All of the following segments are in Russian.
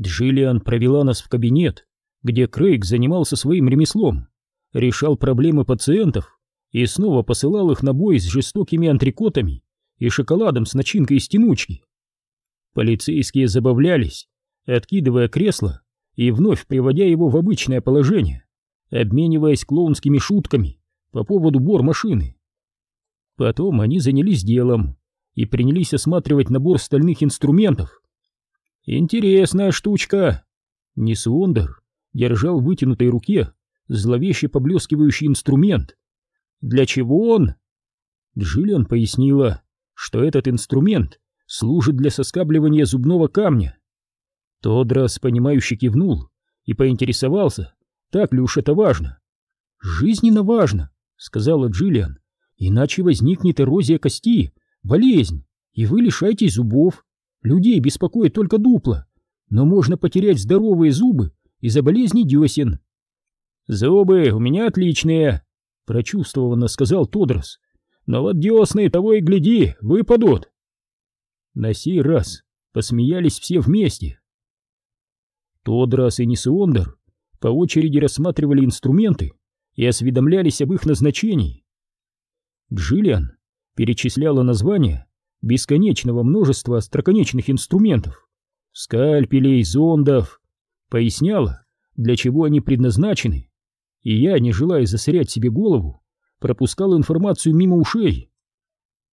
Джиллиан провела нас в кабинет, где Крейг занимался своим ремеслом, решал проблемы пациентов и снова посылал их на бой с жестокими антрикотами и шоколадом с начинкой из тянучки. Полицейские забавлялись, откидывая кресло и вновь приводя его в обычное положение, обмениваясь клоунскими шутками по поводу бор машины. Потом они занялись делом и принялись осматривать набор стальных инструментов. Интересная штучка. Нисуондер держал в вытянутой руке зловеще поблескивающий инструмент. Для чего он? Джиллиан пояснила, что этот инструмент служит для соскабливания зубного камня. Тодрас, понимающе кивнул и поинтересовался, так ли уж это важно. «Жизненно важно», — сказала Джиллиан, — «иначе возникнет эрозия кости, болезнь, и вы лишаетесь зубов. Людей беспокоит только дупло, но можно потерять здоровые зубы из-за болезни десен». «Зубы у меня отличные», — прочувствованно сказал Тодрос, — «но вот десны того и гляди, выпадут». На сей раз посмеялись все вместе. Тодрас и Нисуондер по очереди рассматривали инструменты и осведомлялись об их назначении. Джиллиан перечисляла названия бесконечного множества остроконечных инструментов, скальпелей, зондов, поясняла, для чего они предназначены, и я, не желая засорять себе голову, пропускал информацию мимо ушей.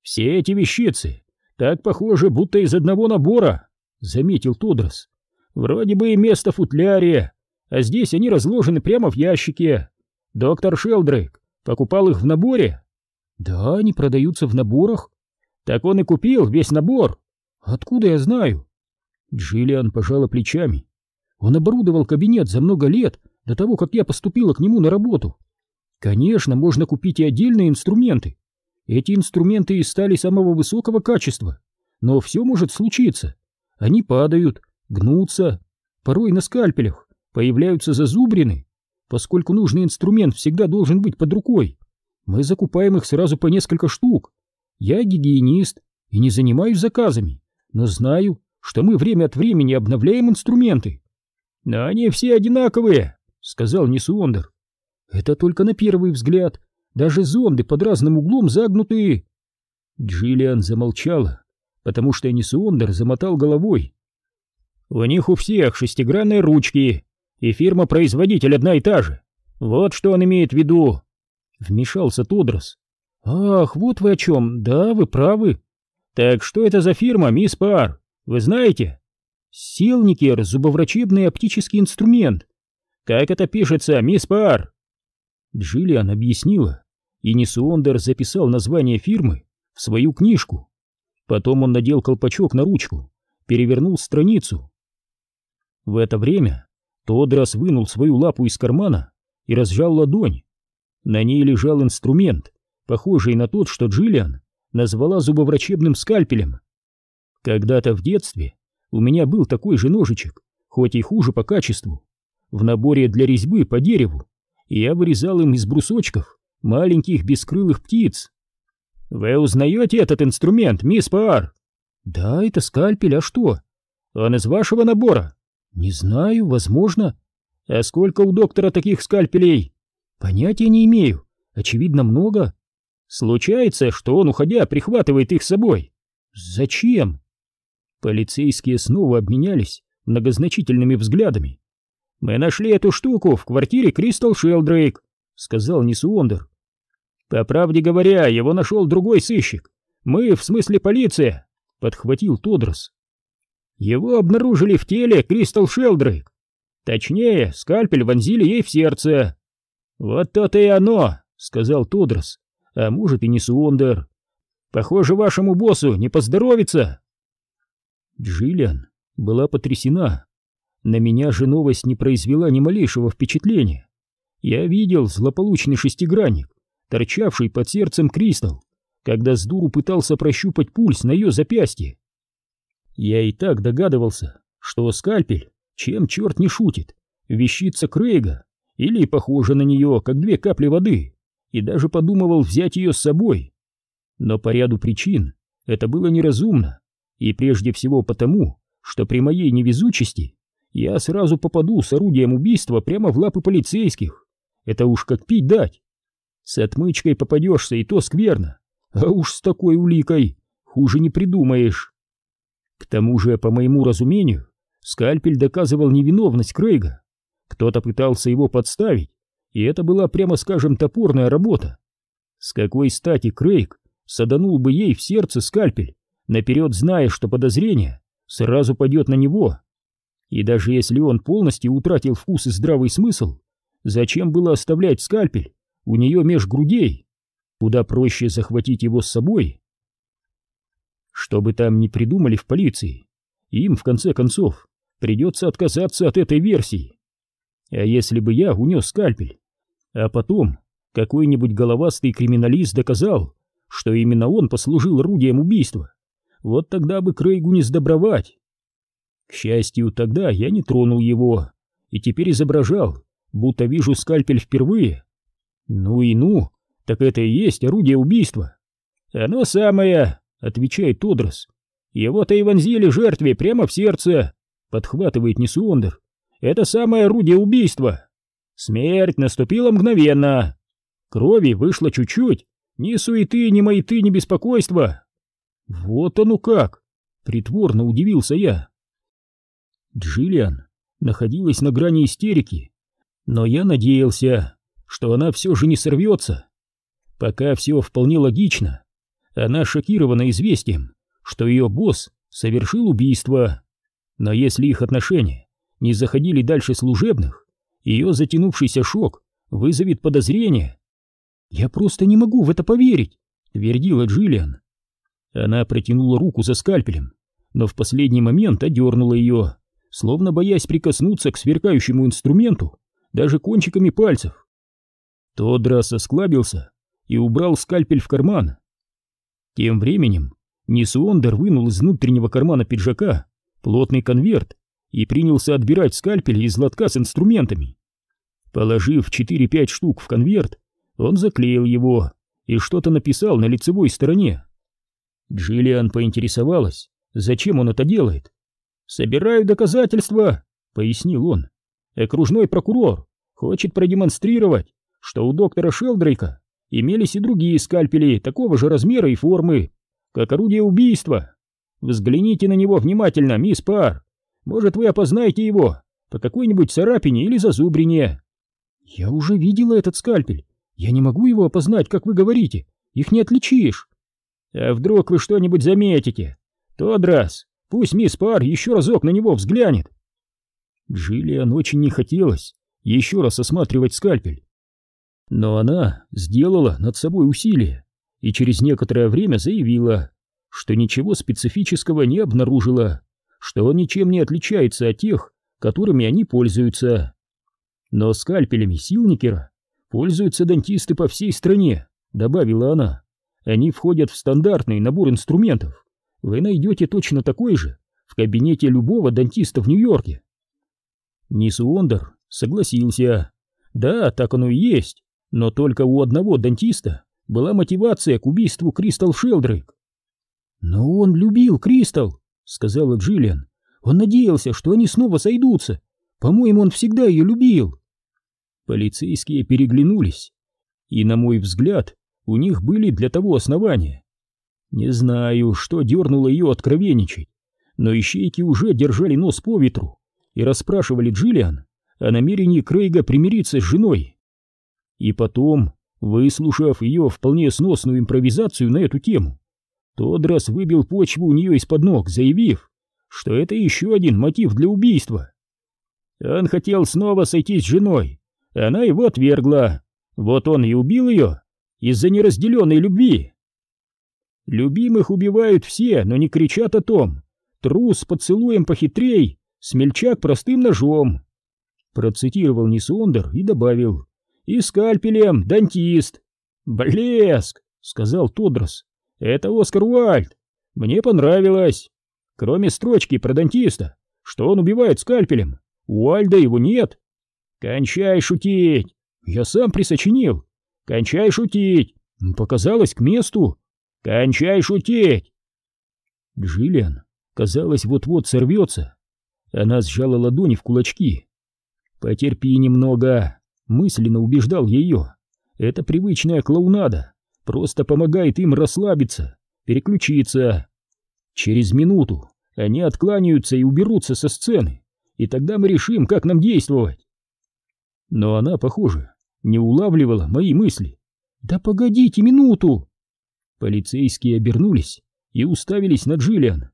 «Все эти вещицы так похожи, будто из одного набора», — заметил Тодрос. «Вроде бы и место в футляре, а здесь они разложены прямо в ящике. Доктор Шелдрейк покупал их в наборе? Да, они продаются в наборах. Так он и купил весь набор. Откуда я знаю? Джиллиан пожала плечами. Он оборудовал кабинет за много лет до того, как я поступила к нему на работу. Конечно, можно купить и отдельные инструменты. Эти инструменты из стали самого высокого качества. Но все может случиться. Они падают, гнутся, порой на скальпелях появляются зазубрины, поскольку нужный инструмент всегда должен быть под рукой. Мы закупаем их сразу по несколько штук. Я гигиенист и не занимаюсь заказами, но знаю, что мы время от времени обновляем инструменты. Но они все одинаковые, сказал Нисуондер. Это только на первый взгляд. Даже зонды под разным углом загнутые. Джиллиан замолчала, потому что Нисуондер замотал головой. У них у всех шестигранные ручки, и фирма-производитель одна и та же. Вот что он имеет в виду. Вмешался Тодрос. Ах, вот вы о чем. Да, вы правы. Так что это за фирма, мисс Пар? Вы знаете? Селникер, зубоврачебный оптический инструмент. Как это пишется, мисс Пар? Джиллиан объяснила, и Нисуондер записал название фирмы в свою книжку. Потом он надел колпачок на ручку, перевернул страницу. В это время Тодрас вынул свою лапу из кармана и разжал ладонь. На ней лежал инструмент, похожий на тот, что Джиллиан назвала зубоврачебным скальпелем. Когда-то в детстве у меня был такой же ножичек, хоть и хуже по качеству, в наборе для резьбы по дереву, и я вырезал им из брусочков маленьких бескрылых птиц. «Вы узнаете этот инструмент, мисс Паар?» «Да, это скальпель, а что?» «Он из вашего набора?» «Не знаю, возможно. А сколько у доктора таких скальпелей?» «Понятия не имею. Очевидно, много. Случается, что он, уходя, прихватывает их с собой. Зачем?» Полицейские снова обменялись многозначительными взглядами. «Мы нашли эту штуку в квартире Кристал Шелдрейк», — сказал Нисуондер. «По правде говоря, его нашел другой сыщик. Мы, в смысле полиция», — подхватил Тодрос. Его обнаружили в теле Кристал Шелдрейк. Точнее, скальпель вонзили ей в сердце. Вот то-то и оно, сказал Тодрос. А может и не Суондер. Похоже, вашему боссу не поздоровится. Джиллиан была потрясена. На меня же новость не произвела ни малейшего впечатления. Я видел злополучный шестигранник, торчавший под сердцем Кристал, когда с дуру пытался прощупать пульс на ее запястье. Я и так догадывался, что скальпель, чем черт не шутит, вещица Крейга, или похожа на нее, как две капли воды, и даже подумывал взять ее с собой. Но по ряду причин это было неразумно, и прежде всего потому, что при моей невезучести я сразу попаду с орудием убийства прямо в лапы полицейских. Это уж как пить дать. С отмычкой попадешься, и то скверно. А уж с такой уликой хуже не придумаешь. К тому же, по моему разумению, скальпель доказывал невиновность Крейга. Кто-то пытался его подставить, и это была, прямо скажем, топорная работа. С какой стати Крейг саданул бы ей в сердце скальпель, наперед зная, что подозрение сразу пойдет на него? И даже если он полностью утратил вкус и здравый смысл, зачем было оставлять скальпель у нее меж грудей? Куда проще захватить его с собой? Что бы там ни придумали в полиции, им, в конце концов, придется отказаться от этой версии. А если бы я унес скальпель, а потом какой-нибудь головастый криминалист доказал, что именно он послужил орудием убийства, вот тогда бы Крейгу не сдобровать. К счастью, тогда я не тронул его и теперь изображал, будто вижу скальпель впервые. Ну и ну, так это и есть орудие убийства. Оно самое, отвечает Тодрос. Его-то и вонзили жертве прямо в сердце, подхватывает Несуондер. Это самое орудие убийства. Смерть наступила мгновенно. Крови вышло чуть-чуть. Ни суеты, ни маяты, ни беспокойства. Вот оно как! Притворно удивился я. Джиллиан находилась на грани истерики, но я надеялся, что она все же не сорвется. Пока все вполне логично. Она шокирована известием, что ее босс совершил убийство. Но если их отношения не заходили дальше служебных, ее затянувшийся шок вызовет подозрение. «Я просто не могу в это поверить», — твердила Джиллиан. Она протянула руку за скальпелем, но в последний момент одернула ее словно боясь прикоснуться к сверкающему инструменту даже кончиками пальцев. Тодрас осклабился и убрал скальпель в карман. Тем временем Нисуондер вынул из внутреннего кармана пиджака плотный конверт и принялся отбирать скальпель из лотка с инструментами. Положив 4-5 штук в конверт, он заклеил его и что-то написал на лицевой стороне. Джиллиан поинтересовалась, зачем он это делает. «Собираю доказательства», — пояснил он. «Окружной прокурор хочет продемонстрировать, что у доктора Шелдрейка имелись и другие скальпели такого же размера и формы, как орудие убийства. Взгляните на него внимательно, мисс Пар. Может, вы опознаете его по какой-нибудь царапине или зазубрине». «Я уже видела этот скальпель. Я не могу его опознать, как вы говорите. Их не отличишь». «А вдруг вы что-нибудь заметите? Тодрас, Пусть мисс Пар еще разок на него взглянет. Джиллиан очень не хотелось еще раз осматривать скальпель. Но она сделала над собой усилие и через некоторое время заявила, что ничего специфического не обнаружила, что он ничем не отличается от тех, которыми они пользуются. Но скальпелями Силникера пользуются дантисты по всей стране, добавила она. Они входят в стандартный набор инструментов вы найдете точно такой же в кабинете любого дантиста в Нью-Йорке. Нис Уондер согласился. Да, так оно и есть, но только у одного дантиста была мотивация к убийству Кристал Шелдрейк. «Но он любил Кристал», — сказала Джиллиан. «Он надеялся, что они снова сойдутся. По-моему, он всегда ее любил». Полицейские переглянулись, и, на мой взгляд, у них были для того основания. Не знаю, что дернуло ее откровенничать, но ищейки уже держали нос по ветру и расспрашивали Джиллиан о намерении Крейга примириться с женой. И потом, выслушав ее вполне сносную импровизацию на эту тему, Тодрас выбил почву у нее из-под ног, заявив, что это еще один мотив для убийства. Он хотел снова сойтись с женой, она его отвергла. Вот он и убил ее из-за неразделенной любви. Любимых убивают все, но не кричат о том. Трус поцелуем похитрей, смельчак простым ножом. Процитировал Нисондер и добавил. И скальпелем дантист. Блеск, сказал Тодрос. Это Оскар Уальд. Мне понравилось. Кроме строчки про дантиста, что он убивает скальпелем, у Альда его нет. Кончай шутить. Я сам присочинил. Кончай шутить. Показалось к месту. «Кончай шутить!» Джиллиан, казалось, вот-вот сорвется. Она сжала ладони в кулачки. «Потерпи немного», — мысленно убеждал ее. «Это привычная клоунада, просто помогает им расслабиться, переключиться. Через минуту они откланяются и уберутся со сцены, и тогда мы решим, как нам действовать». Но она, похоже, не улавливала мои мысли. «Да погодите минуту!» Полицейские обернулись и уставились на Джиллиан.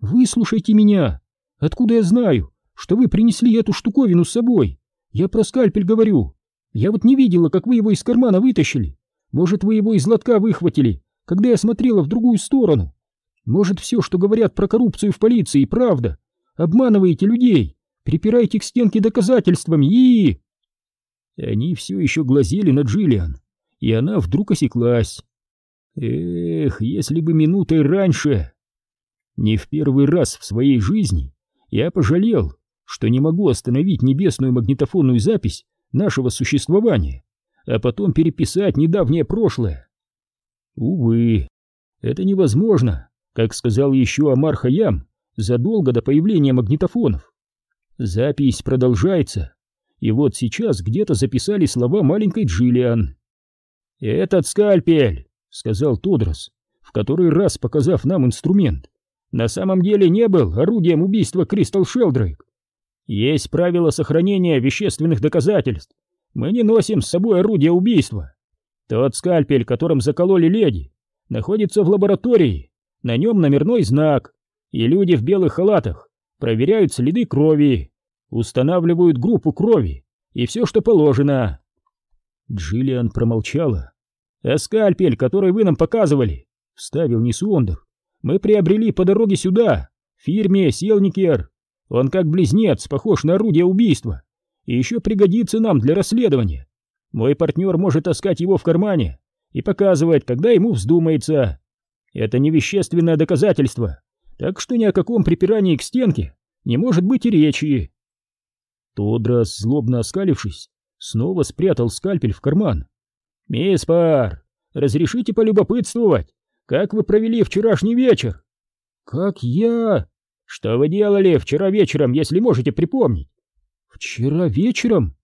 «Выслушайте меня! Откуда я знаю, что вы принесли эту штуковину с собой? Я про скальпель говорю. Я вот не видела, как вы его из кармана вытащили. Может, вы его из лотка выхватили, когда я смотрела в другую сторону? Может, все, что говорят про коррупцию в полиции, правда? Обманываете людей, припираете к стенке доказательствами и...» Они все еще глазели на Джиллиан, и она вдруг осеклась. Эх, если бы минутой раньше! Не в первый раз в своей жизни я пожалел, что не могу остановить небесную магнитофонную запись нашего существования, а потом переписать недавнее прошлое. Увы, это невозможно, как сказал еще Амар Хаям задолго до появления магнитофонов. Запись продолжается, и вот сейчас где-то записали слова маленькой Джиллиан. «Этот скальпель», — сказал Тодрос, в который раз показав нам инструмент, на самом деле не был орудием убийства Кристал Шелдрейк. Есть правила сохранения вещественных доказательств. Мы не носим с собой орудие убийства. Тот скальпель, которым закололи леди, находится в лаборатории, на нем номерной знак, и люди в белых халатах проверяют следы крови, устанавливают группу крови и все, что положено. Джиллиан промолчала. «А скальпель, который вы нам показывали?» — вставил Нисуондер. «Мы приобрели по дороге сюда, в фирме Селникер. Он как близнец, похож на орудие убийства, и еще пригодится нам для расследования. Мой партнер может таскать его в кармане и показывать, когда ему вздумается. Это не вещественное доказательство, так что ни о каком припирании к стенке не может быть и речи. Тодрас, злобно оскалившись, снова спрятал скальпель в карман. «Мисс Пар, разрешите полюбопытствовать, как вы провели вчерашний вечер?» «Как я?» «Что вы делали вчера вечером, если можете припомнить?» «Вчера вечером?»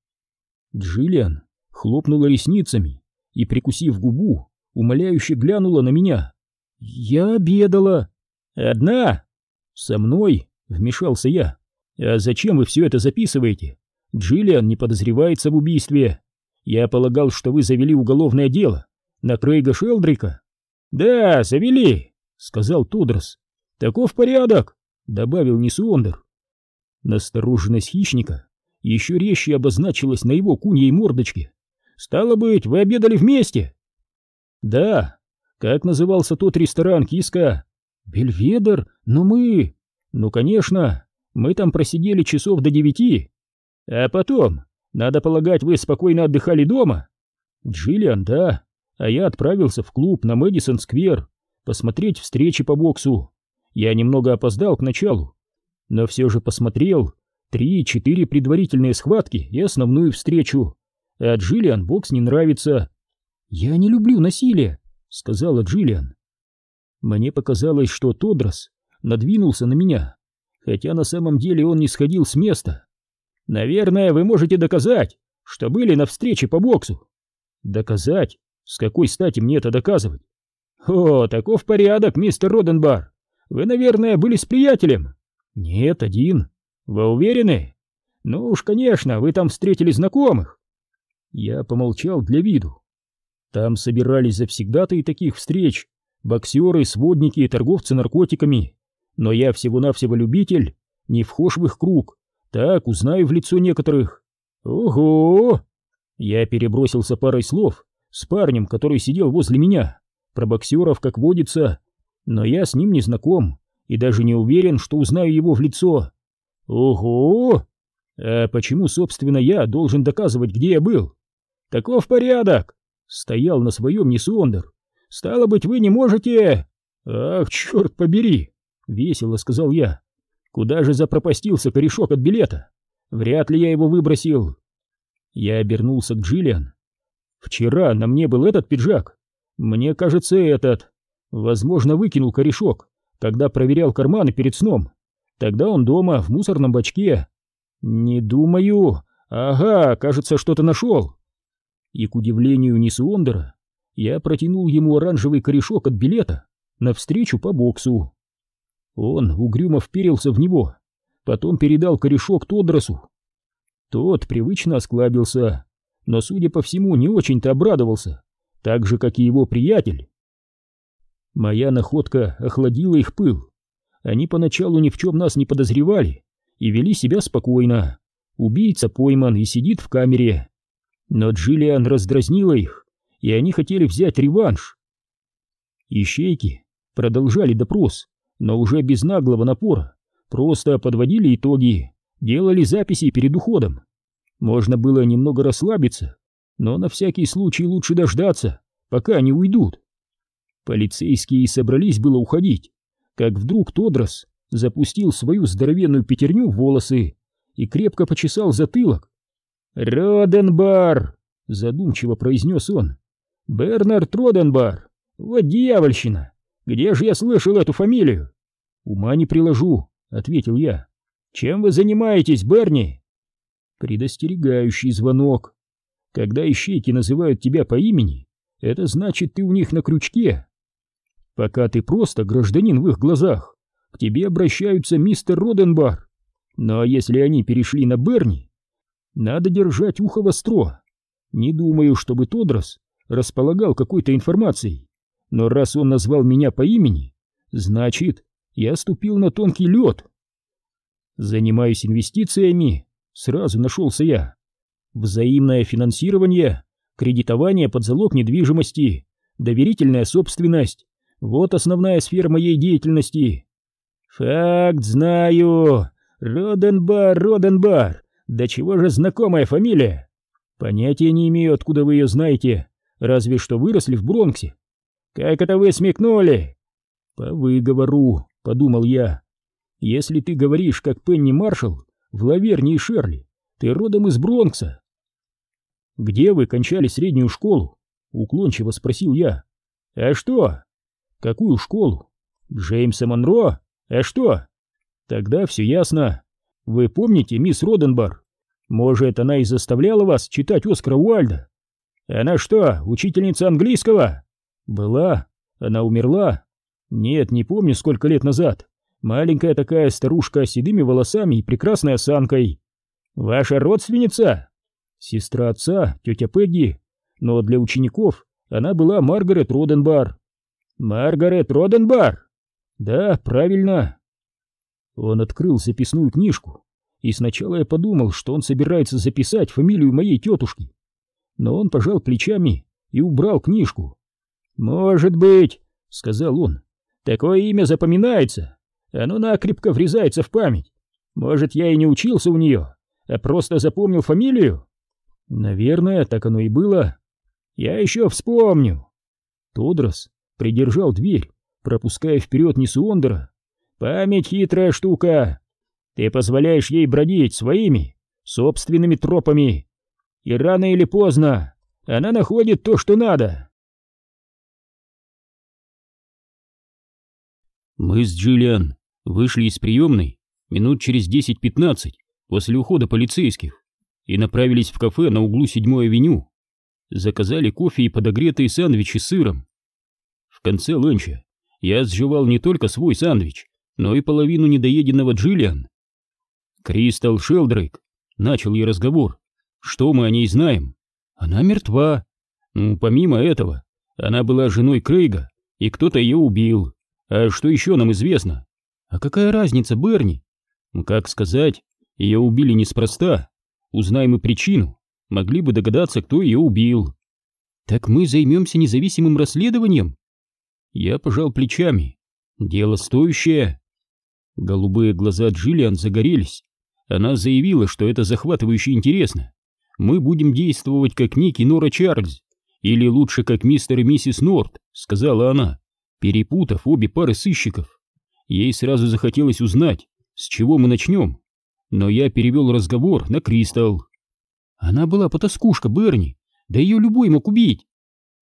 Джиллиан хлопнула ресницами и, прикусив губу, умоляюще глянула на меня. «Я обедала». «Одна?» «Со мной?» — вмешался я. «А зачем вы все это записываете? Джиллиан не подозревается в убийстве. Я полагал, что вы завели уголовное дело на Крейга Шелдрика». «Да, завели», — сказал Тудрос. «Таков порядок», — добавил Нисуондер. Настороженность хищника еще резче обозначилась на его куньей мордочке. «Стало быть, вы обедали вместе?» «Да. Как назывался тот ресторан, киска?» «Бельведер? Но мы...» «Ну, конечно. Мы там просидели часов до девяти. А потом, надо полагать, вы спокойно отдыхали дома? Джиллиан, да. А я отправился в клуб на Мэдисон-сквер посмотреть встречи по боксу. Я немного опоздал к началу, но все же посмотрел три-четыре предварительные схватки и основную встречу. А Джиллиан бокс не нравится. «Я не люблю насилие», — сказала Джиллиан. Мне показалось, что Тодрос надвинулся на меня хотя на самом деле он не сходил с места. Наверное, вы можете доказать, что были на встрече по боксу. Доказать? С какой стати мне это доказывать? О, таков порядок, мистер Роденбар. Вы, наверное, были с приятелем? Нет, один. Вы уверены? Ну уж, конечно, вы там встретили знакомых. Я помолчал для виду. Там собирались завсегдатые таких встреч, боксеры, сводники и торговцы наркотиками но я всего-навсего любитель, не вхож в их круг, так узнаю в лицо некоторых. Ого! Я перебросился парой слов с парнем, который сидел возле меня, про боксеров, как водится, но я с ним не знаком и даже не уверен, что узнаю его в лицо. Ого! А почему, собственно, я должен доказывать, где я был? Таков порядок! Стоял на своем Несуондер. Стало быть, вы не можете... Ах, черт побери! Весело сказал я. Куда же запропастился корешок от билета? Вряд ли я его выбросил. Я обернулся к Джиллиан. Вчера на мне был этот пиджак. Мне кажется, этот. Возможно, выкинул корешок, когда проверял карманы перед сном. Тогда он дома, в мусорном бачке. Не думаю. Ага, кажется, что-то нашел. И к удивлению Нисуондера, я протянул ему оранжевый корешок от билета навстречу по боксу. Он угрюмо вперился в него, потом передал корешок Тодросу. Тот привычно осклабился, но, судя по всему, не очень-то обрадовался, так же, как и его приятель. Моя находка охладила их пыл. Они поначалу ни в чем нас не подозревали и вели себя спокойно. Убийца пойман и сидит в камере. Но Джиллиан раздразнила их, и они хотели взять реванш. Ищейки продолжали допрос, но уже без наглого напора, просто подводили итоги, делали записи перед уходом. Можно было немного расслабиться, но на всякий случай лучше дождаться, пока они уйдут. Полицейские собрались было уходить, как вдруг Тодрос запустил свою здоровенную пятерню в волосы и крепко почесал затылок. «Роденбар!» — задумчиво произнес он. «Бернард Роденбар! Вот дьявольщина! Где же я слышал эту фамилию?» «Ума не приложу», — ответил я. «Чем вы занимаетесь, Берни?» Предостерегающий звонок. Когда ищейки называют тебя по имени, это значит, ты у них на крючке. Пока ты просто гражданин в их глазах, к тебе обращаются мистер Роденбар. Но если они перешли на Берни, надо держать ухо востро. Не думаю, чтобы Тодрос располагал какой-то информацией, но раз он назвал меня по имени, значит, я ступил на тонкий лед. Занимаюсь инвестициями, сразу нашелся я. Взаимное финансирование, кредитование под залог недвижимости, доверительная собственность — вот основная сфера моей деятельности. Факт знаю. Роденбар, Роденбар. Да чего же знакомая фамилия? Понятия не имею, откуда вы ее знаете. Разве что выросли в Бронксе. Как это вы смекнули? По выговору, подумал я. Если ты говоришь, как Пенни Маршалл, в Лаверне и Шерли, ты родом из Бронкса. Где вы кончали среднюю школу? Уклончиво спросил я. А что? Какую школу? Джеймса Монро? А что? Тогда все ясно. Вы помните мисс Роденбар? Может, она и заставляла вас читать Оскара Уальда? Она что, учительница английского? Была. Она умерла. Нет, не помню, сколько лет назад. Маленькая такая старушка с седыми волосами и прекрасной осанкой. Ваша родственница? Сестра отца, тетя Пегги. Но для учеников она была Маргарет Роденбар. Маргарет Роденбар? Да, правильно. Он открыл записную книжку, и сначала я подумал, что он собирается записать фамилию моей тетушки. Но он пожал плечами и убрал книжку. «Может быть», — сказал он, — «такое имя запоминается, оно накрепко врезается в память. Может, я и не учился у нее, а просто запомнил фамилию?» «Наверное, так оно и было. Я еще вспомню». Тодрос придержал дверь, пропуская вперед Нисуондера. «Память хитрая штука. Ты позволяешь ей бродить своими, собственными тропами, и рано или поздно она находит то, что надо». Мы с Джиллиан вышли из приемной минут через 10-15 после ухода полицейских и направились в кафе на углу 7-й авеню. Заказали кофе и подогретые сэндвичи с сыром. В конце ланча я сживал не только свой сэндвич, но и половину недоеденного Джиллиан. «Кристал Шелдрейк», — начал я разговор. «Что мы о ней знаем?» «Она мертва». «Ну, помимо этого, она была женой Крейга, и кто-то ее убил. А что еще нам известно?» «А какая разница, Берни?» «Как сказать, ее убили неспроста. Узнаем и причину. Могли бы догадаться, кто ее убил». «Так мы займемся независимым расследованием?» Я пожал плечами. Дело стоящее. Голубые глаза Джиллиан загорелись. Она заявила, что это захватывающе интересно. Мы будем действовать как Ник и Нора Чарльз. Или лучше, как мистер и миссис Норт, сказала она, перепутав обе пары сыщиков. Ей сразу захотелось узнать, с чего мы начнем. Но я перевел разговор на Кристал. Она была потаскушка Берни, да ее любой мог убить.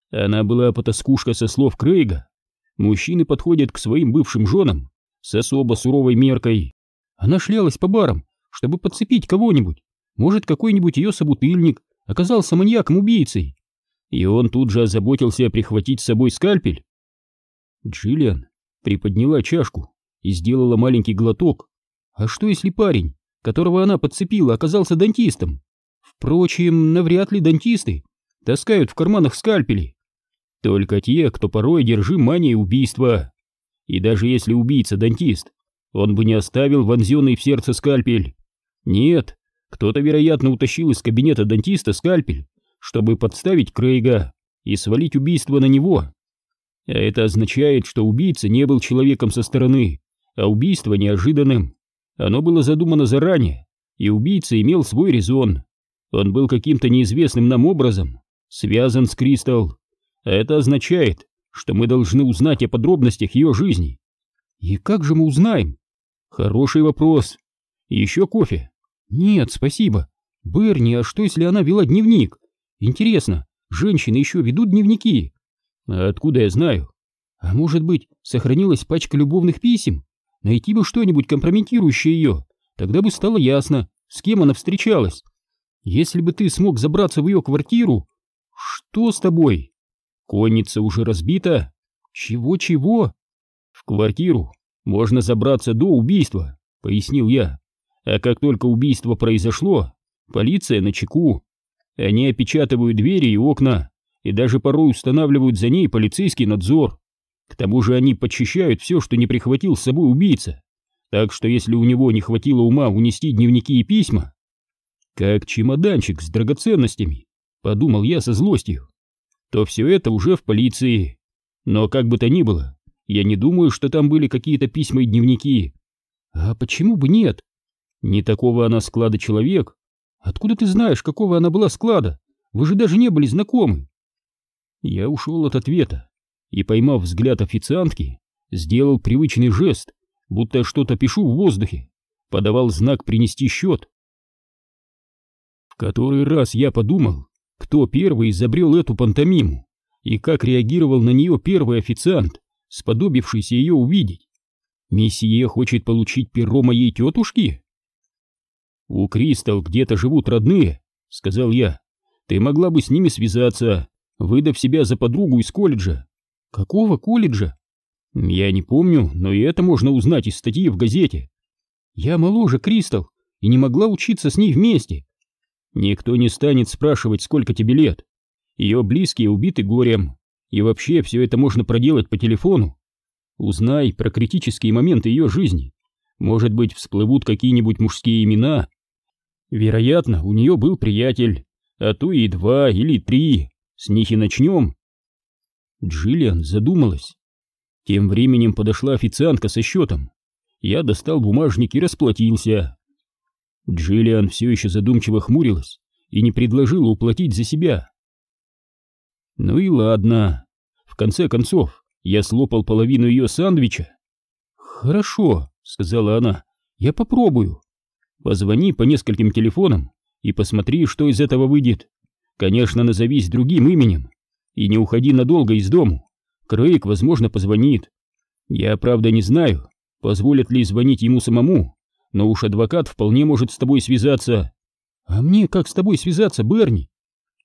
Она была потаскушка со слов Крейга, Мужчины подходят к своим бывшим женам с особо суровой меркой. Она шлялась по барам, чтобы подцепить кого-нибудь. Может, какой-нибудь ее собутыльник оказался маньяком-убийцей. И он тут же озаботился прихватить с собой скальпель. Джиллиан приподняла чашку и сделала маленький глоток. А что если парень, которого она подцепила, оказался дантистом? Впрочем, навряд ли дантисты таскают в карманах скальпели. Только те, кто порой держим манией убийства. И даже если убийца-дантист, он бы не оставил вонзенный в сердце скальпель. Нет, кто-то, вероятно, утащил из кабинета дантиста скальпель, чтобы подставить Крейга и свалить убийство на него. А это означает, что убийца не был человеком со стороны, а убийство неожиданным. Оно было задумано заранее, и убийца имел свой резон. Он был каким-то неизвестным нам образом связан с Кристал. Это означает, что мы должны узнать о подробностях ее жизни. И как же мы узнаем? Хороший вопрос. Еще кофе? Нет, спасибо. Берни, а что если она вела дневник? Интересно, женщины еще ведут дневники? А откуда я знаю? А может быть, сохранилась пачка любовных писем? Найти бы что-нибудь компрометирующее ее, тогда бы стало ясно, с кем она встречалась. Если бы ты смог забраться в ее квартиру... Что с тобой? Конница уже разбита? Чего-чего? В квартиру можно забраться до убийства, пояснил я. А как только убийство произошло, полиция на чеку. Они опечатывают двери и окна, и даже порой устанавливают за ней полицейский надзор. К тому же они подчищают все, что не прихватил с собой убийца. Так что если у него не хватило ума унести дневники и письма, как чемоданчик с драгоценностями, подумал я со злостью, то все это уже в полиции. Но как бы то ни было, я не думаю, что там были какие-то письма и дневники. А почему бы нет? Не такого она склада человек. Откуда ты знаешь, какого она была склада? Вы же даже не были знакомы. Я ушел от ответа и, поймав взгляд официантки, сделал привычный жест, будто что-то пишу в воздухе, подавал знак принести счет. В который раз я подумал, кто первый изобрел эту пантомиму и как реагировал на нее первый официант, сподобившийся ее увидеть. Мессия хочет получить перо моей тетушки? У Кристал где-то живут родные, сказал я. Ты могла бы с ними связаться, выдав себя за подругу из колледжа. Какого колледжа? Я не помню, но и это можно узнать из статьи в газете. Я моложе Кристал и не могла учиться с ней вместе. Никто не станет спрашивать, сколько тебе лет. Ее близкие убиты горем. И вообще все это можно проделать по телефону. Узнай про критические моменты ее жизни. Может быть, всплывут какие-нибудь мужские имена. Вероятно, у нее был приятель, а то и два или три. С них и начнем. Джиллиан задумалась. Тем временем подошла официантка со счетом. Я достал бумажник и расплатился. Джиллиан все еще задумчиво хмурилась и не предложила уплатить за себя. Ну и ладно. В конце концов, я слопал половину ее сандвича. «Хорошо», — сказала она, — «я попробую. Позвони по нескольким телефонам и посмотри, что из этого выйдет. Конечно, назовись другим именем и не уходи надолго из дому. Крейг, возможно, позвонит. Я, правда, не знаю, позволят ли звонить ему самому, но уж адвокат вполне может с тобой связаться. А мне как с тобой связаться, Берни?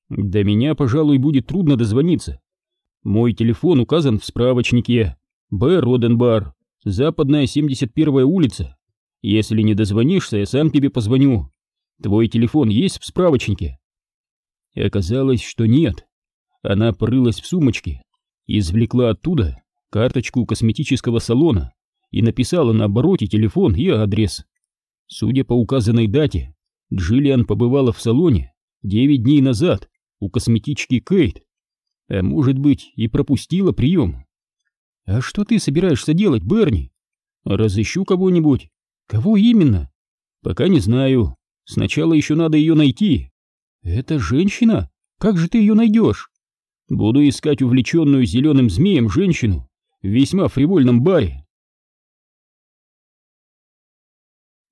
До меня, пожалуй, будет трудно дозвониться. Мой телефон указан в справочнике. Б. Роденбар, Западная 71-я улица. Если не дозвонишься, я сам тебе позвоню. Твой телефон есть в справочнике? И оказалось, что нет. Она порылась в сумочке, извлекла оттуда карточку косметического салона и написала на обороте телефон и адрес. Судя по указанной дате, Джиллиан побывала в салоне девять дней назад у косметички Кейт, а может быть и пропустила прием. А что ты собираешься делать, Берни? Разыщу кого-нибудь. Кого именно? Пока не знаю. Сначала еще надо ее найти. Это женщина? Как же ты ее найдешь? Буду искать увлеченную зеленым змеем женщину в весьма фривольном баре.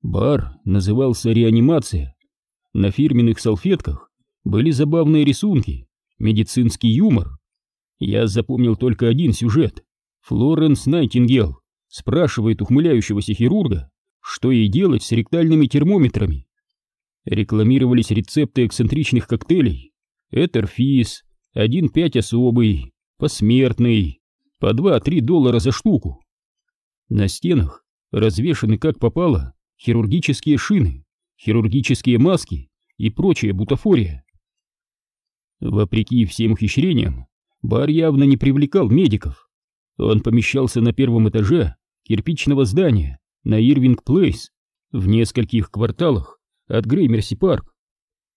Бар назывался «Реанимация». На фирменных салфетках были забавные рисунки, медицинский юмор. Я запомнил только один сюжет. Флоренс Найтингел спрашивает ухмыляющегося хирурга, что ей делать с ректальными термометрами. Рекламировались рецепты эксцентричных коктейлей. Этерфиз, 1,5 особый, посмертный, по 2-3 доллара за штуку. На стенах развешаны как попало хирургические шины, хирургические маски и прочая бутафория. Вопреки всем ухищрениям, бар явно не привлекал медиков. Он помещался на первом этаже кирпичного здания на Ирвинг Плейс в нескольких кварталах от Греймерси Парк,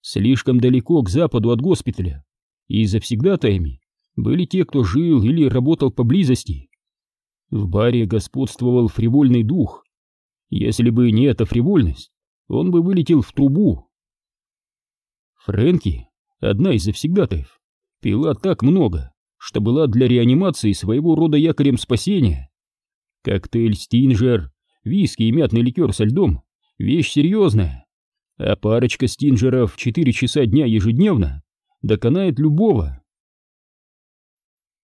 слишком далеко к западу от госпиталя, и завсегдатаями были те, кто жил или работал поблизости. В баре господствовал фривольный дух. Если бы не эта фривольность, он бы вылетел в трубу. Фрэнки, одна из завсегдатаев, пила так много, что была для реанимации своего рода якорем спасения. Коктейль «Стинджер», виски и мятный ликер со льдом — вещь серьезная, а парочка «Стинджеров» в 4 часа дня ежедневно доконает любого.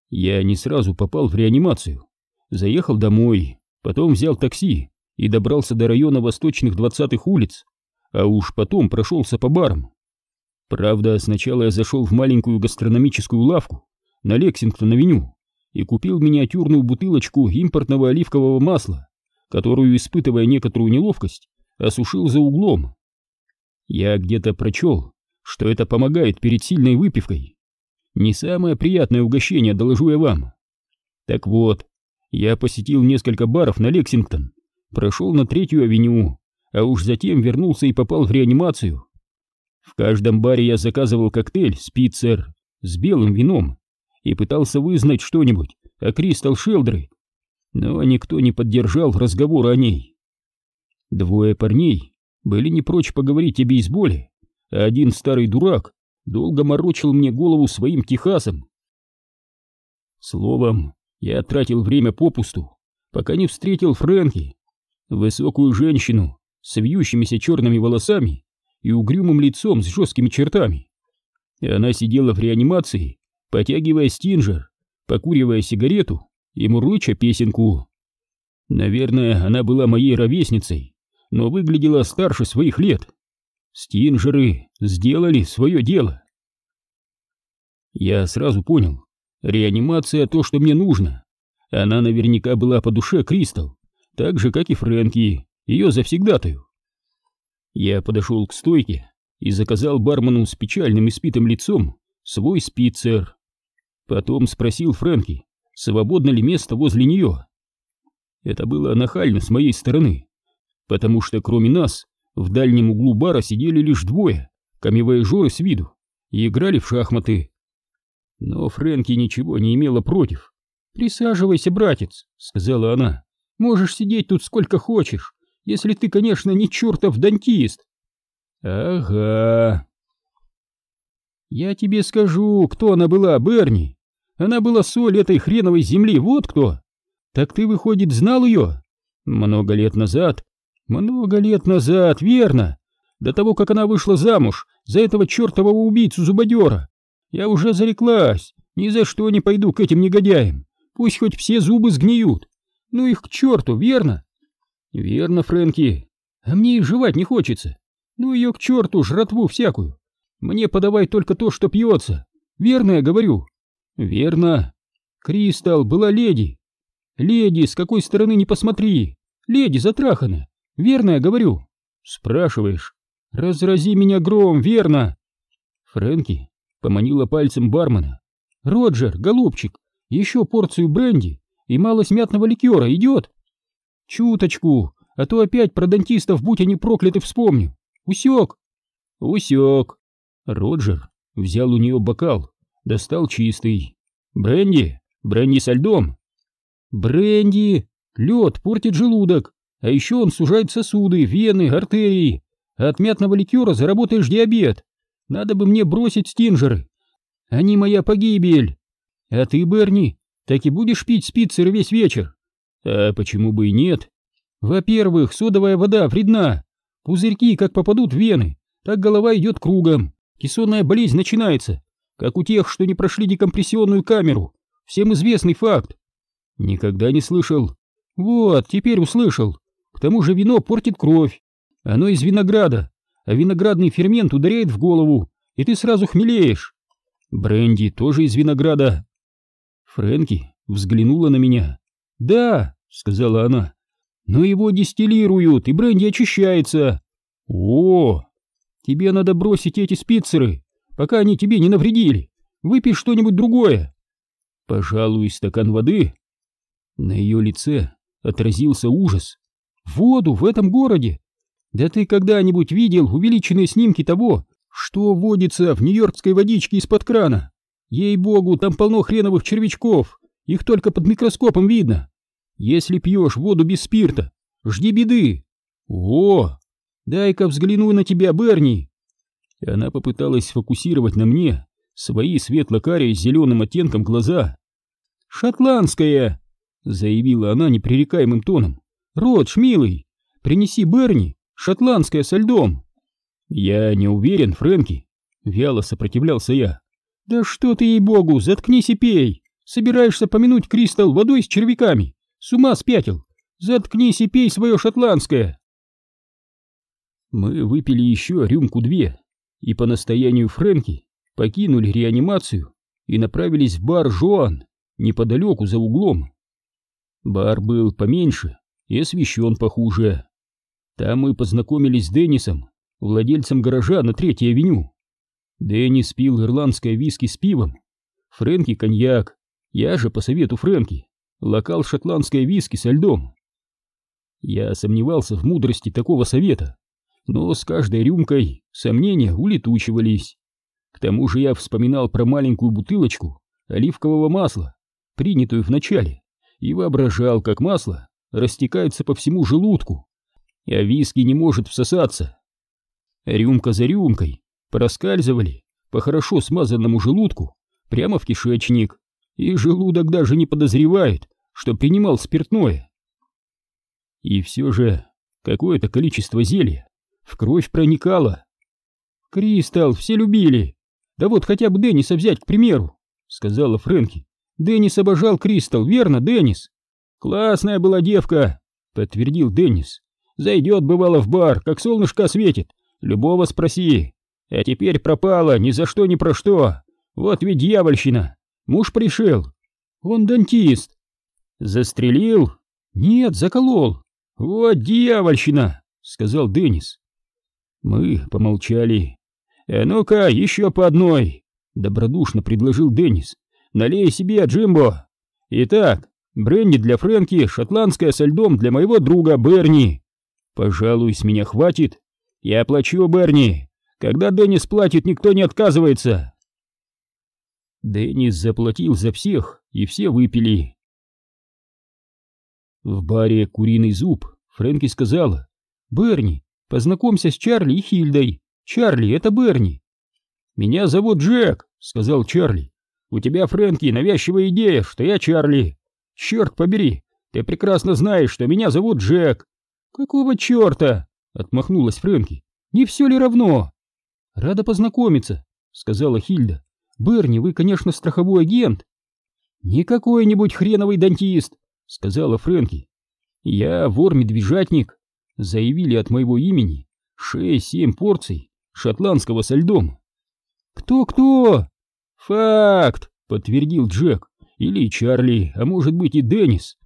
Я не сразу попал в реанимацию. Заехал домой, потом взял такси и добрался до района восточных двадцатых улиц, а уж потом прошелся по барам. Правда, сначала я зашел в маленькую гастрономическую лавку на Лексингтон-авеню и купил миниатюрную бутылочку импортного оливкового масла, которую, испытывая некоторую неловкость, осушил за углом. Я где-то прочел, что это помогает перед сильной выпивкой. Не самое приятное угощение, доложу я вам. Так вот, я посетил несколько баров на Лексингтон, прошел на Третью авеню, а уж затем вернулся и попал в реанимацию. В каждом баре я заказывал коктейль «Спицер» с белым вином и пытался вызнать что-нибудь о Кристал Шелдрейк, но никто не поддержал разговора о ней. Двое парней были не прочь поговорить о бейсболе, а один старый дурак долго морочил мне голову своим Техасом. Словом, я тратил время попусту, пока не встретил Фрэнки, высокую женщину с вьющимися черными волосами и угрюмым лицом с жесткими чертами. Она сидела в реанимации потягивая стинжер, покуривая сигарету и мурлыча песенку. Наверное, она была моей ровесницей, но выглядела старше своих лет. Стинжеры сделали свое дело. Я сразу понял, реанимация то, что мне нужно. Она наверняка была по душе Кристал, так же, как и Фрэнки, ее завсегдатаю. Я подошел к стойке и заказал бармену с печальным испитым лицом свой спицер. Потом спросил Фрэнки, свободно ли место возле нее. Это было нахально с моей стороны, потому что кроме нас в дальнем углу бара сидели лишь двое, камевояжеры с виду, и играли в шахматы. Но Фрэнки ничего не имела против. «Присаживайся, братец», — сказала она. «Можешь сидеть тут сколько хочешь, если ты, конечно, не чертов дантист». «Ага». «Я тебе скажу, кто она была, Берни. Она была соль этой хреновой земли, вот кто. Так ты, выходит, знал ее? Много лет назад. Много лет назад, верно. До того, как она вышла замуж за этого чертового убийцу-зубодера. Я уже зареклась. Ни за что не пойду к этим негодяям. Пусть хоть все зубы сгниют. Ну их к черту, верно? Верно, Фрэнки. А мне и жевать не хочется. Ну ее к черту, жратву всякую. Мне подавай только то, что пьется. Верно я говорю. Верно. Кристал была леди. Леди, с какой стороны не посмотри. Леди затрахана. Верно я говорю? Спрашиваешь. Разрази меня гром, верно? Фрэнки поманила пальцем бармена. Роджер, голубчик, еще порцию бренди и малость мятного ликера идет? Чуточку, а то опять про дантистов, будь они прокляты, вспомню. Усек? Усек. Роджер взял у нее бокал достал чистый. Бренди, бренди со льдом. Бренди, лед портит желудок, а еще он сужает сосуды, вены, артерии. от мятного ликера заработаешь диабет. Надо бы мне бросить стинжеры. Они моя погибель. А ты, Берни, так и будешь пить спицеры весь вечер? А почему бы и нет? Во-первых, содовая вода вредна. Пузырьки как попадут в вены, так голова идет кругом. Кессонная болезнь начинается как у тех, что не прошли декомпрессионную камеру. Всем известный факт. Никогда не слышал. Вот, теперь услышал. К тому же вино портит кровь. Оно из винограда, а виноградный фермент ударяет в голову, и ты сразу хмелеешь. Бренди тоже из винограда. Фрэнки взглянула на меня. «Да», — сказала она, — «но его дистиллируют, и бренди очищается». «О, тебе надо бросить эти спицеры, пока они тебе не навредили. Выпей что-нибудь другое». «Пожалуй, стакан воды». На ее лице отразился ужас. «Воду в этом городе? Да ты когда-нибудь видел увеличенные снимки того, что водится в нью-йоркской водичке из-под крана? Ей-богу, там полно хреновых червячков, их только под микроскопом видно. Если пьешь воду без спирта, жди беды. О, дай-ка взгляну на тебя, Берни. И она попыталась сфокусировать на мне свои светло-карие с зеленым оттенком глаза. «Шотландская!» — заявила она непререкаемым тоном. «Родж, милый, принеси Берни шотландская со льдом!» «Я не уверен, Фрэнки!» — вяло сопротивлялся я. «Да что ты, ей-богу, заткнись и пей! Собираешься помянуть Кристалл водой с червяками? С ума спятил! Заткнись и пей свое шотландское!» Мы выпили еще рюмку-две и по настоянию Фрэнки покинули реанимацию и направились в бар «Жоан» неподалеку за углом. Бар был поменьше и освещен похуже. Там мы познакомились с Деннисом, владельцем гаража на Третьей авеню. Деннис пил ирландское виски с пивом, Фрэнки коньяк, я же по совету Фрэнки локал шотландское виски со льдом. Я сомневался в мудрости такого совета, но с каждой рюмкой сомнения улетучивались. К тому же я вспоминал про маленькую бутылочку оливкового масла, принятую в начале, и воображал, как масло растекается по всему желудку, а виски не может всосаться. Рюмка за рюмкой проскальзывали по хорошо смазанному желудку прямо в кишечник, и желудок даже не подозревает, что принимал спиртное. И все же какое-то количество зелья в кровь проникало. «Кристалл все любили. Да вот хотя бы Денниса взять, к примеру», — сказала Фрэнки. Деннис обожал Кристал, верно, Деннис? Классная была девка, подтвердил Деннис. Зайдет, бывало, в бар, как солнышко светит. Любого спроси. А теперь пропала ни за что ни про что. Вот ведь дьявольщина. Муж пришел. Он дантист. Застрелил? Нет, заколол. Вот дьявольщина, сказал Деннис. Мы помолчали. «А ну-ка, еще по одной!» — добродушно предложил Деннис. Налей себе, Джимбо. Итак, бренди для Фрэнки, шотландская со льдом для моего друга Берни. Пожалуй, с меня хватит. Я плачу, Берни. Когда Деннис платит, никто не отказывается. Деннис заплатил за всех, и все выпили. В баре «Куриный зуб» Фрэнки сказала, «Берни, познакомься с Чарли и Хильдой. Чарли, это Берни». «Меня зовут Джек», — сказал Чарли. У тебя, Фрэнки, навязчивая идея, что я Чарли. Черт побери, ты прекрасно знаешь, что меня зовут Джек. Какого черта? Отмахнулась Фрэнки. Не все ли равно? Рада познакомиться, сказала Хильда. Берни, вы, конечно, страховой агент. Не какой-нибудь хреновый дантист, сказала Фрэнки. Я вор-медвежатник. Заявили от моего имени шесть-семь порций шотландского со льдом. Кто-кто? «Факт!» — подтвердил Джек. «Или Чарли, а может быть и Деннис».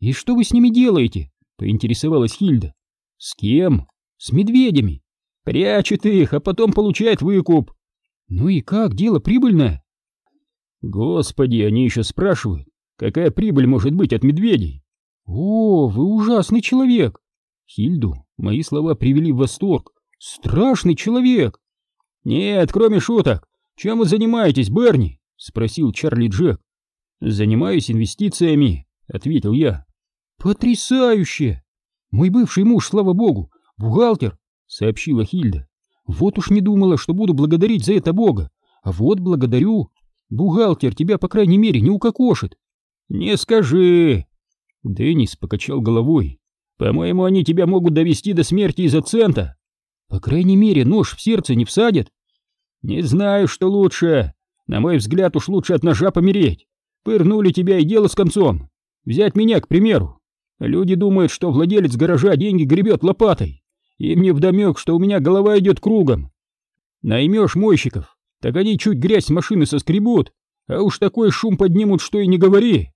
«И что вы с ними делаете?» — поинтересовалась Хильда. «С кем?» «С медведями. Прячет их, а потом получает выкуп». «Ну и как, дело прибыльное?» «Господи, они еще спрашивают, какая прибыль может быть от медведей?» «О, вы ужасный человек!» Хильду мои слова привели в восторг. «Страшный человек!» «Нет, кроме шуток, «Чем вы занимаетесь, Берни?» — спросил Чарли Джек. «Занимаюсь инвестициями», — ответил я. «Потрясающе! Мой бывший муж, слава богу, бухгалтер», — сообщила Хильда. «Вот уж не думала, что буду благодарить за это бога, а вот благодарю. Бухгалтер тебя, по крайней мере, не укокошит». «Не скажи!» Деннис покачал головой. «По-моему, они тебя могут довести до смерти из-за цента». «По крайней мере, нож в сердце не всадят». «Не знаю, что лучше. На мой взгляд, уж лучше от ножа помереть. Пырнули тебя и дело с концом. Взять меня, к примеру. Люди думают, что владелец гаража деньги гребет лопатой. Им не вдомек, что у меня голова идет кругом. Наймешь мойщиков, так они чуть грязь с машины соскребут, а уж такой шум поднимут, что и не говори.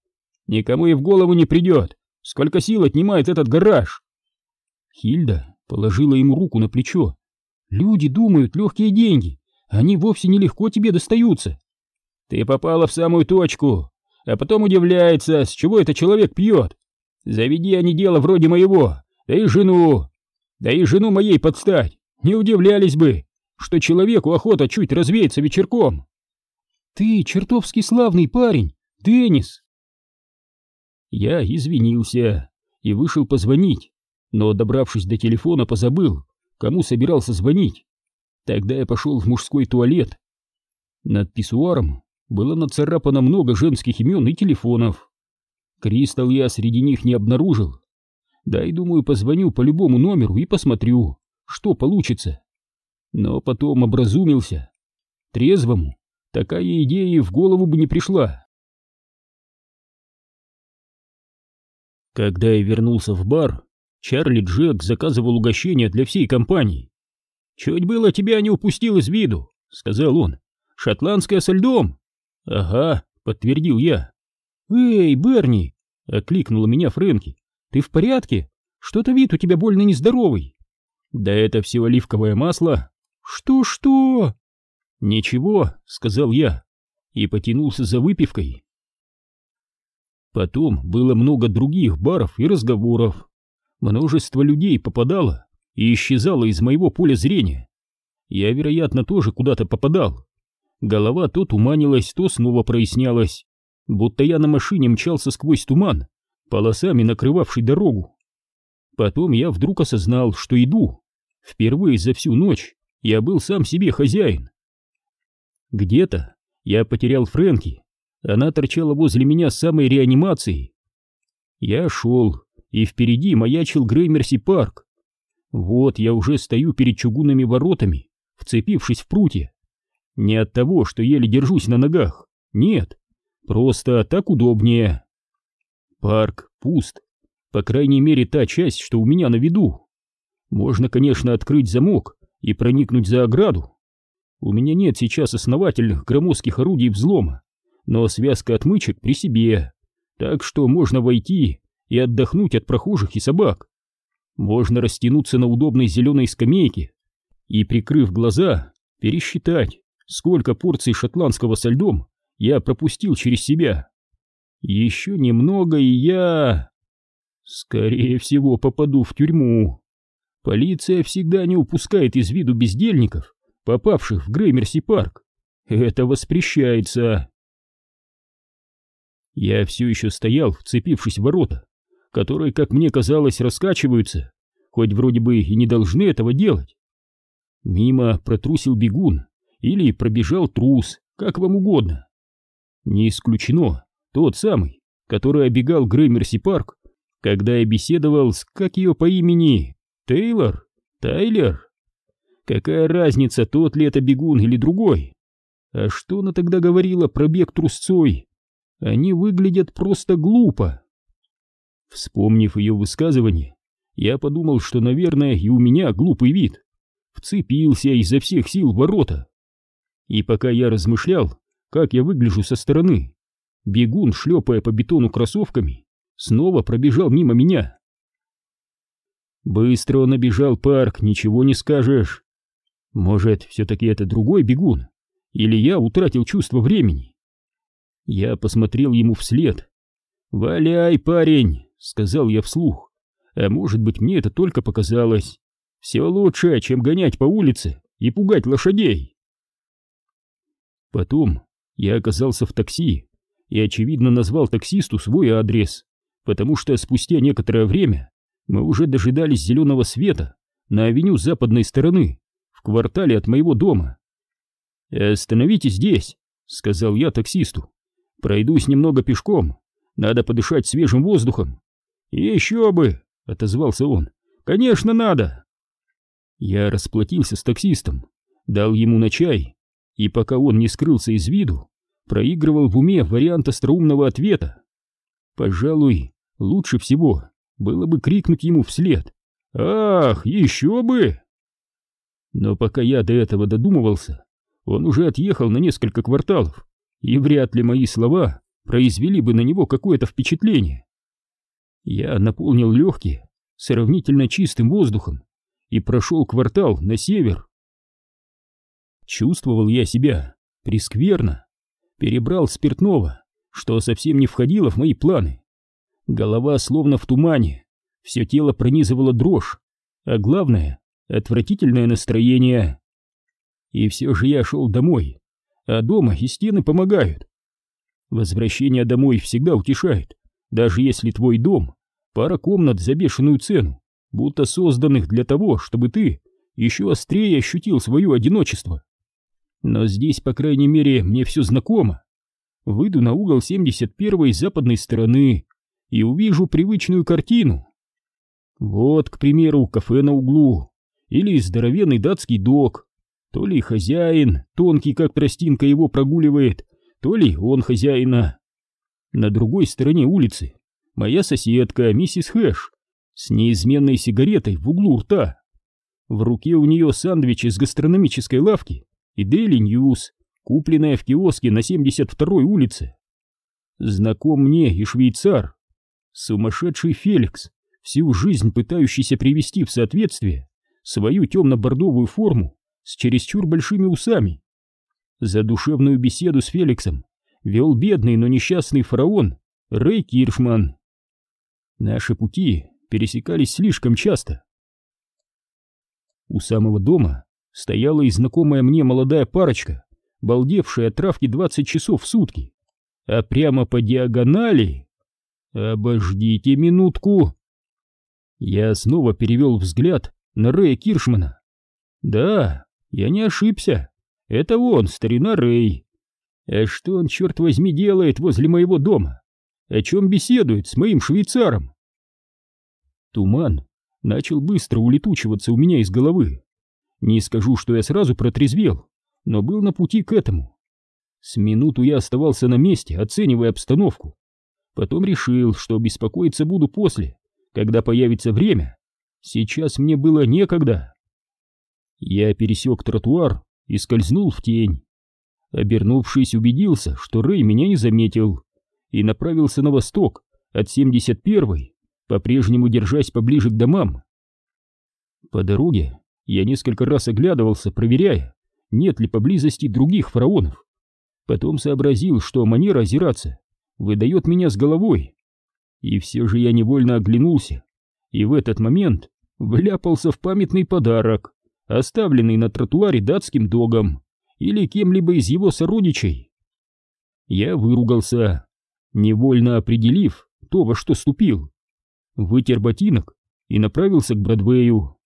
Никому и в голову не придет, сколько сил отнимает этот гараж. Хильда положила ему руку на плечо. Люди думают, легкие деньги, они вовсе нелегко тебе достаются. Ты попала в самую точку, а потом удивляется, с чего этот человек пьет. Заведи они дело вроде моего, да и жену, да и жену моей подстать, не удивлялись бы, что человеку охота чуть развеяться вечерком. Ты чертовски славный парень, Деннис. Я извинился и вышел позвонить, но, добравшись до телефона, позабыл, кому собирался звонить. Тогда я пошел в мужской туалет. Над писсуаром было нацарапано много женских имен и телефонов. Кристал я среди них не обнаружил. Да и думаю, позвоню по любому номеру и посмотрю, что получится. Но потом образумился. Трезвому такая идея в голову бы не пришла. Когда я вернулся в бар, Чарли Джек заказывал угощение для всей компании. «Чуть было тебя не упустил из виду», — сказал он. «Шотландская со льдом». «Ага», — подтвердил я. «Эй, Берни!» — окликнула меня Фрэнки. «Ты в порядке? Что-то вид у тебя больно нездоровый». «Да это все оливковое масло». «Что-что?» «Ничего», — сказал я и потянулся за выпивкой. Потом было много других баров и разговоров. Множество людей попадало и исчезало из моего поля зрения. Я, вероятно, тоже куда-то попадал. Голова то туманилась, то снова прояснялась, будто я на машине мчался сквозь туман, полосами накрывавший дорогу. Потом я вдруг осознал, что иду. Впервые за всю ночь я был сам себе хозяин. Где-то я потерял Фрэнки. Она торчала возле меня с самой реанимацией. Я шел, и впереди маячил Греймерси парк. Вот я уже стою перед чугунными воротами, вцепившись в прутья. Не от того, что еле держусь на ногах, нет, просто так удобнее. Парк пуст, по крайней мере та часть, что у меня на виду. Можно, конечно, открыть замок и проникнуть за ограду, у меня нет сейчас основательных громоздких орудий взлома, но связка отмычек при себе, так что можно войти и отдохнуть от прохожих и собак. Можно растянуться на удобной зеленой скамейке и, прикрыв глаза, пересчитать, сколько порций шотландского со льдом я пропустил через себя. Еще немного, и я... Скорее всего, попаду в тюрьму. Полиция всегда не упускает из виду бездельников, попавших в Греймерси парк. Это воспрещается. Я все еще стоял, вцепившись в ворота, которые, как мне казалось, раскачиваются, хоть вроде бы и не должны этого делать. Мимо протрусил бегун или пробежал трус, как вам угодно. Не исключено тот самый, который обегал Греймерси парк, когда я беседовал с, как ее по имени, Тейлор, Тайлер. Какая разница, тот ли это бегун или другой? А что она тогда говорила про бег трусцой? Они выглядят просто глупо. Вспомнив ее высказывание, я подумал, что, наверное, и у меня глупый вид. Вцепился изо всех сил в ворота. И пока я размышлял, как я выгляжу со стороны, бегун, шлепая по бетону кроссовками, снова пробежал мимо меня. Быстро он обежал парк, ничего не скажешь. Может, все-таки это другой бегун? Или я утратил чувство времени? Я посмотрел ему вслед. «Валяй, парень!» — сказал я вслух. «А может быть, мне это только показалось. Все лучше, чем гонять по улице и пугать лошадей!» Потом я оказался в такси и, очевидно, назвал таксисту свой адрес, потому что спустя некоторое время мы уже дожидались зеленого света на авеню западной стороны в квартале от моего дома. «Остановитесь здесь», — сказал я таксисту. «Пройдусь немного пешком, надо подышать свежим воздухом». «Еще бы», — отозвался он. «Конечно, надо». Я расплатился с таксистом, дал ему на чай, и пока он не скрылся из виду, проигрывал в уме вариант остроумного ответа. Пожалуй, лучше всего было бы крикнуть ему вслед «Ах, еще бы!» Но пока я до этого додумывался, он уже отъехал на несколько кварталов, и вряд ли мои слова произвели бы на него какое-то впечатление. Я наполнил легкие сравнительно чистым воздухом и прошел квартал на север. Чувствовал я себя прескверно, перебрал спиртного, что совсем не входило в мои планы. Голова словно в тумане, все тело пронизывало дрожь, а главное — отвратительное настроение. И все же я шел домой, а дома и стены помогают. Возвращение домой всегда утешает, даже если твой дом — пара комнат за бешеную цену, будто созданных для того, чтобы ты еще острее ощутил свое одиночество. Но здесь, по крайней мере, мне все знакомо. Выйду на угол 71-й западной стороны и увижу привычную картину. Вот, к примеру, кафе на углу или здоровенный датский док, то ли хозяин, тонкий как тростинка, его прогуливает, то ли он хозяина. На другой стороне улицы моя соседка, миссис Хэш, с неизменной сигаретой в углу рта. В руке у нее сэндвич из гастрономической лавки и Daily News, купленная в киоске на 72-й улице. Знаком мне и швейцар, сумасшедший Феликс, всю жизнь пытающийся привести в соответствие свою темно-бордовую форму с чересчур большими усами. За душевную беседу с Феликсом вел бедный, но несчастный фараон Рэй Киршман. Наши пути пересекались слишком часто. У самого дома стояла и знакомая мне молодая парочка, балдевшая от травки 20 часов в сутки, а прямо по диагонали... Обождите минутку. Я снова перевел взгляд на Рэя Киршмана. Да, я не ошибся. Это он, старина Рэй. А что он, черт возьми, делает возле моего дома? О чем беседует с моим швейцаром? Туман начал быстро улетучиваться у меня из головы. Не скажу, что я сразу протрезвел, но был на пути к этому. С минуту я оставался на месте, оценивая обстановку. Потом решил, что беспокоиться буду после, когда появится время. Сейчас мне было некогда. Я пересек тротуар и скользнул в тень. Обернувшись, убедился, что Рэй меня не заметил, и направился на восток от 71-й, по-прежнему держась поближе к домам. По дороге я несколько раз оглядывался, проверяя, нет ли поблизости других фараонов. Потом сообразил, что манера озираться выдает меня с головой. И все же я невольно оглянулся, и в этот момент вляпался в памятный подарок оставленный на тротуаре датским догом или кем-либо из его сородичей. Я выругался, невольно определив то, во что ступил, вытер ботинок и направился к Бродвею.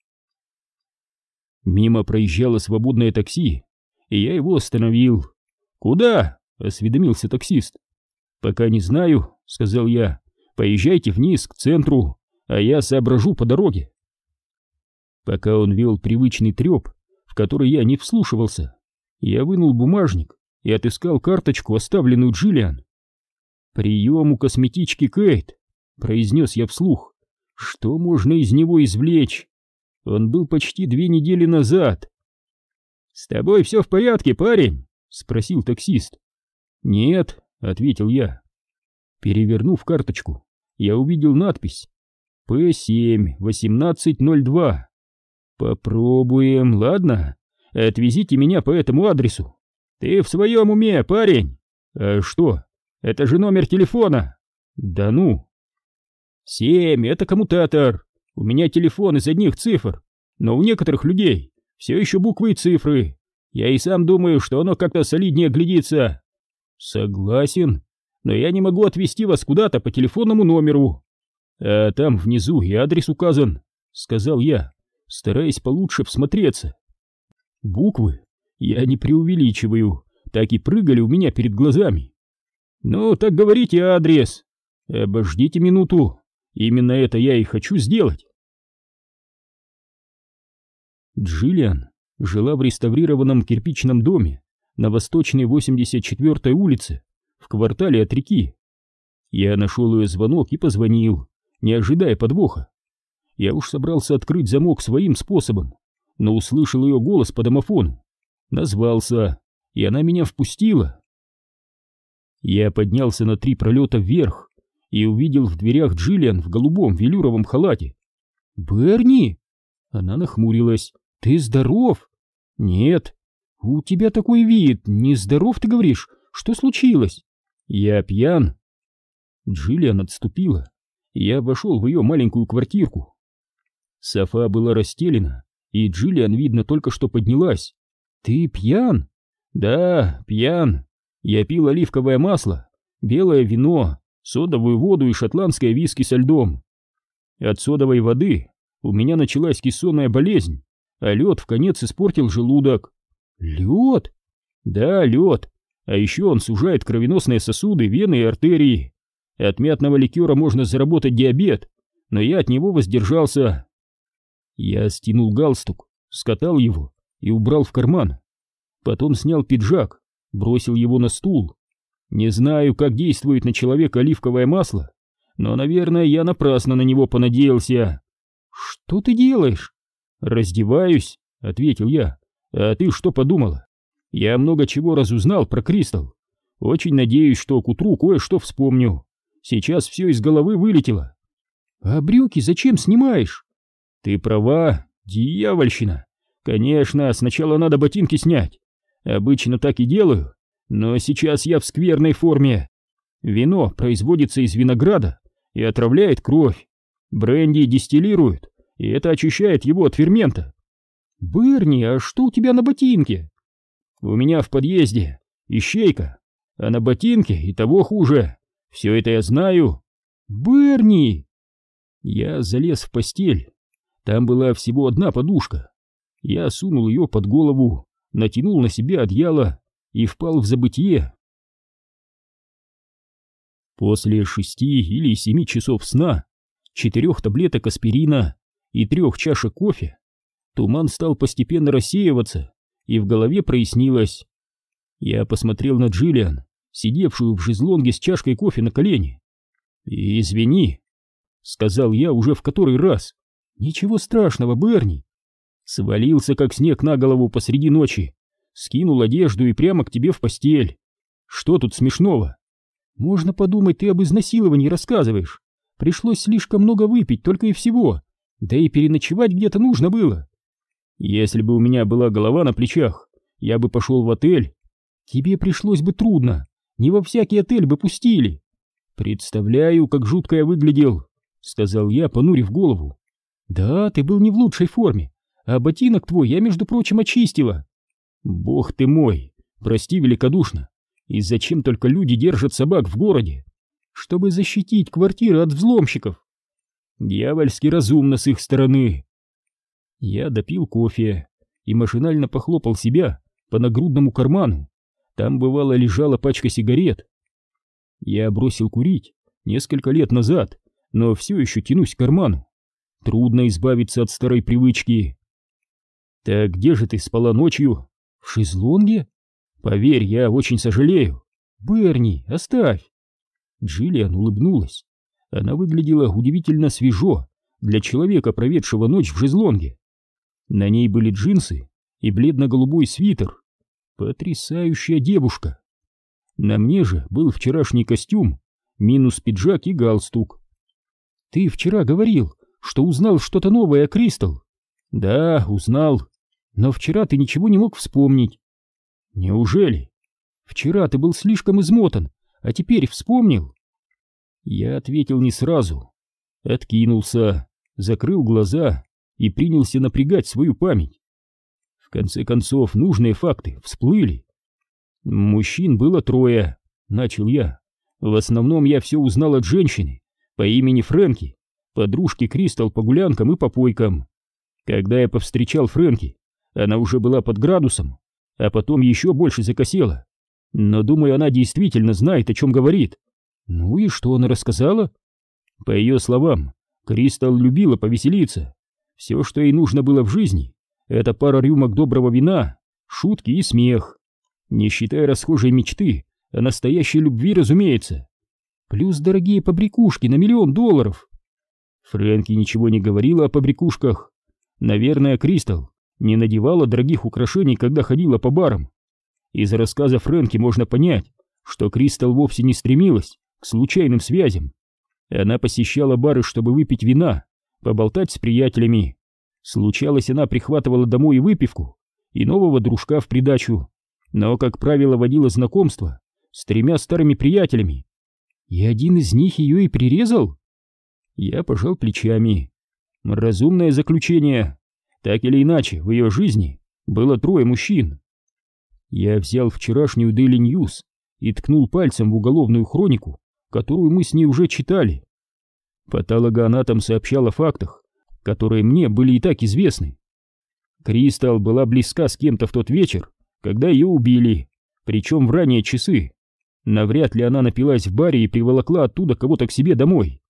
Мимо проезжало свободное такси, и я его остановил. «Куда?» — осведомился таксист. «Пока не знаю», — сказал я. «Поезжайте вниз, к центру, а я соображу по дороге». Пока он вел привычный треп, в который я не вслушивался, я вынул бумажник и отыскал карточку, оставленную Джиллиан. «Прием у косметички Кейт», — произнес я вслух. «Что можно из него извлечь?» Он был почти две недели назад. «С тобой все в порядке, парень?» — спросил таксист. «Нет», — ответил я. Перевернув карточку, я увидел надпись «П7-1802». Попробуем, ладно? Отвезите меня по этому адресу. Ты в своем уме, парень? А что? Это же номер телефона. Да ну. Семь, это коммутатор. У меня телефон из одних цифр, но у некоторых людей все еще буквы и цифры. Я и сам думаю, что оно как-то солиднее глядится. Согласен, но я не могу отвезти вас куда-то по телефонному номеру. А там внизу и адрес указан, сказал я стараясь получше всмотреться. Буквы я не преувеличиваю, так и прыгали у меня перед глазами. Ну, так говорите адрес. Обождите минуту, именно это я и хочу сделать. Джиллиан жила в реставрированном кирпичном доме на восточной 84-й улице, в квартале от реки. Я нашел ее звонок и позвонил, не ожидая подвоха. Я уж собрался открыть замок своим способом, но услышал ее голос по домофону. Назвался, и она меня впустила. Я поднялся на три пролета вверх и увидел в дверях Джиллиан в голубом велюровом халате. «Берни!» Она нахмурилась. «Ты здоров?» «Нет». «У тебя такой вид, нездоров, ты говоришь? Что случилось?» «Я пьян». Джиллиан отступила, я вошел в ее маленькую квартирку. Софа была расстелена, и Джиллиан, видно, только что поднялась. «Ты пьян?» «Да, пьян. Я пил оливковое масло, белое вино, содовую воду и шотландское виски со льдом. От содовой воды у меня началась кессонная болезнь, а лед в конец испортил желудок. Лед? Да, лед. А еще он сужает кровеносные сосуды, вены и артерии. От мятного ликера можно заработать диабет, но я от него воздержался. Я стянул галстук, скатал его и убрал в карман. Потом снял пиджак, бросил его на стул. Не знаю, как действует на человека оливковое масло, но, наверное, я напрасно на него понадеялся. «Что ты делаешь?» «Раздеваюсь», — ответил я. «А ты что подумала? Я много чего разузнал про Кристал. Очень надеюсь, что к утру кое-что вспомню. Сейчас все из головы вылетело». «А брюки зачем снимаешь?» «Ты права, дьявольщина. Конечно, сначала надо ботинки снять. Обычно так и делаю, но сейчас я в скверной форме. Вино производится из винограда и отравляет кровь. Бренди дистиллируют, и это очищает его от фермента. Берни, а что у тебя на ботинке? У меня в подъезде ищейка, а на ботинке и того хуже. Все это я знаю. Берни! Я залез в постель. Там была всего одна подушка. Я сунул ее под голову, натянул на себя одеяло и впал в забытье. После шести или семи часов сна четырех таблеток аспирина и трех чашек кофе, туман стал постепенно рассеиваться, и в голове прояснилось. Я посмотрел на Джиллиан, сидевшую в жезлонге с чашкой кофе на колене. «Извини», — сказал я уже в который раз. «Ничего страшного, Берни». Свалился, как снег на голову посреди ночи, скинул одежду и прямо к тебе в постель. Что тут смешного? Можно подумать, ты об изнасиловании рассказываешь. Пришлось слишком много выпить, только и всего. Да и переночевать где-то нужно было. Если бы у меня была голова на плечах, я бы пошел в отель. Тебе пришлось бы трудно. Не во всякий отель бы пустили. Представляю, как жутко я выглядел, сказал я, понурив голову. Да, ты был не в лучшей форме, а ботинок твой я, между прочим, очистила. Бог ты мой, прости великодушно. И зачем только люди держат собак в городе? чтобы защитить квартиры от взломщиков. Дьявольски разумно с их стороны. Я допил кофе и машинально похлопал себя по нагрудному карману. Там, бывало, лежала пачка сигарет. Я бросил курить несколько лет назад, но все еще тянусь к карману. Трудно избавиться от старой привычки. Так где же ты спала ночью? В шезлонге? Поверь, я очень сожалею. Берни, оставь. Джиллиан улыбнулась. Она выглядела удивительно свежо для человека, проведшего ночь в жезлонге. На ней были джинсы и бледно-голубой свитер. Потрясающая девушка. На мне же был вчерашний костюм, минус пиджак и галстук. Ты вчера говорил, что узнал что-то новое о Кристал. Да, узнал. Но вчера ты ничего не мог вспомнить. Неужели? Вчера ты был слишком измотан, а теперь вспомнил? Я ответил не сразу. Откинулся, закрыл глаза и принялся напрягать свою память. В конце концов, нужные факты всплыли. Мужчин было трое, начал я. В основном я все узнал от женщины по имени Фрэнки, подружки Кристал по гулянкам и попойкам. Когда я повстречал Фрэнки, она уже была под градусом, а потом еще больше закосела. Но, думаю, она действительно знает, о чем говорит. Ну и что она рассказала? По ее словам, Кристал любила повеселиться. Все, что ей нужно было в жизни, это пара рюмок доброго вина, шутки и смех. Не считая расхожей мечты, о настоящей любви, разумеется. Плюс дорогие побрякушки на миллион долларов. Фрэнки ничего не говорила о побрякушках. Наверное, Кристал не надевала дорогих украшений, когда ходила по барам. Из рассказа Фрэнки можно понять, что Кристал вовсе не стремилась к случайным связям. Она посещала бары, чтобы выпить вина, поболтать с приятелями. Случалось, она прихватывала домой и выпивку, и нового дружка в придачу, но, как правило, водила знакомство с тремя старыми приятелями. И один из них ее и прирезал? Я пожал плечами. Разумное заключение. Так или иначе, в ее жизни было трое мужчин. Я взял вчерашнюю Daily News и ткнул пальцем в уголовную хронику, которую мы с ней уже читали. Патологоанатом сообщал о фактах, которые мне были и так известны. Кристал была близка с кем-то в тот вечер, когда ее убили, причем в ранние часы. Навряд ли она напилась в баре и приволокла оттуда кого-то к себе домой.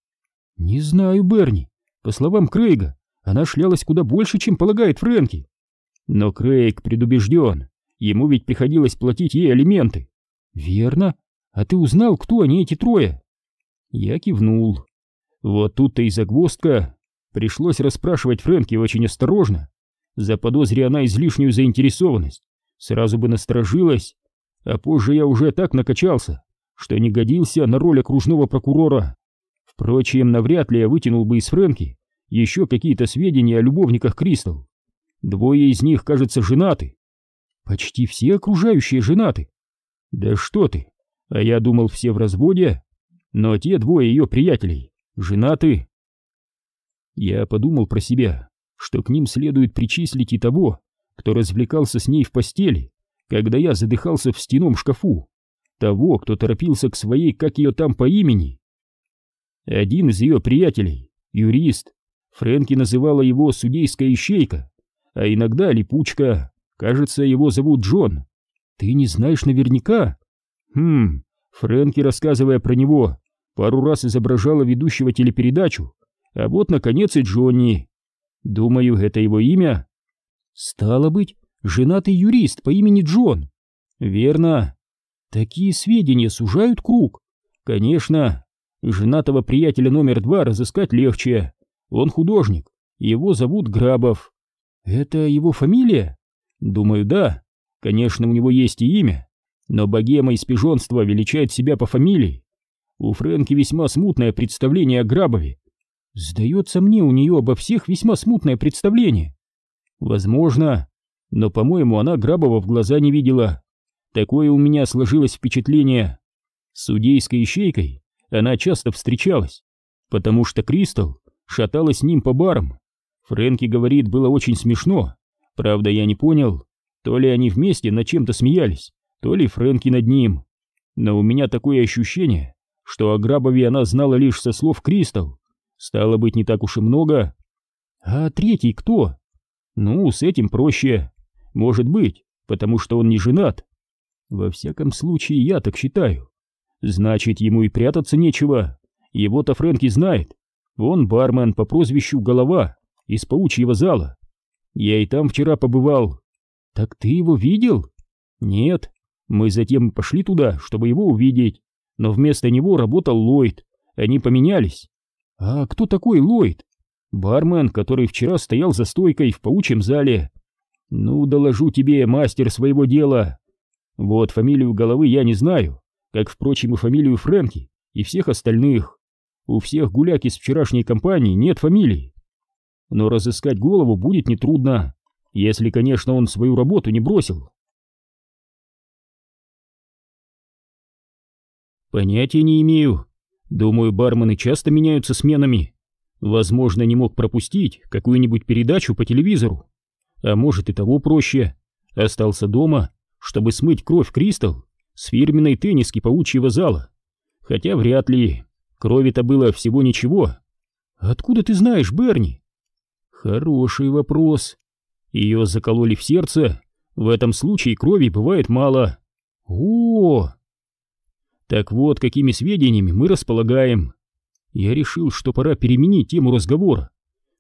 Не знаю, Берни. По словам Крейга, она шлялась куда больше, чем полагает Фрэнки. Но Крейг предубежден. Ему ведь приходилось платить ей алименты. Верно. А ты узнал, кто они, эти трое? Я кивнул. Вот тут-то и загвоздка. Пришлось расспрашивать Фрэнки очень осторожно. Заподозри она излишнюю заинтересованность. Сразу бы насторожилась. А позже я уже так накачался, что не годился на роль окружного прокурора. Впрочем, навряд ли я вытянул бы из Фрэнки еще какие-то сведения о любовниках Кристал. Двое из них, кажется, женаты. Почти все окружающие женаты. Да что ты, а я думал, все в разводе. Но те двое ее приятелей женаты. Я подумал про себя, что к ним следует причислить и того, кто развлекался с ней в постели, когда я задыхался в стеном шкафу, того, кто торопился к своей, как ее там по имени, один из ее приятелей, юрист, Фрэнки называла его судейская ищейка, а иногда липучка, кажется, его зовут Джон. Ты не знаешь наверняка? Хм, Фрэнки, рассказывая про него, пару раз изображала ведущего телепередачу, а вот, наконец, и Джонни. Думаю, это его имя. Стало быть, женатый юрист по имени Джон. Верно. Такие сведения сужают круг. Конечно, Женатого приятеля номер два разыскать легче. Он художник, его зовут Грабов. Это его фамилия? Думаю, да. Конечно, у него есть и имя, но богема и спижонство величает себя по фамилии. У Фрэнки весьма смутное представление о Грабове. Сдается мне, у нее обо всех весьма смутное представление. Возможно, но, по-моему, она Грабова в глаза не видела. Такое у меня сложилось впечатление. С судейской ищейкой она часто встречалась, потому что Кристал шаталась с ним по барам. Фрэнки говорит, было очень смешно. Правда, я не понял, то ли они вместе над чем-то смеялись, то ли Фрэнки над ним. Но у меня такое ощущение, что о Грабове она знала лишь со слов Кристал. Стало быть, не так уж и много. А третий кто? Ну, с этим проще. Может быть, потому что он не женат. Во всяком случае, я так считаю. Значит, ему и прятаться нечего. Его-то Фрэнки знает. Он бармен по прозвищу Голова из паучьего зала. Я и там вчера побывал. Так ты его видел? Нет. Мы затем пошли туда, чтобы его увидеть. Но вместо него работал Ллойд. Они поменялись. А кто такой Ллойд? Бармен, который вчера стоял за стойкой в паучьем зале. Ну, доложу тебе, мастер своего дела. Вот фамилию головы я не знаю, как, впрочем, и фамилию Фрэнки, и всех остальных. У всех гуляк из вчерашней компании нет фамилий. Но разыскать голову будет нетрудно, если, конечно, он свою работу не бросил. Понятия не имею. Думаю, бармены часто меняются сменами. Возможно, не мог пропустить какую-нибудь передачу по телевизору. А может и того проще. Остался дома, чтобы смыть кровь Кристал с фирменной тенниски паучьего зала. Хотя вряд ли. Крови-то было всего ничего. Откуда ты знаешь, Берни? Хороший вопрос. Ее закололи в сердце. В этом случае крови бывает мало. О! Так вот, какими сведениями мы располагаем. Я решил, что пора переменить тему разговора.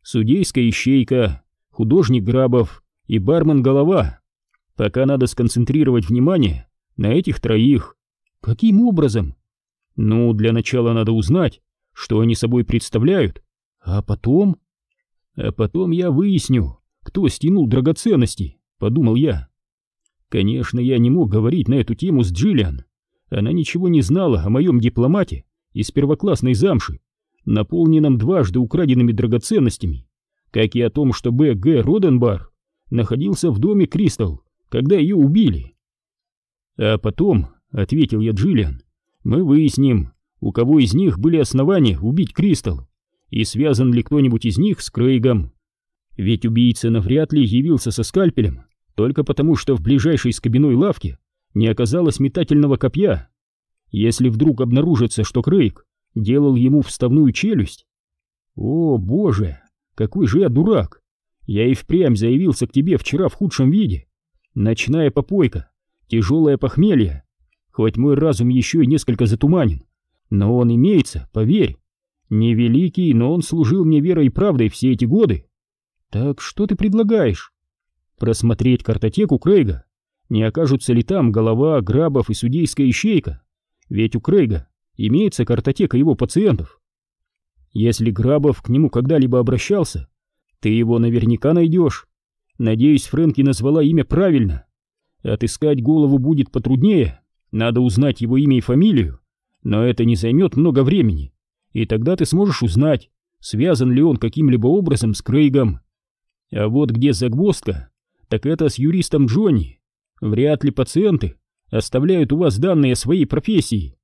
Судейская ищейка, художник Грабов и бармен Голова. Пока надо сконцентрировать внимание на этих троих. Каким образом? Ну, для начала надо узнать, что они собой представляют, А потом? А потом я выясню, кто стянул драгоценности, подумал я. Конечно, я не мог говорить на эту тему с Джиллиан. Она ничего не знала о моем дипломате из первоклассной замши, наполненном дважды украденными драгоценностями, как и о том, что Б. Г. Роденбар находился в доме Кристал, когда ее убили. А потом, — ответил я Джиллиан, — мы выясним, у кого из них были основания убить Кристал, и связан ли кто-нибудь из них с Крейгом. Ведь убийца навряд ли явился со скальпелем, только потому что в ближайшей скобяной лавке не оказалось метательного копья. Если вдруг обнаружится, что Крейг делал ему вставную челюсть... О, боже, какой же я дурак! Я и впрямь заявился к тебе вчера в худшем виде. Ночная попойка, тяжелое похмелье. Хоть мой разум еще и несколько затуманен, но он имеется, поверь. Невеликий, но он служил мне верой и правдой все эти годы. Так что ты предлагаешь? Просмотреть картотеку Крейга. Не окажутся ли там голова, грабов и судейская ищейка? Ведь у Крейга имеется картотека его пациентов. Если Грабов к нему когда-либо обращался, ты его наверняка найдешь. Надеюсь, Фрэнки назвала имя правильно. Отыскать голову будет потруднее, надо узнать его имя и фамилию, но это не займет много времени, и тогда ты сможешь узнать, связан ли он каким-либо образом с Крейгом. А вот где загвоздка, так это с юристом Джонни. Вряд ли пациенты оставляют у вас данные о своей профессии.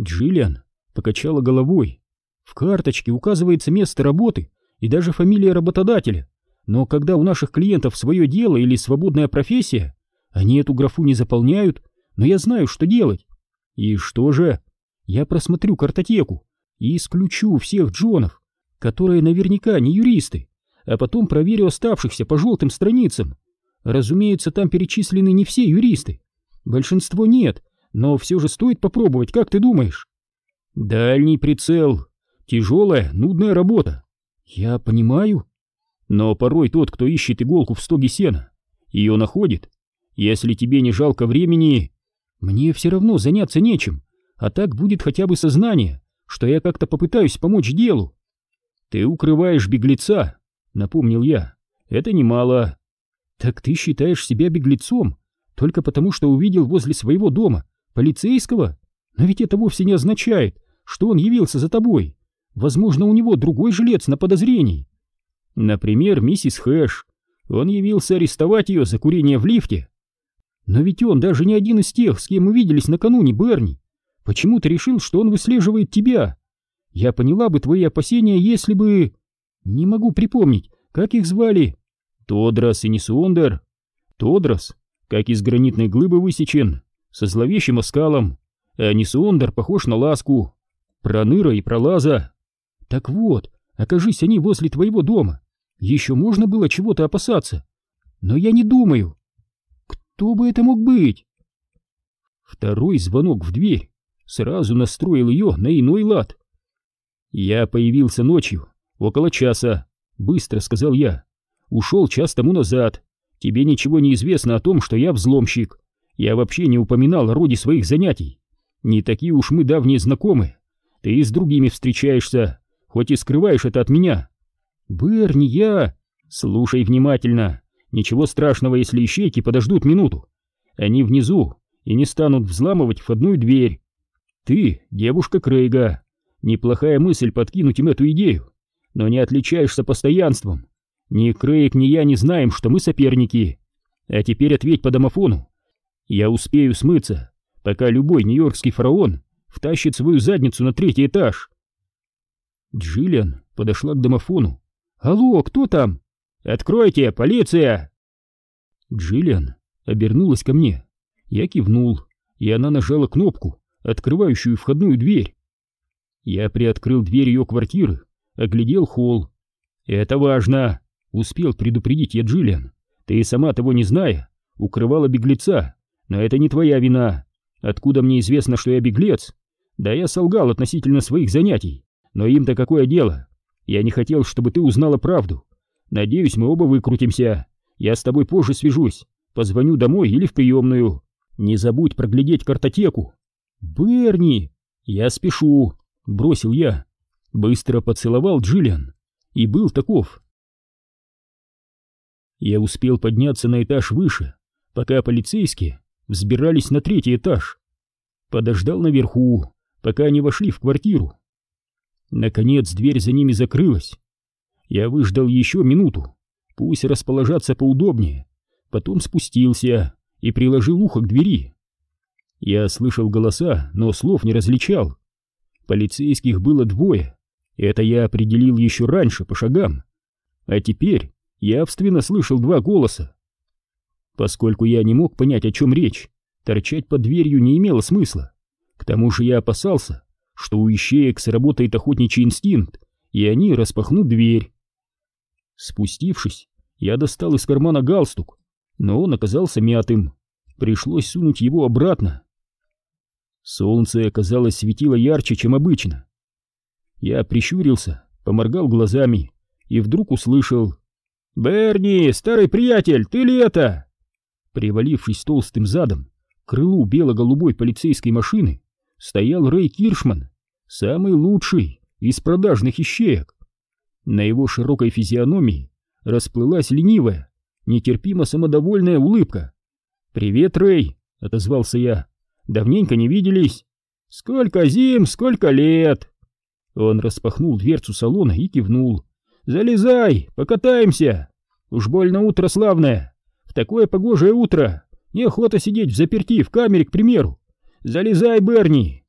Джиллиан покачала головой. В карточке указывается место работы и даже фамилия работодателя, но когда у наших клиентов свое дело или свободная профессия, они эту графу не заполняют, но я знаю, что делать. И что же? Я просмотрю картотеку и исключу всех Джонов, которые наверняка не юристы, а потом проверю оставшихся по желтым страницам. Разумеется, там перечислены не все юристы. Большинство нет, но все же стоит попробовать, как ты думаешь? Дальний прицел. Тяжелая, нудная работа. Я понимаю. Но порой тот, кто ищет иголку в стоге сена, ее находит. Если тебе не жалко времени, мне все равно заняться нечем, а так будет хотя бы сознание, что я как-то попытаюсь помочь делу. Ты укрываешь беглеца, напомнил я. Это немало. Так ты считаешь себя беглецом только потому, что увидел возле своего дома полицейского? Но ведь это вовсе не означает, что он явился за тобой. Возможно, у него другой жилец на подозрении. Например, миссис Хэш. Он явился арестовать ее за курение в лифте. Но ведь он даже не один из тех, с кем мы виделись накануне, Берни. Почему ты решил, что он выслеживает тебя? Я поняла бы твои опасения, если бы... Не могу припомнить, как их звали. Тодрос и Несуондер. Тодрос, как из гранитной глыбы высечен, со зловещим оскалом, а Несуондер похож на ласку. Проныра и пролаза. Так вот, окажись они возле твоего дома. Еще можно было чего-то опасаться. Но я не думаю. Кто бы это мог быть? Второй звонок в дверь сразу настроил ее на иной лад. Я появился ночью, около часа, быстро сказал я. Ушел час тому назад. Тебе ничего не известно о том, что я взломщик. Я вообще не упоминал о роде своих занятий. Не такие уж мы давние знакомы. Ты и с другими встречаешься, хоть и скрываешь это от меня. Берни, я... Слушай внимательно. Ничего страшного, если ищейки подождут минуту. Они внизу и не станут взламывать входную дверь. Ты девушка Крейга. Неплохая мысль подкинуть им эту идею, но не отличаешься постоянством. Ни Крейг, ни я не знаем, что мы соперники. А теперь ответь по домофону. Я успею смыться, пока любой нью-йоркский фараон втащит свою задницу на третий этаж. Джиллиан подошла к домофону. «Алло, кто там?» «Откройте, полиция!» Джиллиан обернулась ко мне. Я кивнул, и она нажала кнопку, открывающую входную дверь. Я приоткрыл дверь ее квартиры, оглядел холл. «Это важно!» — успел предупредить я Джиллиан. «Ты сама того не зная, укрывала беглеца, но это не твоя вина. Откуда мне известно, что я беглец? Да я солгал относительно своих занятий, но им-то какое дело? Я не хотел, чтобы ты узнала правду. Надеюсь, мы оба выкрутимся. Я с тобой позже свяжусь. Позвоню домой или в приемную. Не забудь проглядеть картотеку. Берни! Я спешу, бросил я. быстро поцеловал Джиллиан и был таков. Я успел подняться на этаж выше, пока полицейские взбирались на третий этаж. Подождал наверху, пока они вошли в квартиру. Наконец дверь за ними закрылась. Я выждал еще минуту, пусть расположаться поудобнее, потом спустился и приложил ухо к двери. Я слышал голоса, но слов не различал. Полицейских было двое, это я определил еще раньше по шагам. А теперь явственно слышал два голоса. Поскольку я не мог понять, о чем речь, торчать под дверью не имело смысла. К тому же я опасался, что у ищеек сработает охотничий инстинкт, и они распахнут дверь. Спустившись, я достал из кармана галстук, но он оказался мятым. Пришлось сунуть его обратно. Солнце, казалось, светило ярче, чем обычно. Я прищурился, поморгал глазами и вдруг услышал «Берни, старый приятель, ты ли это?» Привалившись толстым задом к крылу бело-голубой полицейской машины, стоял Рэй Киршман, самый лучший из продажных ищеек. На его широкой физиономии расплылась ленивая, нетерпимо самодовольная улыбка. «Привет, Рэй!» — отозвался я. Давненько не виделись. Сколько зим, сколько лет. Он распахнул дверцу салона и кивнул. Залезай, покатаемся. Уж больно утро славное. В такое погожее утро неохота сидеть в заперти в камере, к примеру. Залезай, Берни.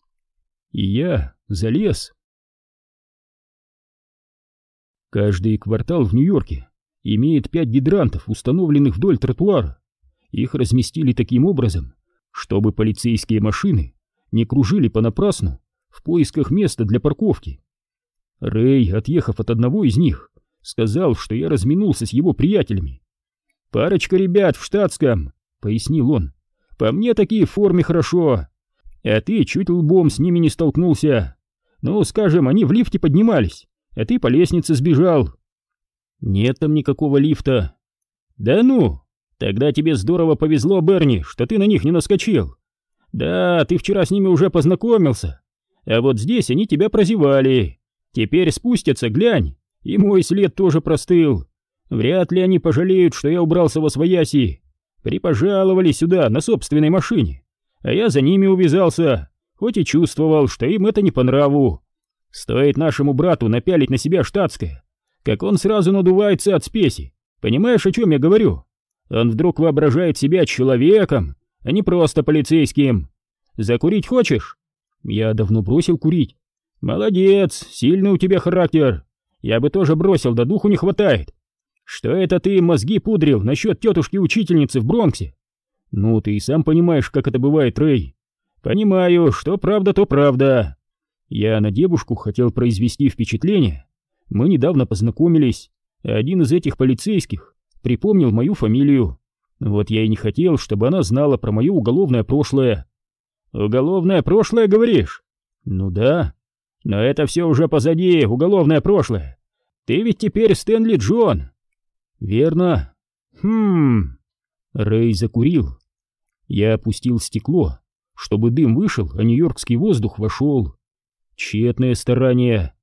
И я залез. Каждый квартал в Нью-Йорке имеет пять гидрантов, установленных вдоль тротуара. Их разместили таким образом, чтобы полицейские машины не кружили понапрасну в поисках места для парковки. Рэй, отъехав от одного из них, сказал, что я разминулся с его приятелями. «Парочка ребят в штатском», — пояснил он. «По мне такие в форме хорошо. А ты чуть лбом с ними не столкнулся. Ну, скажем, они в лифте поднимались, а ты по лестнице сбежал». «Нет там никакого лифта». «Да ну!» Тогда тебе здорово повезло, Берни, что ты на них не наскочил. Да, ты вчера с ними уже познакомился. А вот здесь они тебя прозевали. Теперь спустятся, глянь, и мой след тоже простыл. Вряд ли они пожалеют, что я убрался во свояси. Припожаловали сюда на собственной машине, а я за ними увязался, хоть и чувствовал, что им это не по нраву. Стоит нашему брату напялить на себя штатское, как он сразу надувается от спеси. Понимаешь, о чем я говорю? Он вдруг воображает себя человеком, а не просто полицейским. Закурить хочешь? Я давно бросил курить. Молодец, сильный у тебя характер. Я бы тоже бросил, да духу не хватает. Что это ты мозги пудрил насчет тетушки-учительницы в Бронксе? Ну, ты и сам понимаешь, как это бывает, Рэй. Понимаю, что правда, то правда. Я на девушку хотел произвести впечатление. Мы недавно познакомились. Один из этих полицейских припомнил мою фамилию. Вот я и не хотел, чтобы она знала про мое уголовное прошлое. Уголовное прошлое, говоришь? Ну да. Но это все уже позади, уголовное прошлое. Ты ведь теперь Стэнли Джон. Верно. Хм. Рэй закурил. Я опустил стекло, чтобы дым вышел, а нью-йоркский воздух вошел. Тщетное старание.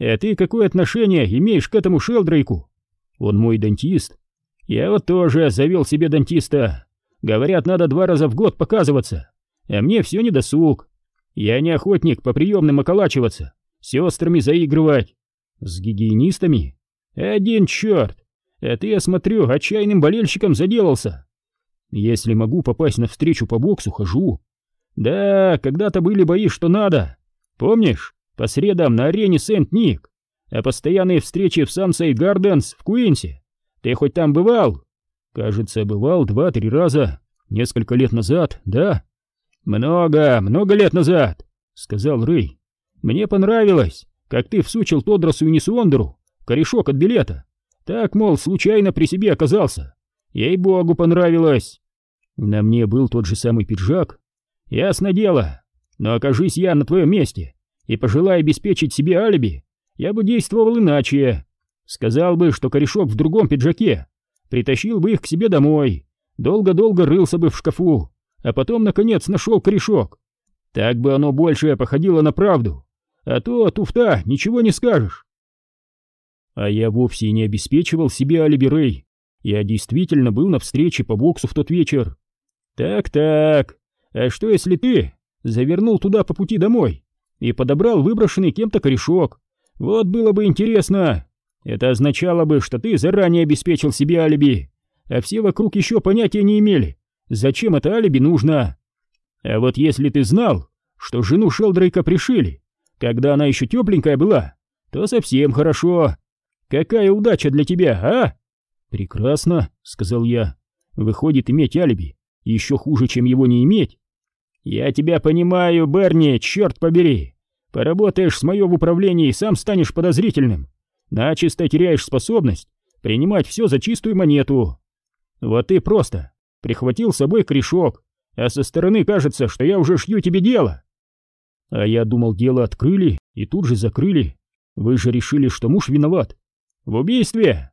А ты какое отношение имеешь к этому Шелдрейку? Он мой дантист. Я вот тоже завел себе дантиста. Говорят, надо два раза в год показываться. А мне все не досуг. Я не охотник по приемным околачиваться, с сестрами заигрывать. С гигиенистами? Один черт. А ты, я смотрю, отчаянным болельщиком заделался. Если могу попасть на встречу по боксу, хожу. Да, когда-то были бои, что надо. Помнишь, по средам на арене Сент-Ник, а постоянные встречи в Сансайд Гарденс в Куинсе. Ты хоть там бывал? Кажется, бывал два-три раза. Несколько лет назад, да? Много, много лет назад, сказал Рэй. Мне понравилось, как ты всучил Тодросу и Нисуондеру корешок от билета. Так, мол, случайно при себе оказался. Ей-богу, понравилось. На мне был тот же самый пиджак. Ясно дело. Но окажись я на твоем месте и пожелая обеспечить себе алиби, я бы действовал иначе. Сказал бы, что корешок в другом пиджаке. Притащил бы их к себе домой. Долго-долго рылся бы в шкафу. А потом, наконец, нашел корешок. Так бы оно больше походило на правду. а то, туфта, ничего не скажешь. А я вовсе не обеспечивал себе алиби Рэй. Я действительно был на встрече по боксу в тот вечер. Так-так, а что если ты завернул туда по пути домой и подобрал выброшенный кем-то корешок? Вот было бы интересно. Это означало бы, что ты заранее обеспечил себе алиби, а все вокруг еще понятия не имели, зачем это алиби нужно. А вот если ты знал, что жену Шелдрейка пришили, когда она еще тепленькая была, то совсем хорошо. Какая удача для тебя, а? Прекрасно, сказал я. Выходит, иметь алиби еще хуже, чем его не иметь. Я тебя понимаю, Берни, черт побери. Поработаешь с мое в управлении сам станешь подозрительным. Начисто теряешь способность принимать все за чистую монету. Вот ты просто прихватил с собой корешок, а со стороны кажется, что я уже шью тебе дело. А я думал, дело открыли и тут же закрыли. Вы же решили, что муж виноват. В убийстве?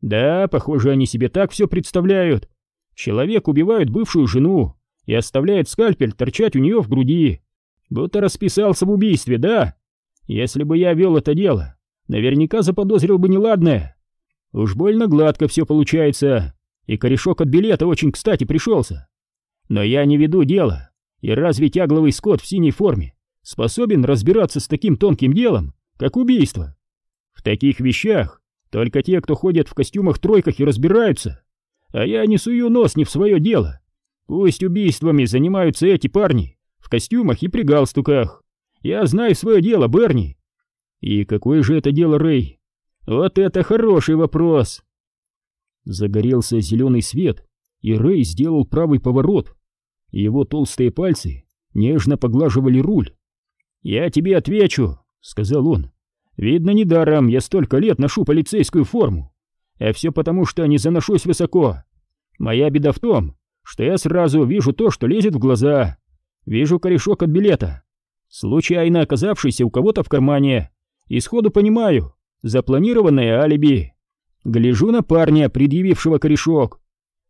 Да, похоже, они себе так все представляют. Человек убивает бывшую жену и оставляет скальпель торчать у нее в груди. Будто расписался в убийстве, да? Если бы я вел это дело, наверняка заподозрил бы неладное. Уж больно гладко все получается, и корешок от билета очень кстати пришелся. Но я не веду дело, и разве тягловый скот в синей форме способен разбираться с таким тонким делом, как убийство? В таких вещах только те, кто ходят в костюмах-тройках и разбираются. А я не сую нос не в свое дело. Пусть убийствами занимаются эти парни в костюмах и при галстуках. Я знаю свое дело, Берни. И какое же это дело, Рэй? Вот это хороший вопрос. Загорелся зеленый свет, и Рэй сделал правый поворот. Его толстые пальцы нежно поглаживали руль. «Я тебе отвечу», — сказал он. «Видно, недаром я столько лет ношу полицейскую форму. А все потому, что не заношусь высоко. Моя беда в том, что я сразу вижу то, что лезет в глаза. Вижу корешок от билета, случайно оказавшийся у кого-то в кармане, и сходу понимаю, запланированное алиби. Гляжу на парня, предъявившего корешок.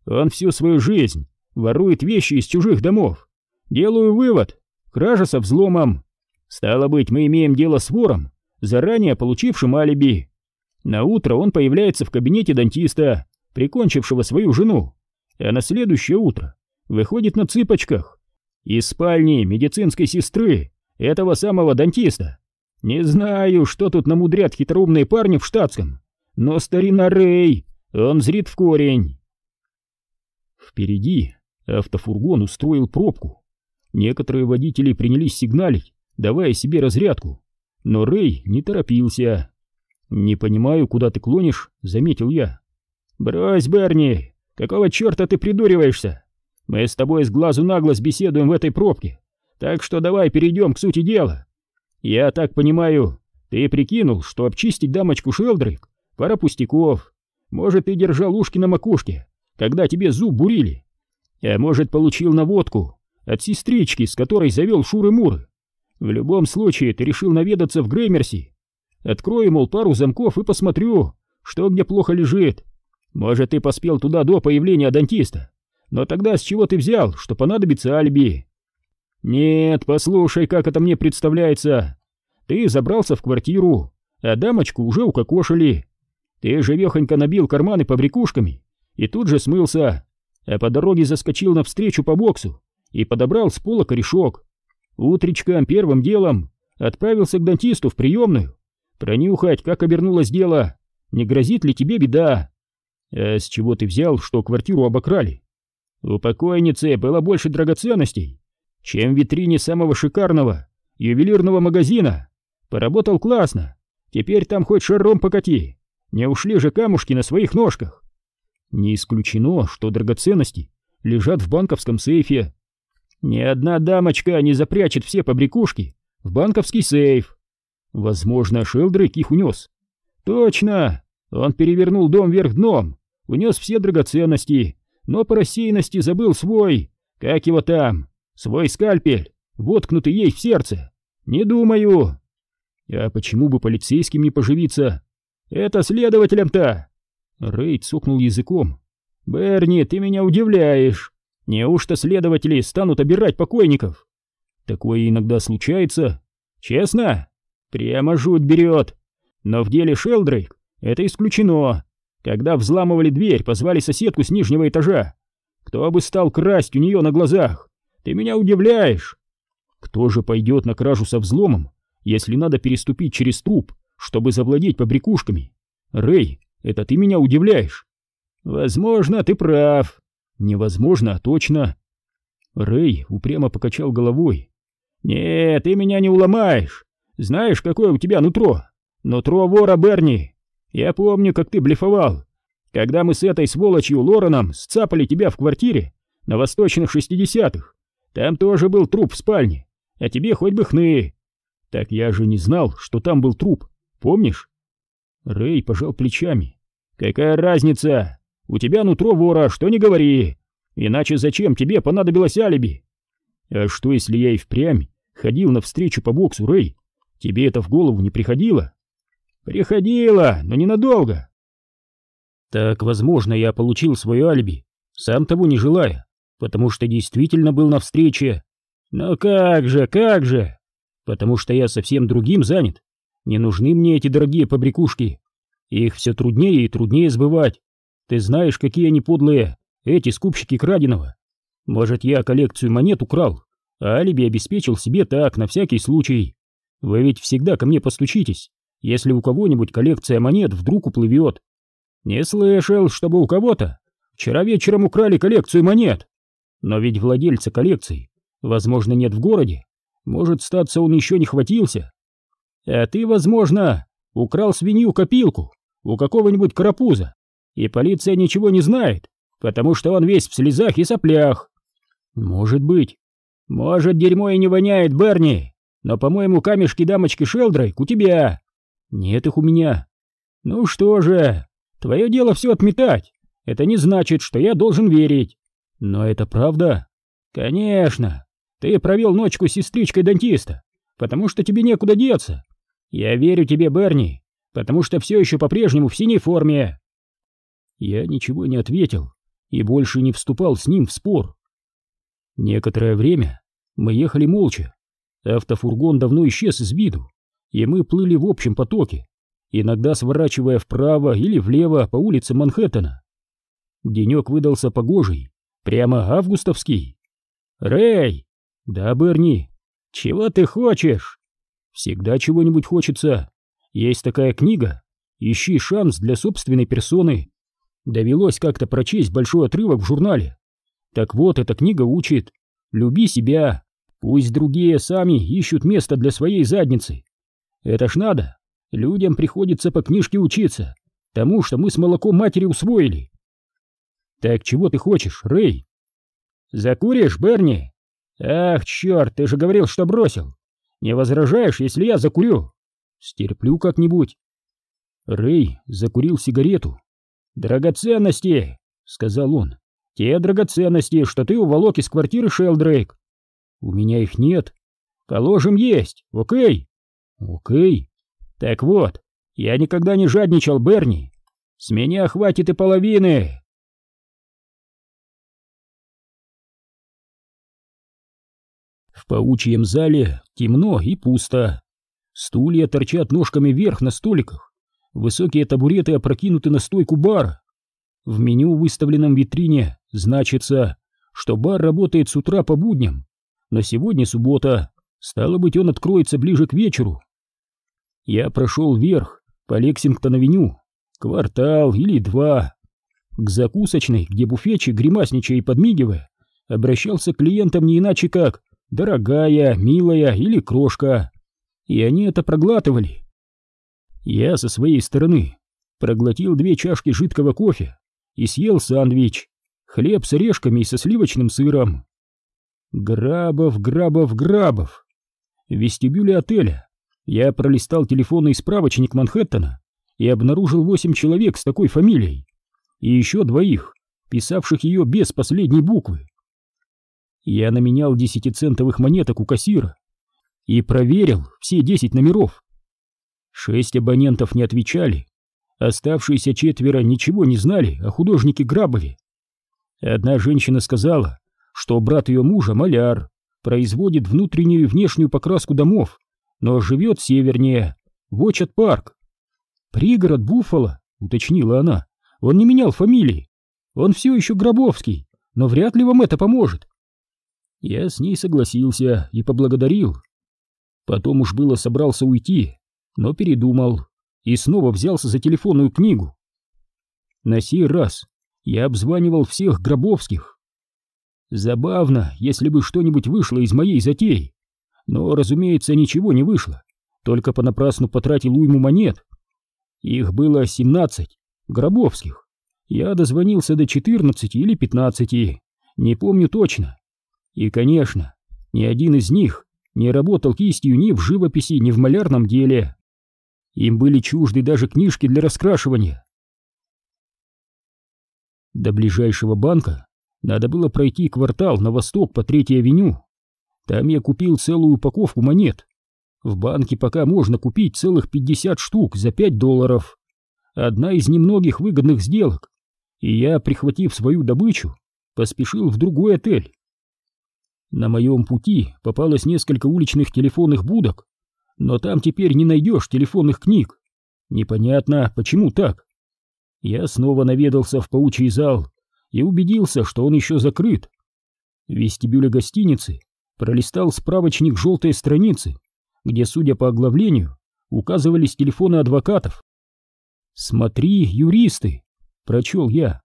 Он всю свою жизнь ворует вещи из чужих домов. Делаю вывод, кража со взломом. Стало быть, мы имеем дело с вором, заранее получившим алиби. На утро он появляется в кабинете дантиста, прикончившего свою жену, а на следующее утро выходит на цыпочках из спальни медицинской сестры этого самого дантиста. Не знаю, что тут намудрят хитроумные парни в штатском, но старина Рэй, он зрит в корень. Впереди автофургон устроил пробку. Некоторые водители принялись сигналить, давая себе разрядку, но Рэй не торопился. «Не понимаю, куда ты клонишь», — заметил я. «Брось, Берни, какого черта ты придуриваешься? Мы с тобой с глазу на глаз беседуем в этой пробке, так что давай перейдем к сути дела. Я так понимаю, ты прикинул, что обчистить дамочку Шелдрик — пара пустяков. Может, ты держал ушки на макушке, когда тебе зуб бурили. А может, получил наводку от сестрички, с которой завел шуры-муры. В любом случае, ты решил наведаться в Греймерси Открою, мол, пару замков и посмотрю, что где плохо лежит. Может, ты поспел туда до появления дантиста. Но тогда с чего ты взял, что понадобится алиби? Нет, послушай, как это мне представляется. Ты забрался в квартиру, а дамочку уже укокошили. Ты живехонько набил карманы побрякушками и тут же смылся, а по дороге заскочил навстречу по боксу и подобрал с пола корешок. Утречком первым делом отправился к дантисту в приемную, Пронюхать, как обернулось дело. Не грозит ли тебе беда? А с чего ты взял, что квартиру обокрали? У покойницы было больше драгоценностей, чем в витрине самого шикарного ювелирного магазина. Поработал классно. Теперь там хоть шаром покати. Не ушли же камушки на своих ножках. Не исключено, что драгоценности лежат в банковском сейфе. Ни одна дамочка не запрячет все побрякушки в банковский сейф. Возможно, Шелдрейк их унес. Точно! Он перевернул дом вверх дном, унес все драгоценности, но по рассеянности забыл свой, как его там, свой скальпель, воткнутый ей в сердце. Не думаю. А почему бы полицейским не поживиться? Это следователям-то! Рэй цокнул языком. Берни, ты меня удивляешь. Неужто следователи станут обирать покойников? Такое иногда случается. Честно? Прямо жуть берет. Но в деле Шелдрейк это исключено. Когда взламывали дверь, позвали соседку с нижнего этажа. Кто бы стал красть у нее на глазах? Ты меня удивляешь. Кто же пойдет на кражу со взломом, если надо переступить через труп, чтобы завладеть побрякушками? Рэй, это ты меня удивляешь. Возможно, ты прав. Невозможно, а точно. Рэй упрямо покачал головой. Нет, ты меня не уломаешь. Знаешь, какое у тебя нутро? Нутро вора Берни. Я помню, как ты блефовал. Когда мы с этой сволочью Лореном сцапали тебя в квартире на восточных шестидесятых. Там тоже был труп в спальне а тебе хоть бы хны. Так я же не знал, что там был труп, помнишь? Рэй пожал плечами. Какая разница? У тебя нутро вора, что не говори. Иначе зачем тебе понадобилось алиби? А что, если я и впрямь ходил навстречу по боксу, Рэй? Тебе это в голову не приходило? Приходило, но ненадолго. Так, возможно, я получил свое алиби, сам того не желая, потому что действительно был на встрече, но как же, как же? Потому что я совсем другим занят. Не нужны мне эти дорогие побрякушки. Их все труднее и труднее сбывать. Ты знаешь, какие они подлые, эти скупщики краденого. Может, я коллекцию монет украл, а алиби обеспечил себе так, на всякий случай. Вы ведь всегда ко мне постучитесь, если у кого-нибудь коллекция монет вдруг уплывет. Не слышал, чтобы у кого-то вчера вечером украли коллекцию монет. Но ведь владельца коллекции Возможно, нет в городе. Может, статься он еще не хватился. А ты, возможно, украл свинью-копилку у какого-нибудь карапуза, и полиция ничего не знает, потому что он весь в слезах и соплях. Может быть. Может, дерьмо и не воняет, Берни, но, по-моему, камешки дамочки Шелдрайк у тебя. Нет их у меня. Ну что же, твое дело все отметать. Это не значит, что я должен верить. Но это правда. Конечно. Ты провел ночку с сестричкой дантиста, потому что тебе некуда деться. Я верю тебе, Берни, потому что все еще по-прежнему в синей форме. Я ничего не ответил и больше не вступал с ним в спор. Некоторое время мы ехали молча. Автофургон давно исчез из виду, и мы плыли в общем потоке, иногда сворачивая вправо или влево по улице Манхэттена. Денек выдался погожий, прямо августовский. «Рэй, «Да, Берни, чего ты хочешь?» «Всегда чего-нибудь хочется. Есть такая книга. Ищи шанс для собственной персоны. Довелось как-то прочесть большой отрывок в журнале. Так вот, эта книга учит. Люби себя. Пусть другие сами ищут место для своей задницы. Это ж надо. Людям приходится по книжке учиться. Тому, что мы с молоком матери усвоили. Так чего ты хочешь, Рэй? Закуришь, Берни? «Ах, черт, ты же говорил, что бросил! Не возражаешь, если я закурю?» «Стерплю как-нибудь». Рэй закурил сигарету. «Драгоценности!» — сказал он. «Те драгоценности, что ты уволок из квартиры Шелдрейк». «У меня их нет». «Положим, есть, окей?» «Окей». «Так вот, я никогда не жадничал, Берни. С меня хватит и половины!» В паучьем зале темно и пусто. Стулья торчат ножками вверх на столиках. Высокие табуреты опрокинуты на стойку бара. В меню, выставленном в витрине, значится, что бар работает с утра по будням, но сегодня суббота, стало быть, он откроется ближе к вечеру. Я прошел вверх по Лексингтон-авеню, квартал или два, к закусочной, где буфетчик, гримасничая и подмигивая, обращался к клиентам не иначе как дорогая, милая или крошка. И они это проглатывали. Я со своей стороны проглотил две чашки жидкого кофе и съел сандвич, хлеб с орешками и со сливочным сыром. Грабов, Грабов, Грабов. В вестибюле отеля я пролистал телефонный справочник Манхэттена и обнаружил восемь человек с такой фамилией и еще двоих, писавших ее без последней буквы. Я наменял десятицентовых монеток у кассира и проверил все десять номеров. Шесть абонентов не отвечали, оставшиеся четверо ничего не знали о художнике Грабове. Одна женщина сказала, что брат ее мужа, маляр, производит внутреннюю и внешнюю покраску домов, но живет севернее, в Очет-парк. Пригород Буффало, уточнила она. Он не менял фамилии. Он все еще Гробовский, но вряд ли вам это поможет. Я с ней согласился и поблагодарил. Потом уж было собрался уйти, но передумал и снова взялся за телефонную книгу. На сей раз я обзванивал всех Гробовских. Забавно, если бы что-нибудь вышло из моей затеи. Но, разумеется, ничего не вышло, только понапрасну потратил уйму монет. Их было семнадцать, Гробовских. Я дозвонился до четырнадцати или пятнадцати, не помню точно. И, конечно, ни один из них не работал кистью ни в живописи, ни в малярном деле. Им были чужды даже книжки для раскрашивания. До ближайшего банка надо было пройти квартал на восток по Третьей авеню. Там я купил целую упаковку монет. В банке пока можно купить целых 50 штук за 5 долларов. Одна из немногих выгодных сделок. И я, прихватив свою добычу, поспешил в другой отель. На моем пути попалось несколько уличных телефонных будок, но там теперь не найдешь телефонных книг. Непонятно, почему так. Я снова наведался в паучий зал и убедился, что он еще закрыт. В вестибюле гостиницы пролистал справочник желтой страницы, где, судя по оглавлению, указывались телефоны адвокатов. «Смотри, юристы!» — прочел я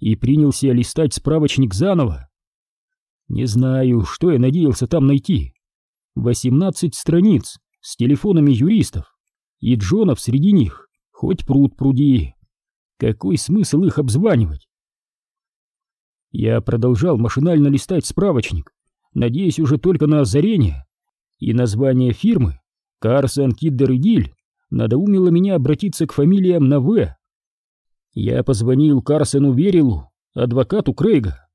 и принялся листать справочник заново. Не знаю, что я надеялся там найти. 18 страниц с телефонами юристов, и Джонов среди них, хоть пруд пруди. Какой смысл их обзванивать? Я продолжал машинально листать справочник, надеясь уже только на озарение, и название фирмы Карсон, Киддер и Диль надоумило меня обратиться к фамилиям на «В». Я позвонил Карсону Верилу, адвокату Крейга,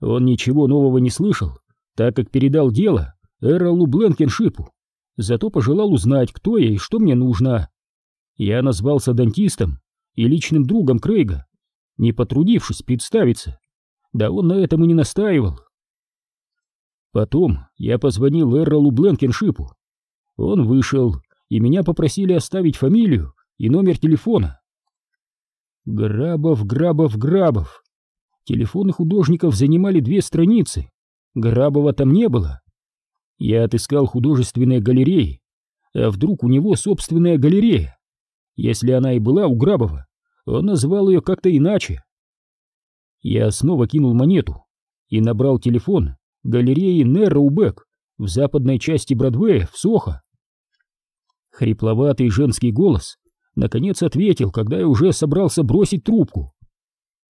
он ничего нового не слышал, так как передал дело Эролу Бленкеншипу, зато пожелал узнать, кто я и что мне нужно. Я назвался дантистом и личным другом Крейга, не потрудившись представиться. Да он на этом и не настаивал. Потом я позвонил Эролу Бленкеншипу. Он вышел, и меня попросили оставить фамилию и номер телефона. Грабов, Грабов, Грабов. Телефоны художников занимали две страницы. Грабова там не было. Я отыскал художественные галереи. А вдруг у него собственная галерея? Если она и была у Грабова, он назвал ее как-то иначе. Я снова кинул монету и набрал телефон галереи Нерроубек в западной части Бродвея, в Сохо. Хрипловатый женский голос наконец ответил, когда я уже собрался бросить трубку.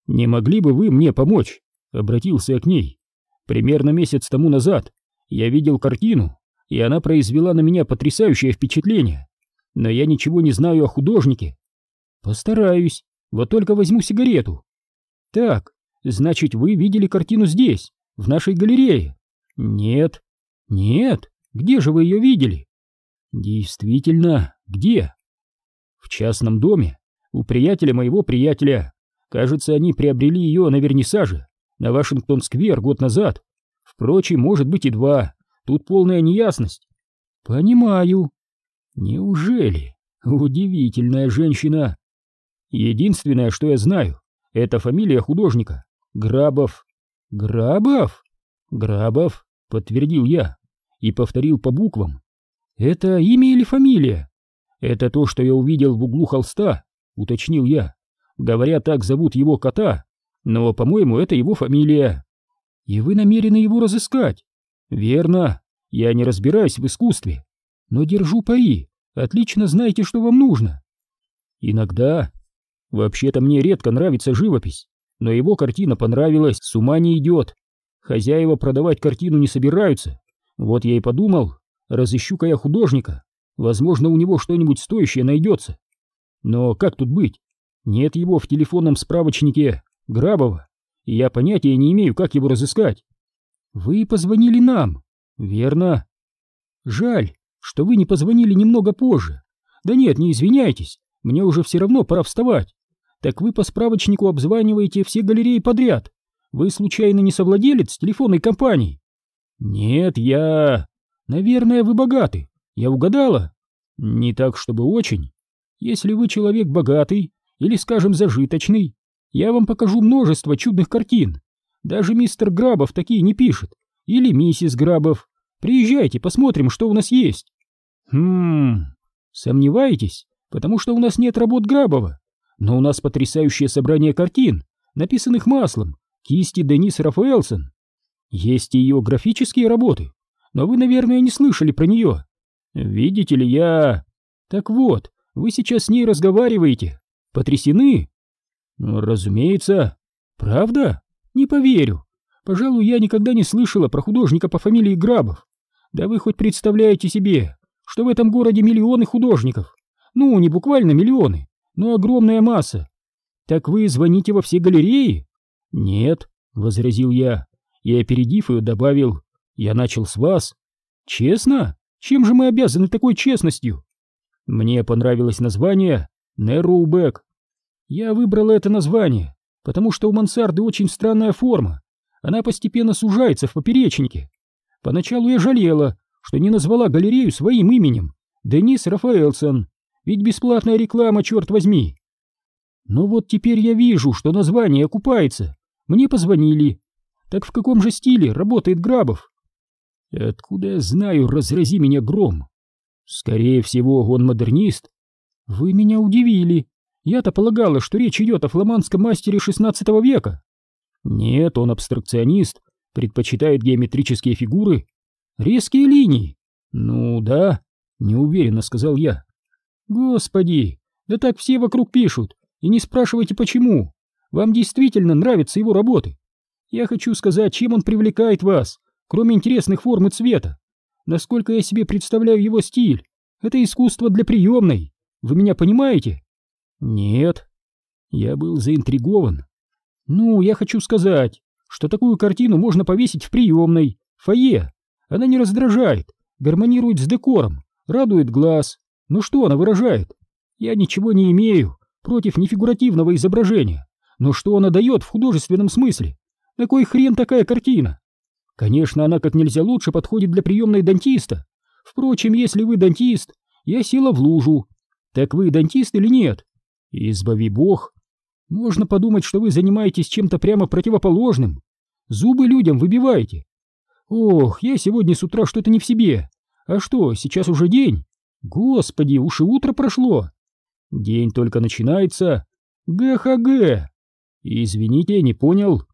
«Не могли бы вы мне помочь?» — обратился я к ней. «Примерно месяц тому назад я видел картину, и она произвела на меня потрясающее впечатление. Но я ничего не знаю о художнике. Постараюсь, вот только возьму сигарету. Так, значит, вы видели картину здесь, в нашей галерее? Нет. Нет? Где же вы ее видели? Действительно, где? В частном доме, у приятеля моего приятеля. Кажется, они приобрели ее на вернисаже на Вашингтон-сквер год назад. Впрочем, может быть и два. Тут полная неясность. Понимаю. Неужели? Удивительная женщина. Единственное, что я знаю, это фамилия художника. Грабов. Грабов? Грабов, подтвердил я и повторил по буквам. Это имя или фамилия? Это то, что я увидел в углу холста, уточнил я. Говорят, так зовут его кота, но, по-моему, это его фамилия. И вы намерены его разыскать? Верно. Я не разбираюсь в искусстве, но держу пари. Отлично знаете, что вам нужно. Иногда. Вообще-то мне редко нравится живопись, но его картина понравилась, с ума не идет. Хозяева продавать картину не собираются. Вот я и подумал, разыщу-ка я художника. Возможно, у него что-нибудь стоящее найдется. Но как тут быть? Нет его в телефонном справочнике Грабова, и я понятия не имею, как его разыскать. Вы позвонили нам, верно? Жаль, что вы не позвонили немного позже. Да нет, не извиняйтесь, мне уже все равно пора вставать. Так вы по справочнику обзваниваете все галереи подряд. Вы случайно не совладелец телефонной компании? Нет, я... Наверное, вы богаты. Я угадала? Не так, чтобы очень. Если вы человек богатый или, скажем, зажиточный, я вам покажу множество чудных картин. Даже мистер Грабов такие не пишет. Или миссис Грабов. Приезжайте, посмотрим, что у нас есть. Хм, сомневаетесь? Потому что у нас нет работ Грабова. Но у нас потрясающее собрание картин, написанных маслом, кисти Денис Рафаэлсон. Есть ее графические работы, но вы, наверное, не слышали про нее. Видите ли, я... Так вот, вы сейчас с ней разговариваете. Потрясены? Разумеется. Правда? Не поверю. Пожалуй, я никогда не слышала про художника по фамилии Грабов. Да вы хоть представляете себе, что в этом городе миллионы художников. Ну, не буквально миллионы, но огромная масса. Так вы звоните во все галереи? Нет, возразил я, и опередив ее добавил, я начал с вас. Честно? Чем же мы обязаны такой честностью? Мне понравилось название Нероубек. Я выбрала это название, потому что у мансарды очень странная форма. Она постепенно сужается в поперечнике. Поначалу я жалела, что не назвала галерею своим именем. Денис Рафаэлсон. Ведь бесплатная реклама, черт возьми. Но вот теперь я вижу, что название окупается. Мне позвонили. Так в каком же стиле работает Грабов? Откуда я знаю, разрази меня гром? Скорее всего, он модернист. Вы меня удивили. Я-то полагала, что речь идет о фламандском мастере XVI века. Нет, он абстракционист, предпочитает геометрические фигуры. Резкие линии. Ну да, неуверенно сказал я. Господи, да так все вокруг пишут. И не спрашивайте почему. Вам действительно нравятся его работы. Я хочу сказать, чем он привлекает вас, кроме интересных форм и цвета. Насколько я себе представляю его стиль, это искусство для приемной. Вы меня понимаете? Нет. Я был заинтригован. Ну, я хочу сказать, что такую картину можно повесить в приемной, в фойе. Она не раздражает, гармонирует с декором, радует глаз. Ну что она выражает? Я ничего не имею против нефигуративного изображения. Но что она дает в художественном смысле? На кой хрен такая картина? Конечно, она как нельзя лучше подходит для приемной дантиста. Впрочем, если вы дантист, я села в лужу. Так вы дантист или нет? Избави бог. Можно подумать, что вы занимаетесь чем-то прямо противоположным. Зубы людям выбиваете. Ох, я сегодня с утра что-то не в себе. А что, сейчас уже день? Господи, уж и утро прошло. День только начинается. ГХГ. Извините, не понял.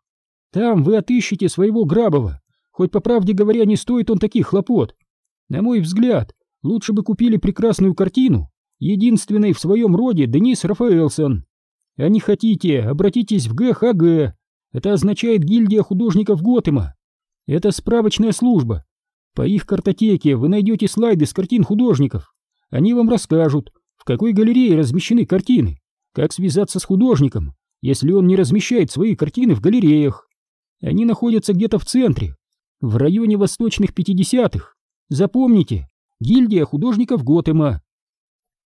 Там вы отыщете своего Грабова. Хоть по правде говоря, не стоит он таких хлопот. На мой взгляд, лучше бы купили прекрасную картину, единственной в своем роде Денис Рафаэлсон. А не хотите, обратитесь в ГХГ. Это означает гильдия художников Готэма. Это справочная служба. По их картотеке вы найдете слайды с картин художников. Они вам расскажут, в какой галерее размещены картины, как связаться с художником, если он не размещает свои картины в галереях. Они находятся где-то в центре, в районе восточных пятидесятых. Запомните, гильдия художников Готэма.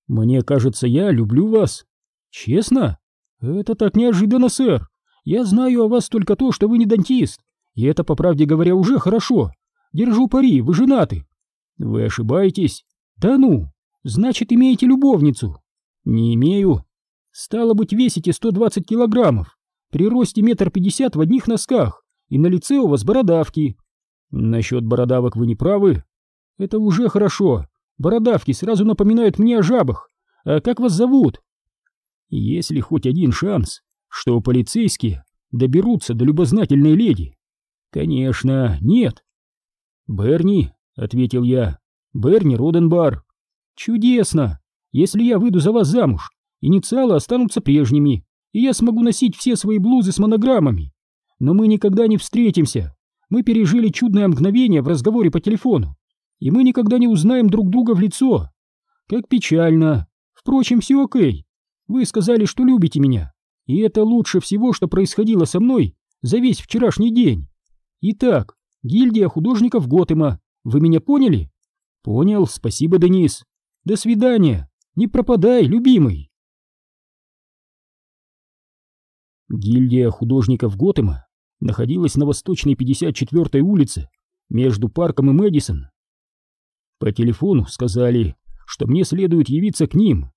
Мне кажется, я люблю вас. Честно? Это так неожиданно, сэр. Я знаю о вас только то, что вы не дантист. И это, по правде говоря, уже хорошо. Держу пари, вы женаты. Вы ошибаетесь. Да ну, значит, имеете любовницу. Не имею. Стало быть, весите 120 килограммов. При росте метр пятьдесят в одних носках. И на лице у вас бородавки. Насчет бородавок вы не правы. Это уже хорошо. Бородавки сразу напоминают мне о жабах. А как вас зовут? Есть ли хоть один шанс, что полицейские доберутся до любознательной леди? Конечно, нет. Берни, ответил я. Берни Роденбар. Чудесно. Если я выйду за вас замуж, инициалы останутся прежними, и я смогу носить все свои блузы с монограммами. Но мы никогда не встретимся. Мы пережили чудное мгновение в разговоре по телефону, и мы никогда не узнаем друг друга в лицо. Как печально. Впрочем, все окей. Вы сказали, что любите меня, и это лучше всего, что происходило со мной за весь вчерашний день. Итак, гильдия художников Готэма. Вы меня поняли? Понял, спасибо, Денис. До свидания. Не пропадай, любимый. Гильдия художников Готэма находилась на восточной 54-й улице между парком и Мэдисон. По телефону сказали, что мне следует явиться к ним.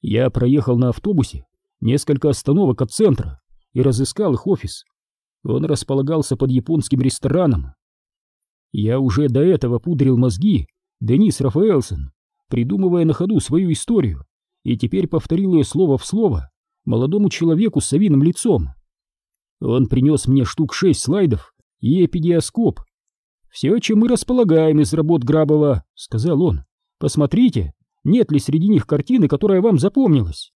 Я проехал на автобусе несколько остановок от центра и разыскал их офис. Он располагался под японским рестораном. Я уже до этого пудрил мозги Денис Рафаэлсон, придумывая на ходу свою историю, и теперь повторил ее слово в слово молодому человеку с совиным лицом. Он принес мне штук шесть слайдов и эпидиоскоп. «Все, чем мы располагаем из работ Грабова», — сказал он. «Посмотрите, нет ли среди них картины, которая вам запомнилась?»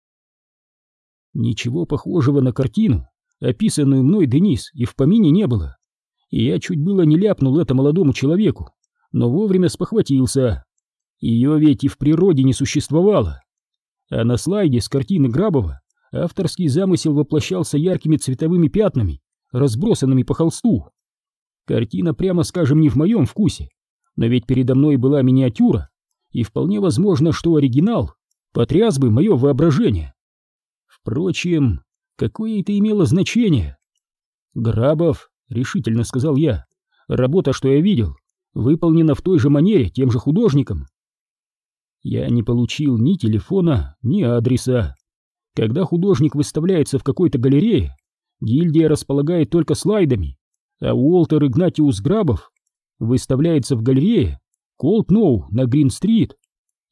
Ничего похожего на картину, описанную мной Денис, и в помине не было. И я чуть было не ляпнул это молодому человеку, но вовремя спохватился. Ее ведь и в природе не существовало. А на слайде с картины Грабова авторский замысел воплощался яркими цветовыми пятнами, разбросанными по холсту. Картина, прямо скажем, не в моем вкусе, но ведь передо мной была миниатюра, и вполне возможно, что оригинал потряс бы мое воображение. Впрочем, какое это имело значение? Грабов, решительно сказал я, работа, что я видел, выполнена в той же манере, тем же художником. Я не получил ни телефона, ни адреса. Когда художник выставляется в какой-то галерее, гильдия располагает только слайдами, а Уолтер Игнатиус Грабов выставляется в галерее Колт Ноу на Грин-стрит.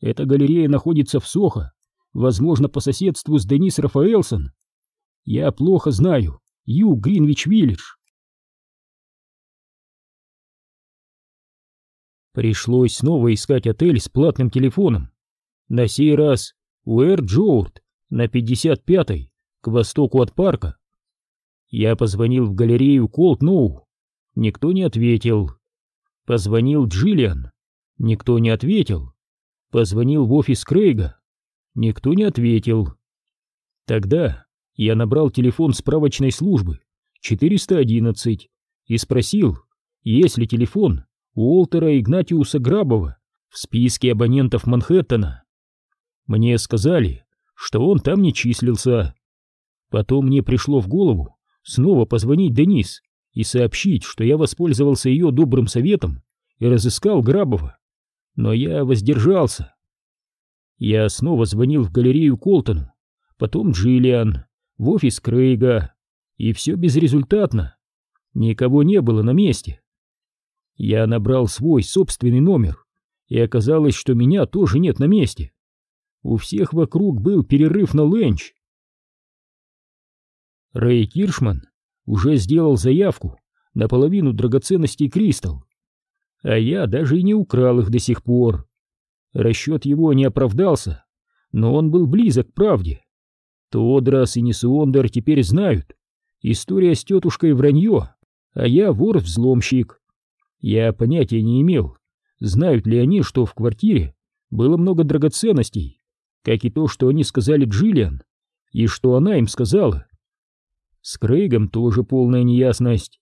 Эта галерея находится в Сохо, возможно, по соседству с Денис Рафаэлсон. Я плохо знаю Ю Гринвич Виллидж. Пришлось снова искать отель с платным телефоном. На сей раз Уэр Джоурт на 55-й, к востоку от парка. Я позвонил в галерею Колт Ноу. Никто не ответил. Позвонил Джиллиан. Никто не ответил. Позвонил в офис Крейга. Никто не ответил. Тогда я набрал телефон справочной службы 411 и спросил, есть ли телефон Уолтера Игнатиуса Грабова в списке абонентов Манхэттена. Мне сказали, что он там не числился. Потом мне пришло в голову снова позвонить Денис и сообщить, что я воспользовался ее добрым советом и разыскал Грабова. Но я воздержался. Я снова звонил в галерею Колтону, потом Джиллиан, в офис Крейга, и все безрезультатно. Никого не было на месте. Я набрал свой собственный номер, и оказалось, что меня тоже нет на месте. У всех вокруг был перерыв на ленч. Рэй Киршман уже сделал заявку на половину драгоценностей Кристалл, а я даже и не украл их до сих пор. Расчет его не оправдался, но он был близок к правде. Тодрас и Несуондер теперь знают. История с тетушкой вранье, а я вор-взломщик. Я понятия не имел, знают ли они, что в квартире было много драгоценностей, как и то, что они сказали Джиллиан, и что она им сказала. С Крейгом тоже полная неясность.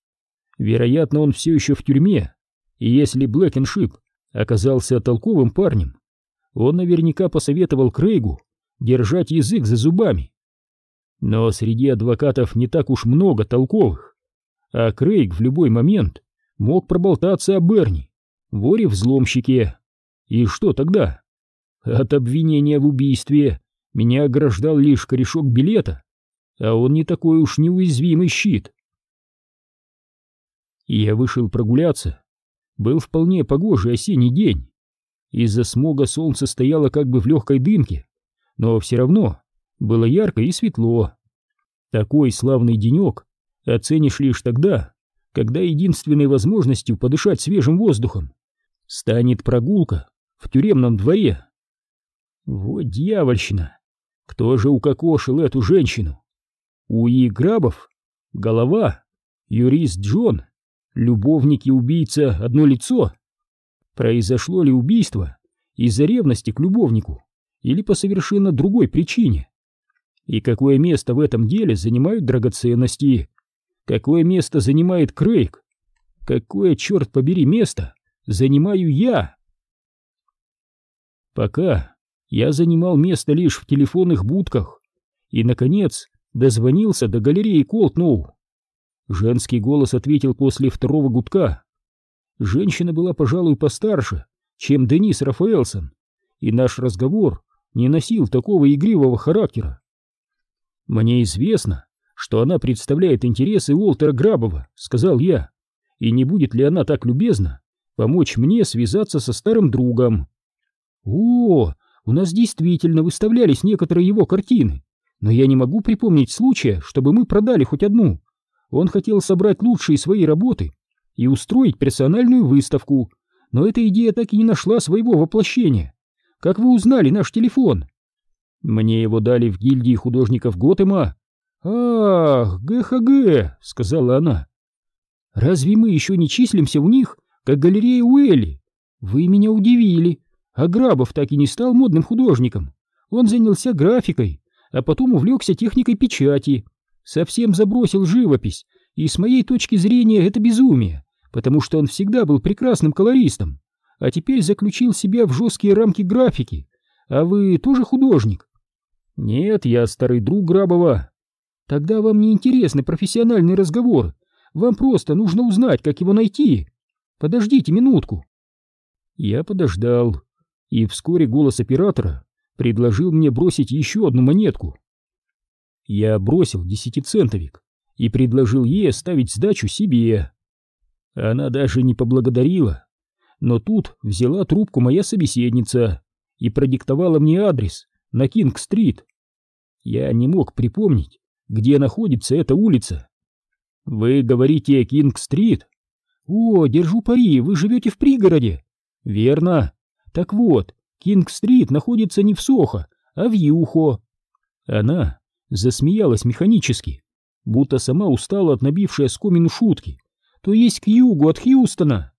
Вероятно, он все еще в тюрьме, и если Блэкеншип оказался толковым парнем, он наверняка посоветовал Крейгу держать язык за зубами. Но среди адвокатов не так уж много толковых, а Крейг в любой момент мог проболтаться о Берни, воре-взломщике. И что тогда? От обвинения в убийстве меня ограждал лишь корешок билета, а он не такой уж неуязвимый щит. Я вышел прогуляться. Был вполне погожий осенний день. Из-за смога солнце стояло как бы в легкой дымке, но все равно было ярко и светло. Такой славный денек оценишь лишь тогда, когда единственной возможностью подышать свежим воздухом станет прогулка в тюремном дворе. Вот дьявольщина! Кто же укокошил эту женщину? Уи Грабов? Голова? Юрист Джон? Любовник и убийца одно лицо? Произошло ли убийство из-за ревности к любовнику или по совершенно другой причине? И какое место в этом деле занимают драгоценности? Какое место занимает Крейг? Какое, черт побери, место занимаю я? Пока я занимал место лишь в телефонных будках и, наконец, дозвонился до галереи Колтноу. Женский голос ответил после второго гудка. Женщина была, пожалуй, постарше, чем Денис Рафаэлсон, и наш разговор не носил такого игривого характера. «Мне известно, что она представляет интересы Уолтера Грабова», — сказал я, «и не будет ли она так любезна помочь мне связаться со старым другом?» «О, у нас действительно выставлялись некоторые его картины, но я не могу припомнить случая, чтобы мы продали хоть одну. Он хотел собрать лучшие свои работы и устроить персональную выставку, но эта идея так и не нашла своего воплощения. Как вы узнали наш телефон? Мне его дали в гильдии художников Готэма. Ах, ГХГ, сказала она. Разве мы еще не числимся у них, как галерея Уэлли? Вы меня удивили. А Грабов так и не стал модным художником. Он занялся графикой, а потом увлекся техникой печати. Совсем забросил живопись, и с моей точки зрения это безумие, потому что он всегда был прекрасным колористом а теперь заключил себя в жесткие рамки графики. А вы тоже художник? Нет, я старый друг Грабова. Тогда вам не интересны профессиональные разговоры. Вам просто нужно узнать, как его найти. Подождите минутку. Я подождал, и вскоре голос оператора предложил мне бросить еще одну монетку. Я бросил десятицентовик и предложил ей оставить сдачу себе. Она даже не поблагодарила, но тут взяла трубку моя собеседница и продиктовала мне адрес на Кинг-стрит. Я не мог припомнить, где находится эта улица. Вы говорите Кинг-стрит? О, держу пари, вы живете в пригороде. Верно. Так вот, Кинг-стрит находится не в Сохо, а в Юхо. Она засмеялась механически, будто сама устала от набившей оскомину шутки. То есть к югу от Хьюстона.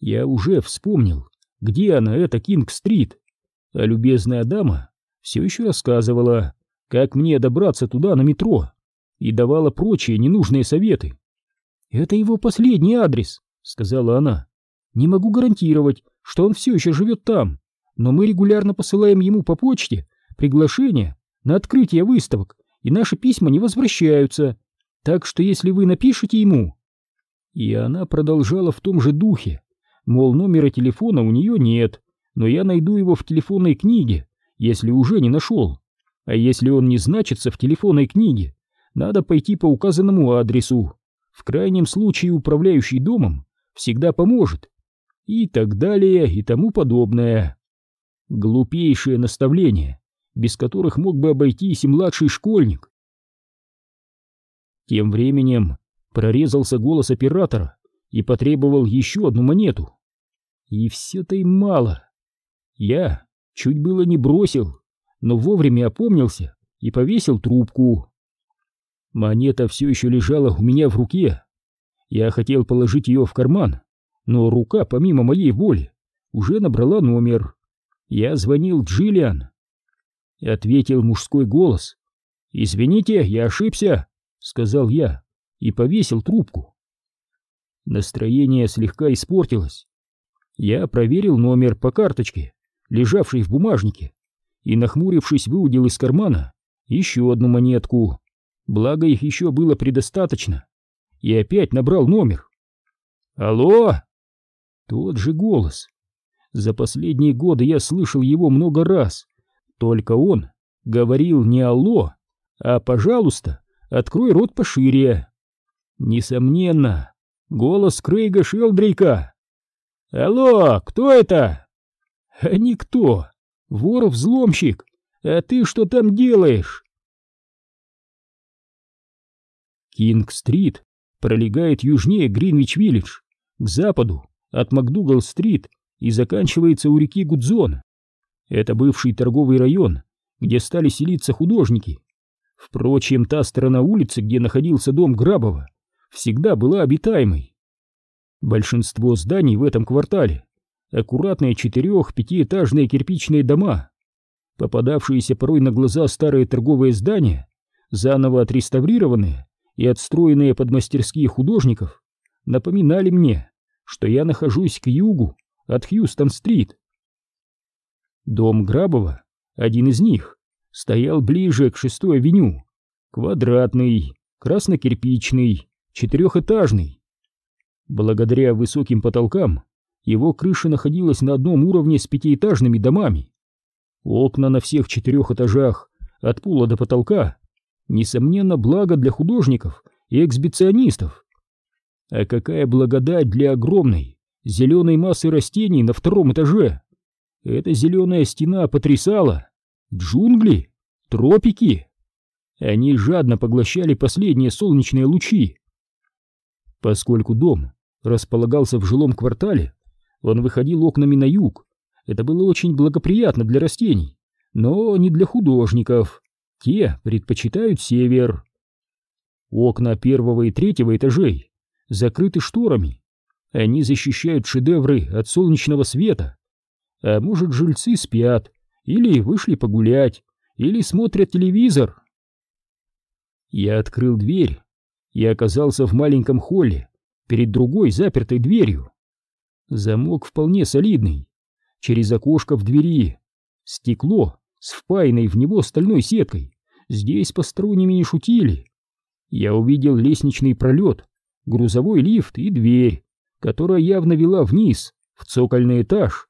Я уже вспомнил, где она, эта Кинг-стрит, а любезная дама все еще рассказывала, как мне добраться туда на метро, и давала прочие ненужные советы. «Это его последний адрес», — сказала она. «Не могу гарантировать, что он все еще живет там, но мы регулярно посылаем ему по почте приглашения на открытие выставок, и наши письма не возвращаются, так что если вы напишете ему...» И она продолжала в том же духе, мол, номера телефона у нее нет, но я найду его в телефонной книге, если уже не нашел. А если он не значится в телефонной книге, надо пойти по указанному адресу. В крайнем случае управляющий домом всегда поможет. И так далее, и тому подобное. Глупейшие наставления, без которых мог бы обойтись и младший школьник. Тем временем прорезался голос оператора, и потребовал еще одну монету. И все-то им мало. Я чуть было не бросил, но вовремя опомнился и повесил трубку. Монета все еще лежала у меня в руке. Я хотел положить ее в карман, но рука, помимо моей воли, уже набрала номер. Я звонил Джиллиан. Ответил мужской голос. «Извините, я ошибся», — сказал я и повесил трубку. Настроение слегка испортилось. Я проверил номер по карточке, лежавшей в бумажнике, и, нахмурившись, выудил из кармана еще одну монетку. Благо их еще было предостаточно. И опять набрал номер. «Алло!» Тот же голос. За последние годы я слышал его много раз. Только он говорил не «алло», а «пожалуйста, открой рот пошире». Несомненно, Голос Крейга Шелдрейка. «Алло, кто это?» «А никто. Вор-взломщик. А ты что там делаешь?» Кинг-стрит пролегает южнее Гринвич-Виллидж, к западу от Макдугал-стрит и заканчивается у реки Гудзон. Это бывший торговый район, где стали селиться художники. Впрочем, та сторона улицы, где находился дом Грабова, всегда была обитаемой. Большинство зданий в этом квартале — аккуратные четырех-пятиэтажные кирпичные дома. Попадавшиеся порой на глаза старые торговые здания, заново отреставрированные и отстроенные под мастерские художников, напоминали мне, что я нахожусь к югу от Хьюстон-стрит. Дом Грабова, один из них, стоял ближе к шестой авеню, квадратный, краснокирпичный, четырехэтажный. Благодаря высоким потолкам Его крыша находилась на одном уровне с пятиэтажными домами. Окна на всех четырех этажах, от пола до потолка, несомненно, благо для художников и эксбиционистов. А какая благодать для огромной зеленой массы растений на втором этаже! Эта зеленая стена потрясала! Джунгли! Тропики! Они жадно поглощали последние солнечные лучи. Поскольку дом располагался в жилом квартале, он выходил окнами на юг. Это было очень благоприятно для растений, но не для художников. Те предпочитают север. Окна первого и третьего этажей закрыты шторами. Они защищают шедевры от солнечного света. А может, жильцы спят, или вышли погулять, или смотрят телевизор. Я открыл дверь и оказался в маленьком холле, перед другой запертой дверью. Замок вполне солидный. Через окошко в двери стекло с впаянной в него стальной сеткой. Здесь посторонними не шутили. Я увидел лестничный пролет, грузовой лифт и дверь, которая явно вела вниз, в цокольный этаж.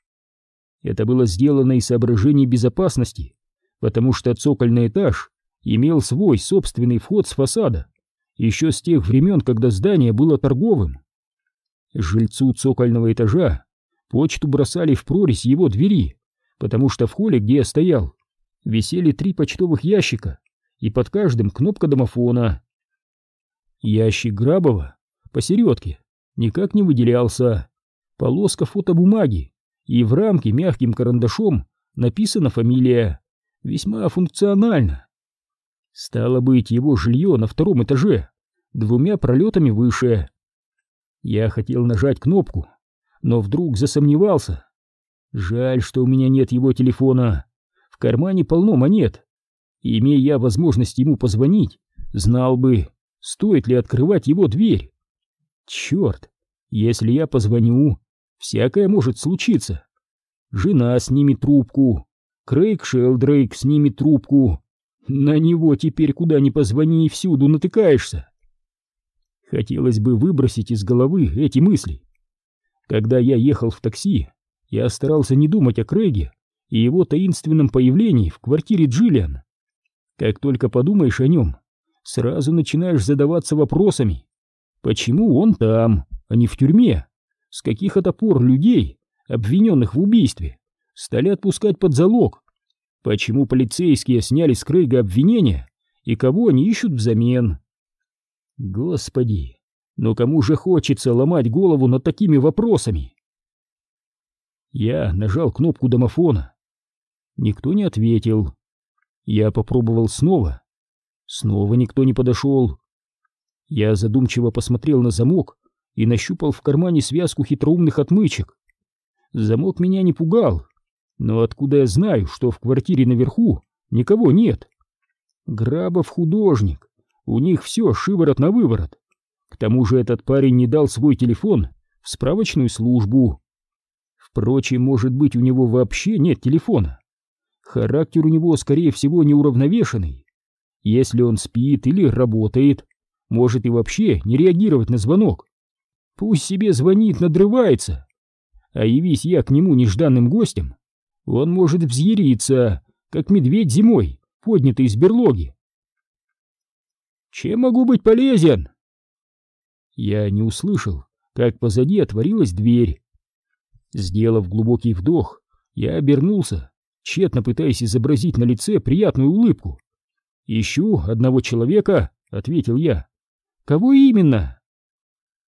Это было сделано из соображений безопасности, потому что цокольный этаж имел свой собственный вход с фасада, еще с тех времен, когда здание было торговым. Жильцу цокольного этажа почту бросали в прорезь его двери, потому что в холле, где я стоял, висели три почтовых ящика, и под каждым кнопка домофона. Ящик Грабова посередке никак не выделялся. Полоска фотобумаги, и в рамке мягким карандашом написана фамилия. Весьма функционально. Стало быть, его жилье на втором этаже, двумя пролетами выше. Я хотел нажать кнопку, но вдруг засомневался. Жаль, что у меня нет его телефона. В кармане полно монет. Имея я возможность ему позвонить, знал бы, стоит ли открывать его дверь. Черт, если я позвоню, всякое может случиться. Жена снимет трубку, Крейг Шелдрейк снимет трубку. На него теперь куда ни позвони и всюду натыкаешься. Хотелось бы выбросить из головы эти мысли. Когда я ехал в такси, я старался не думать о Крейге и его таинственном появлении в квартире Джиллиан. Как только подумаешь о нем, сразу начинаешь задаваться вопросами. Почему он там, а не в тюрьме? С каких это пор людей, обвиненных в убийстве, стали отпускать под залог? Почему полицейские сняли с Крейга обвинения и кого они ищут взамен? Господи, но кому же хочется ломать голову над такими вопросами? Я нажал кнопку домофона. Никто не ответил. Я попробовал снова. Снова никто не подошел. Я задумчиво посмотрел на замок и нащупал в кармане связку хитроумных отмычек. Замок меня не пугал, но откуда я знаю, что в квартире наверху никого нет? Грабов художник, у них все шиворот на выворот. К тому же этот парень не дал свой телефон в справочную службу. Впрочем, может быть, у него вообще нет телефона. Характер у него, скорее всего, неуравновешенный. Если он спит или работает, может и вообще не реагировать на звонок. Пусть себе звонит, надрывается. А явись я к нему нежданным гостем, он может взъяриться, как медведь зимой, поднятый из берлоги. «Чем могу быть полезен?» Я не услышал, как позади отворилась дверь. Сделав глубокий вдох, я обернулся, тщетно пытаясь изобразить на лице приятную улыбку. «Ищу одного человека», — ответил я. «Кого именно?»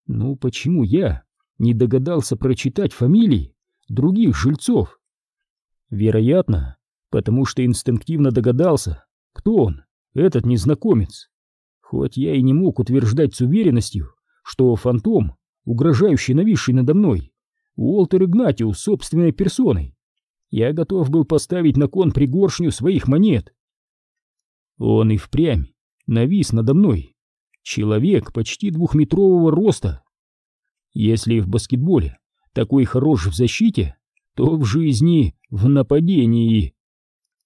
«Ну, почему я не догадался прочитать фамилии других жильцов?» «Вероятно, потому что инстинктивно догадался, кто он, этот незнакомец. Хоть я и не мог утверждать с уверенностью, что фантом, угрожающий нависший надо мной, Уолтер Игнатиус собственной персоной. Я готов был поставить на кон пригоршню своих монет. Он и впрямь навис надо мной. Человек почти двухметрового роста. Если в баскетболе такой хорош в защите, то в жизни в нападении.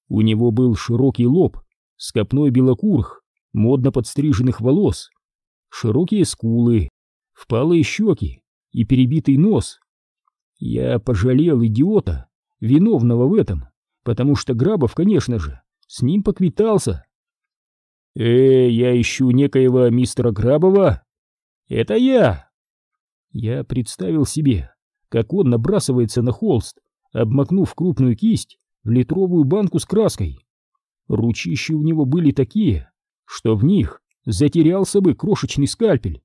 У него был широкий лоб с копной белокурых, модно подстриженных волос, широкие скулы, впалые щеки и перебитый нос. Я пожалел идиота, виновного в этом, потому что Грабов, конечно же, с ним поквитался. «Э, я ищу некоего мистера Грабова?» «Это я!» Я представил себе, как он набрасывается на холст, обмакнув крупную кисть в литровую банку с краской. Ручища у него были такие, что в них затерялся бы крошечный скальпель.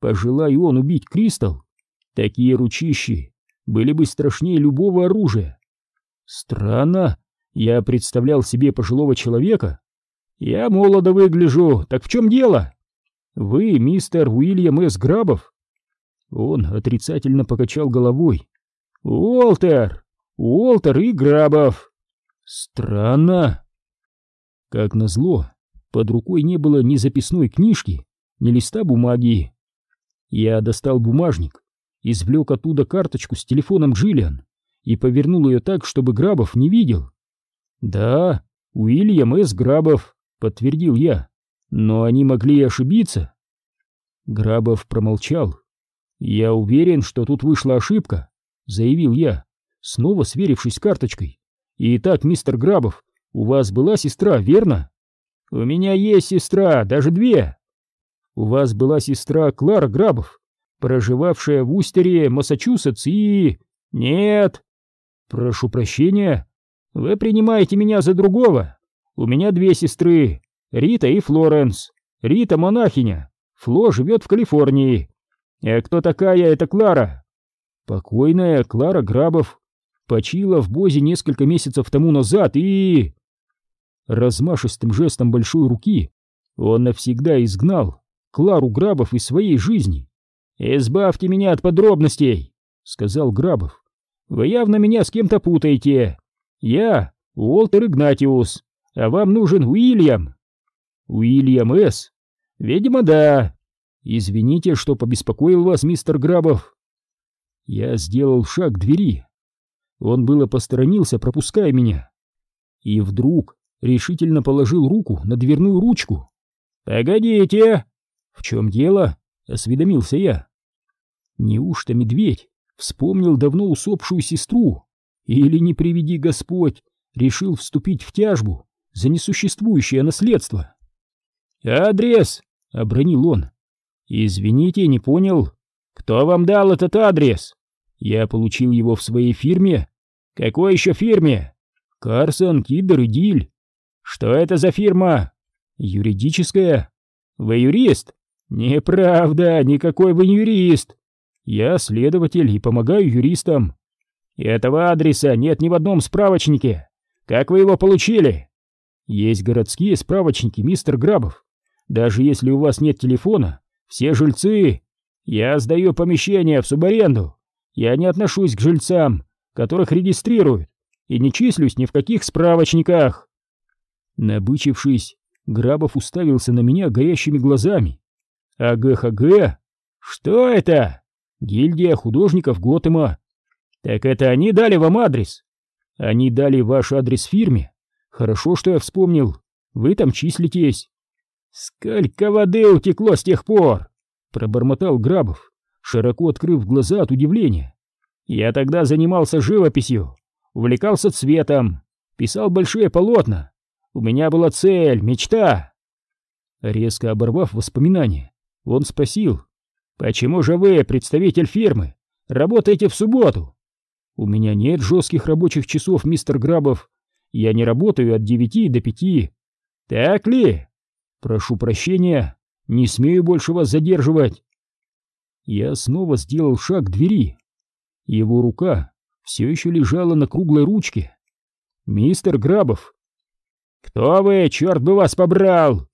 Пожелай он убить Кристалл, такие ручищи были бы страшнее любого оружия. Странно, я представлял себе пожилого человека. Я молодо выгляжу, так в чем дело? Вы мистер Уильям С. Грабов? Он отрицательно покачал головой. Уолтер! Уолтер и Грабов! Странно. Как назло, под рукой не было ни записной книжки, ни листа бумаги. Я достал бумажник, извлек оттуда карточку с телефоном Джиллиан и повернул ее так, чтобы Грабов не видел. «Да, Уильям С. Грабов», — подтвердил я, — «но они могли ошибиться». Грабов промолчал. «Я уверен, что тут вышла ошибка», — заявил я, снова сверившись с карточкой. «Итак, мистер Грабов, у вас была сестра, верно?» «У меня есть сестра, даже две». «У вас была сестра Клара Грабов, проживавшая в Устере, Массачусетс и...» «Нет». «Прошу прощения, вы принимаете меня за другого. У меня две сестры, Рита и Флоренс. Рита монахиня, Фло живет в Калифорнии. А кто такая эта Клара?» «Покойная Клара Грабов. Почила в Бозе несколько месяцев тому назад и...» Размашистым жестом большой руки он навсегда изгнал Клару Грабов из своей жизни. «Избавьте меня от подробностей», — сказал Грабов. «Вы явно меня с кем-то путаете. Я Уолтер Игнатиус, а вам нужен Уильям». «Уильям С. Видимо, да. Извините, что побеспокоил вас, мистер Грабов». Я сделал шаг к двери. Он было посторонился, пропуская меня. И вдруг решительно положил руку на дверную ручку. «Погодите!» «В чем дело?» — осведомился я. Неужто медведь вспомнил давно усопшую сестру? Или, не приведи Господь, решил вступить в тяжбу за несуществующее наследство? «Адрес!» — обронил он. «Извините, не понял. Кто вам дал этот адрес?» «Я получил его в своей фирме». «Какой еще фирме?» «Карсон, Киддер и Диль». «Что это за фирма?» «Юридическая». «Вы юрист?» «Неправда, никакой вы не юрист. Я следователь и помогаю юристам. Этого адреса нет ни в одном справочнике. Как вы его получили?» «Есть городские справочники, мистер Грабов. Даже если у вас нет телефона, все жильцы... Я сдаю помещение в субаренду. Я не отношусь к жильцам, которых регистрируют, и не числюсь ни в каких справочниках». Набычившись, Грабов уставился на меня горящими глазами. АГХГ? Что это? Гильдия художников Готэма. Так это они дали вам адрес? Они дали ваш адрес фирме. Хорошо, что я вспомнил. Вы там числитесь. Сколько воды утекло с тех пор? Пробормотал Грабов, широко открыв глаза от удивления. Я тогда занимался живописью, увлекался цветом, писал большие полотна. У меня была цель, мечта. Резко оборвав воспоминания, он спросил, «Почему же вы, представитель фирмы, работаете в субботу?» «У меня нет жестких рабочих часов, мистер Грабов. Я не работаю от девяти до пяти». «Так ли?» «Прошу прощения, не смею больше вас задерживать». Я снова сделал шаг к двери. Его рука все еще лежала на круглой ручке. «Мистер Грабов!» «Кто вы, черт бы вас побрал?»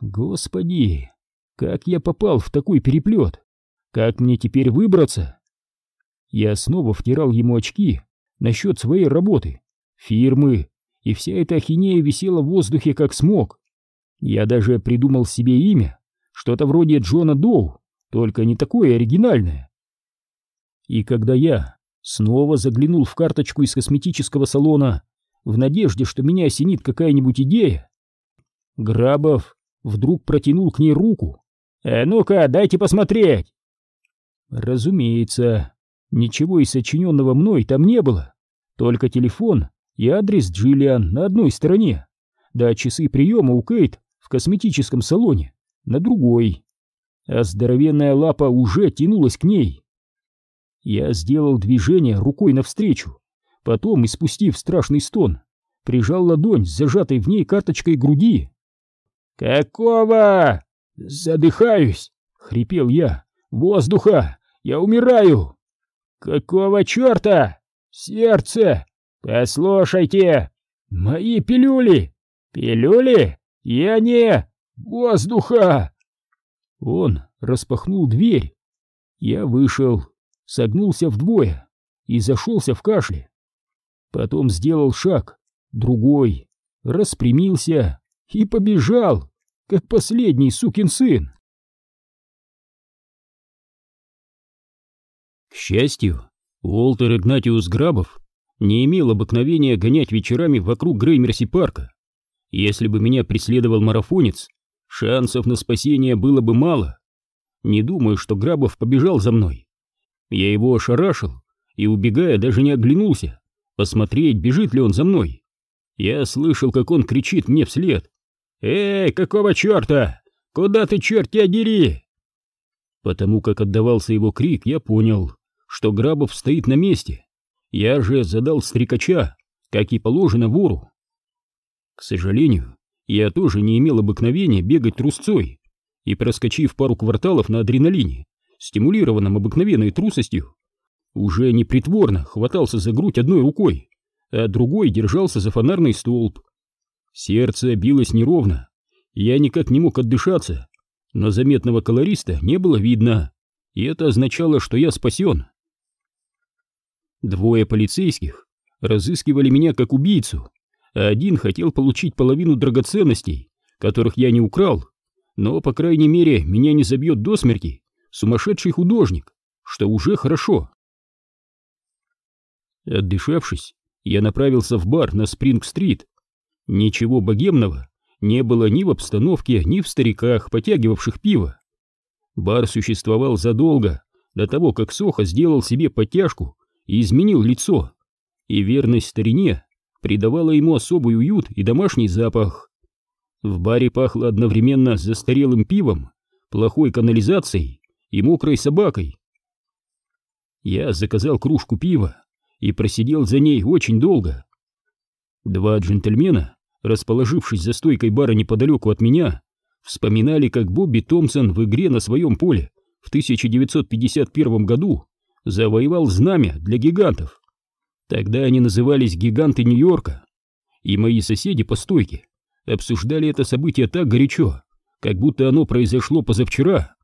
«Господи, как я попал в такой переплет? Как мне теперь выбраться? Я снова втирал ему очки насчет своей работы, фирмы, и вся эта ахинея висела в воздухе как смог. Я даже придумал себе имя, что-то вроде Джона Доу, только не такое оригинальное. И когда я снова заглянул в карточку из косметического салона в надежде, что меня осенит какая-нибудь идея, Грабов вдруг протянул к ней руку «Э, ну-ка, дайте посмотреть!» Разумеется, Ничего из сочиненного мной там не было, только телефон и адрес Джиллиан на одной стороне, да часы приема у Кейт в косметическом салоне на другой. А здоровенная лапа уже тянулась к ней. Я сделал движение рукой навстречу, потом, испустив страшный стон, прижал ладонь с зажатой в ней карточкой груди. «Какого?» «Задыхаюсь!» — хрипел я. «Воздуха! Я умираю!» «Какого черта? Сердце! Послушайте! Мои пилюли! Пилюли? Я не... Воздуха!» Он распахнул дверь. Я вышел, согнулся вдвое и зашелся в кашле. Потом сделал шаг, другой, распрямился и побежал, как последний сукин сын. К счастью, Уолтер Игнатиус Грабов не имел обыкновения гонять вечерами вокруг Греймерси-парка. Если бы меня преследовал марафонец, шансов на спасение было бы мало. Не думаю, что Грабов побежал за мной. Я его ошарашил и, убегая, даже не оглянулся, посмотреть, бежит ли он за мной. Я слышал, как он кричит мне вслед. «Эй, какого черта? Куда ты, черт тебя дери?» Потому как отдавался его крик, я понял, что Грабов стоит на месте. Я же задал стрекача, как и положено вору. К сожалению, я тоже не имел обыкновения бегать трусцой, и, проскочив пару кварталов на адреналине, стимулированном обыкновенной трусостью, уже непритворно хватался за грудь одной рукой, а другой держался за фонарный столб. Сердце билось неровно, я никак не мог отдышаться, но заметного колориста не было видно, и это означало, что я спасен. Двое полицейских разыскивали меня как убийцу, а один хотел получить половину драгоценностей, которых я не украл, но, по крайней мере, меня не забьет до смерти сумасшедший художник, что уже хорошо. Отдышавшись, я направился в бар на Спринг-стрит. Ничего богемного не было ни в обстановке, ни в стариках, потягивавших пиво. Бар существовал задолго до того, как Соха сделал себе подтяжку и изменил лицо, и верность старине придавала ему особый уют и домашний запах. В баре пахло одновременно застарелым пивом, плохой канализацией и мокрой собакой. Я заказал кружку пива и просидел за ней очень долго. Два джентльмена, расположившись за стойкой бара неподалеку от меня, вспоминали, как Бобби Томпсон в игре на своем поле в 1951 году завоевал знамя для гигантов. Тогда они назывались «Гиганты Нью-Йорка», и мои соседи по стойке обсуждали это событие так горячо, как будто оно произошло позавчера.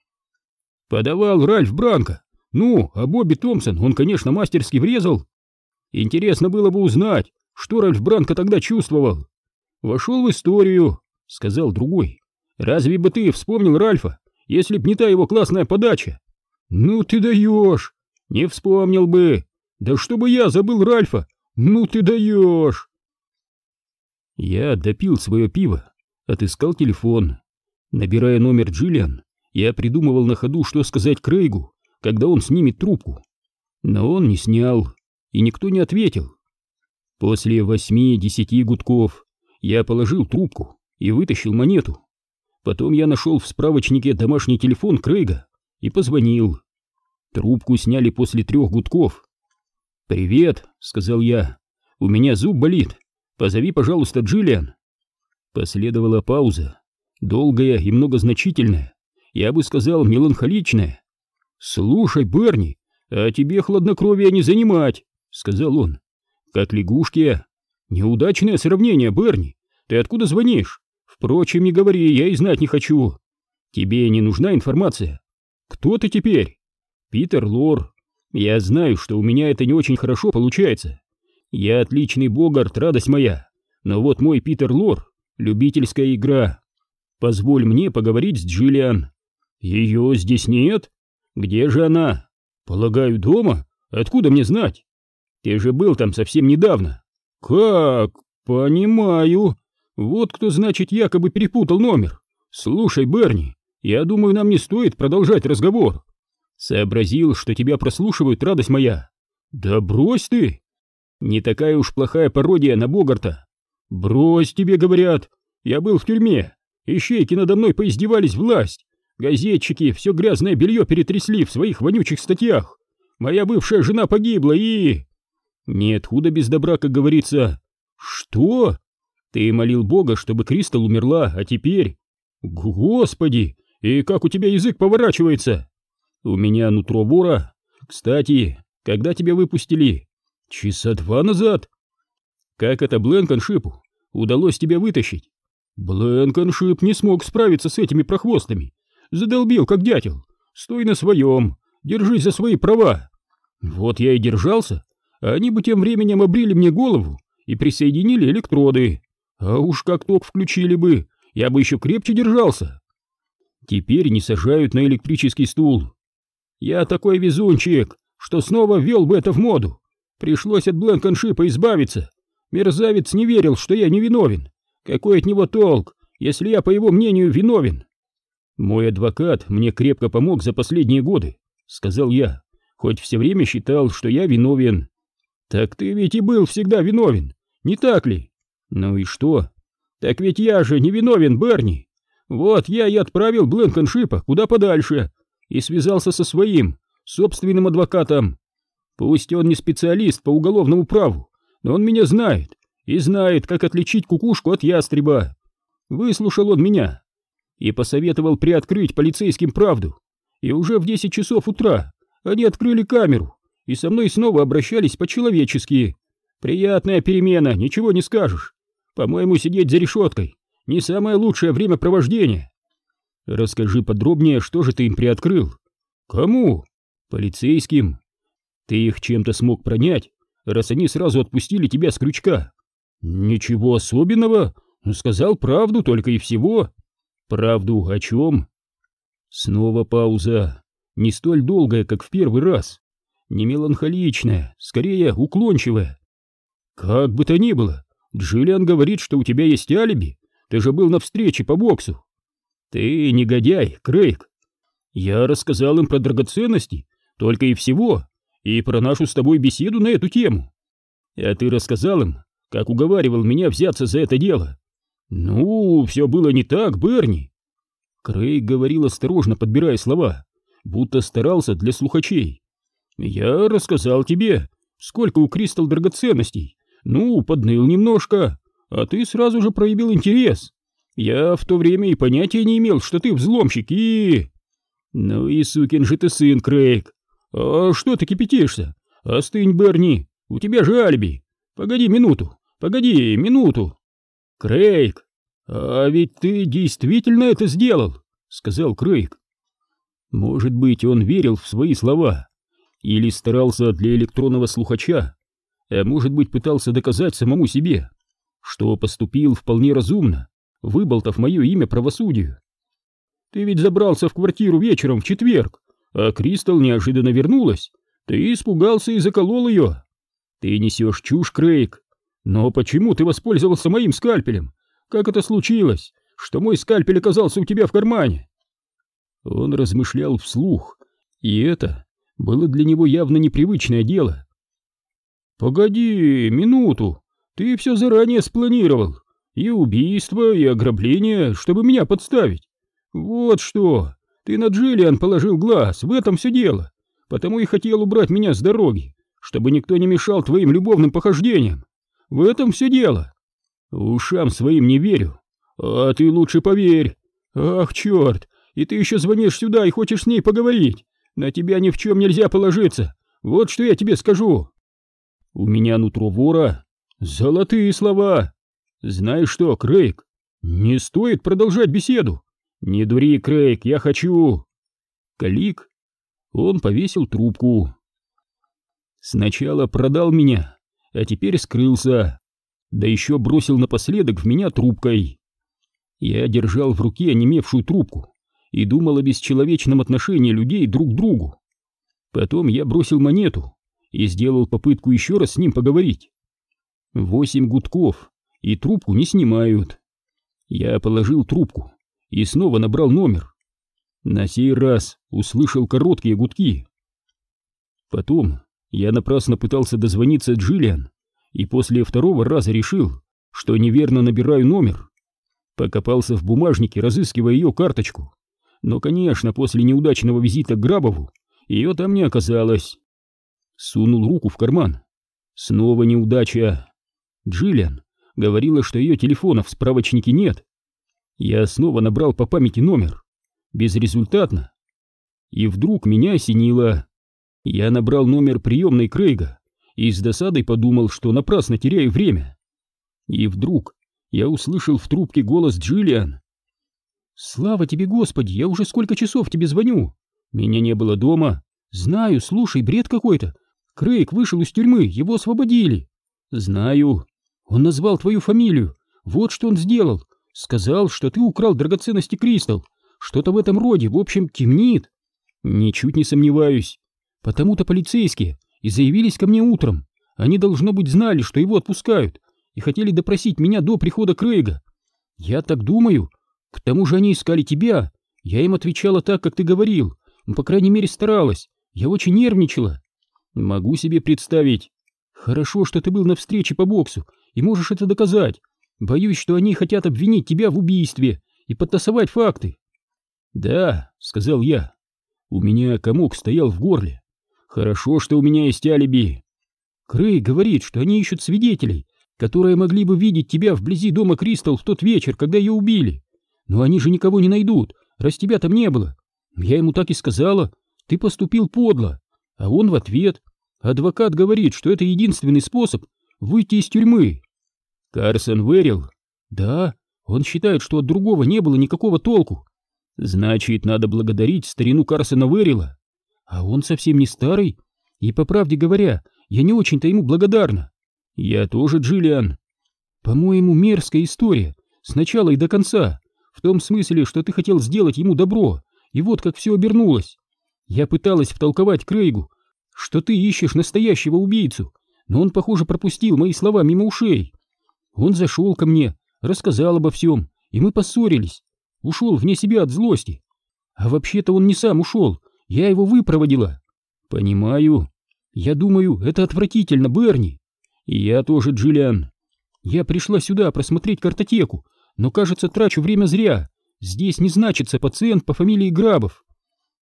Подавал Ральф Бранко. Ну, а Бобби Томпсон, он, конечно, мастерски врезал. Интересно было бы узнать, что Ральф Бранко тогда чувствовал. Вошел в историю, сказал другой. Разве бы ты вспомнил Ральфа, если б не та его классная подача? Ну ты даешь! Не вспомнил бы! Да чтобы я забыл Ральфа! Ну ты даешь! Я допил свое пиво, отыскал телефон. Набирая номер Джиллиан, я придумывал на ходу, что сказать Крейгу, когда он снимет трубку. Но он не снял, и никто не ответил. После восьми-десяти гудков я положил трубку и вытащил монету. Потом я нашел в справочнике домашний телефон Крейга и позвонил. Трубку сняли после трех гудков. «Привет», — сказал я, — «у меня зуб болит. Позови, пожалуйста, Джиллиан». Последовала пауза, долгая и многозначительная, я бы сказал, меланхоличная. «Слушай, Берни, а тебе хладнокровие не занимать», — сказал он. «Как лягушки. Неудачное сравнение, Берни. Ты откуда звонишь? Впрочем, не говори, я и знать не хочу. Тебе не нужна информация. Кто ты теперь?» «Питер Лор. Я знаю, что у меня это не очень хорошо получается. Я отличный богарт, радость моя. Но вот мой Питер Лор — любительская игра. Позволь мне поговорить с Джиллиан. Ее здесь нет? Где же она? Полагаю, дома? Откуда мне знать? Ты же был там совсем недавно. Как? Понимаю. Вот кто, значит, якобы перепутал номер. Слушай, Берни, я думаю, нам не стоит продолжать разговор. Сообразил, что тебя прослушивают, радость моя. Да брось ты! Не такая уж плохая пародия на Богарта. Брось, тебе говорят. Я был в тюрьме. Ищейки надо мной поиздевались власть. Газетчики все грязное белье перетрясли в своих вонючих статьях. Моя бывшая жена погибла и... Нет худа без добра, как говорится. Что? Ты молил Бога, чтобы Кристал умерла, а теперь... Господи, и как у тебя язык поворачивается? У меня нутро вора. Кстати, когда тебя выпустили? Часа два назад. Как это Бленконшипу удалось тебя вытащить? Бленконшип не смог справиться с этими прохвостами. Задолбил, как дятел. Стой на своем, держись за свои права. Вот я и держался, они бы тем временем обрили мне голову и присоединили электроды. А уж как ток включили бы, я бы еще крепче держался. Теперь не сажают на электрический стул. Я такой везунчик, что снова ввел бы это в моду. Пришлось от Бленконшипа избавиться. Мерзавец не верил, что я невиновен. Какой от него толк, если я, по его мнению, виновен? Мой адвокат мне крепко помог за последние годы, сказал я, хоть все время считал, что я виновен. Так ты ведь и был всегда виновен, не так ли? Ну и что? Так ведь я же не виновен, Берни. Вот я и отправил Бленконшипа куда подальше и связался со своим, собственным адвокатом. Пусть он не специалист по уголовному праву, но он меня знает и знает, как отличить кукушку от ястреба. Выслушал он меня и посоветовал приоткрыть полицейским правду. И уже в 10 часов утра они открыли камеру и со мной снова обращались по-человечески. Приятная перемена, ничего не скажешь. По-моему, сидеть за решеткой не самое лучшее времяпровождение. Расскажи подробнее, что же ты им приоткрыл? Кому? Полицейским. Ты их чем-то смог пронять, раз они сразу отпустили тебя с крючка. Ничего особенного, сказал правду только и всего. Правду о чем? Снова пауза, не столь долгая, как в первый раз, не меланхоличная, скорее уклончивая. Как бы то ни было, Джиллиан говорит, что у тебя есть алиби, ты же был на встрече по боксу. Ты негодяй, Крейг. Я рассказал им про драгоценности, только и всего, и про нашу с тобой беседу на эту тему. А ты рассказал им, как уговаривал меня взяться за это дело. Ну, все было не так, Берни. Крейг говорил осторожно, подбирая слова, будто старался для слухачей. Я рассказал тебе, сколько у Кристал драгоценностей. Ну, подныл немножко, а ты сразу же проявил интерес. Я в то время и понятия не имел, что ты взломщик и... Ну и сукин же ты сын, Крейг. А что ты кипятишься? Остынь, Берни, у тебя же алиби. Погоди минуту, погоди минуту. Крейг, а ведь ты действительно это сделал, сказал Крейг. Может быть, он верил в свои слова или старался для электронного слухача, а может быть, пытался доказать самому себе, что поступил вполне разумно, выболтав мое имя правосудию. Ты ведь забрался в квартиру вечером в четверг, а Кристал неожиданно вернулась. Ты испугался и заколол ее. Ты несешь чушь, Крейг. Но почему ты воспользовался моим скальпелем? Как это случилось, что мой скальпель оказался у тебя в кармане? Он размышлял вслух, и это было для него явно непривычное дело. «Погоди минуту, ты все заранее спланировал, и убийство, и ограбление, чтобы меня подставить. Вот что, ты на Джиллиан положил глаз, в этом все дело, потому и хотел убрать меня с дороги, чтобы никто не мешал твоим любовным похождениям. В этом все дело. Ушам своим не верю, а ты лучше поверь. Ах, черт, и ты еще звонишь сюда и хочешь с ней поговорить. На тебя ни в чем нельзя положиться. Вот что я тебе скажу. У меня нутро вора. Золотые слова. Знаешь что, Крейг, не стоит продолжать беседу. Не дури, Крейг, я хочу. Калик. Он повесил трубку. Сначала продал меня, а теперь скрылся. Да еще бросил напоследок в меня трубкой. Я держал в руке онемевшую трубку и думал о бесчеловечном отношении людей друг к другу. Потом я бросил монету и сделал попытку еще раз с ним поговорить. Восемь гудков, и трубку не снимают. Я положил трубку и снова набрал номер. На сей раз услышал короткие гудки. Потом я напрасно пытался дозвониться Джиллиан, и после второго раза решил, что неверно набираю номер. Покопался в бумажнике, разыскивая ее карточку. Но, конечно, после неудачного визита к Грабову ее там не оказалось. Сунул руку в карман. Снова неудача. Джиллиан говорила, что ее телефона в справочнике нет. Я снова набрал по памяти номер. Безрезультатно. И вдруг меня осенило. Я набрал номер приемной Крейга и с досадой подумал, что напрасно теряю время. И вдруг я услышал в трубке голос Джиллиан. «Слава тебе, Господи, я уже сколько часов тебе звоню. Меня не было дома. Знаю, слушай, бред какой-то. Крейг вышел из тюрьмы, его освободили. Знаю. Он назвал твою фамилию. Вот что он сделал. Сказал, что ты украл драгоценности Кристал. Что-то в этом роде, в общем, темнит. Ничуть не сомневаюсь. Потому-то полицейские и заявились ко мне утром. Они, должно быть, знали, что его отпускают, и хотели допросить меня до прихода Крейга. Я так думаю. К тому же они искали тебя. Я им отвечала так, как ты говорил. По крайней мере, старалась. Я очень нервничала. Могу себе представить. Хорошо, что ты был на встрече по боксу и можешь это доказать. Боюсь, что они хотят обвинить тебя в убийстве и подтасовать факты. Да, сказал я. У меня комок стоял в горле. Хорошо, что у меня есть алиби. Крей говорит, что они ищут свидетелей, которые могли бы видеть тебя вблизи дома Кристал в тот вечер, когда ее убили. Но они же никого не найдут, раз тебя там не было. Я ему так и сказала. Ты поступил подло. А он в ответ. Адвокат говорит, что это единственный способ выйти из тюрьмы. Карсон верил? Да, он считает, что от другого не было никакого толку. Значит, надо благодарить старину Карсона Верила. А он совсем не старый. И, по правде говоря, я не очень-то ему благодарна. Я тоже, Джиллиан. По-моему, мерзкая история. С начала и до конца. В том смысле, что ты хотел сделать ему добро. И вот как все обернулось. Я пыталась втолковать Крейгу, что ты ищешь настоящего убийцу, но он, похоже, пропустил мои слова мимо ушей. Он зашел ко мне, рассказал обо всем, и мы поссорились. Ушел вне себя от злости. А вообще-то он не сам ушел, я его выпроводила. Понимаю. Я думаю, это отвратительно, Берни. И я тоже, Джиллиан. Я пришла сюда просмотреть картотеку, но, кажется, трачу время зря. Здесь не значится пациент по фамилии Грабов.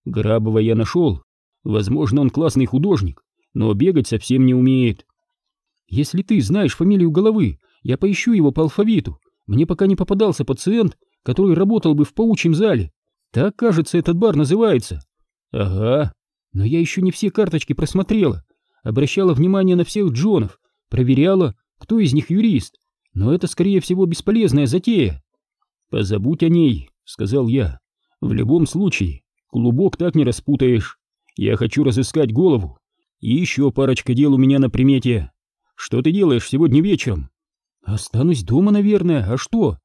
Грабова я нашел. Возможно, он классный художник, но бегать совсем не умеет. Если ты знаешь фамилию головы, я поищу его по алфавиту. Мне пока не попадался пациент, который работал бы в паучьем зале. Так, кажется, этот бар называется. Ага, но я еще не все карточки просмотрела. Обращала внимание на всех Джонов, проверяла, кто из них юрист. Но это, скорее всего, бесполезная затея. Позабудь о ней, сказал я. В любом случае, клубок так не распутаешь. Я хочу разыскать голову. И еще парочка дел у меня на примете. Что ты делаешь сегодня вечером? Останусь дома, наверное. А что?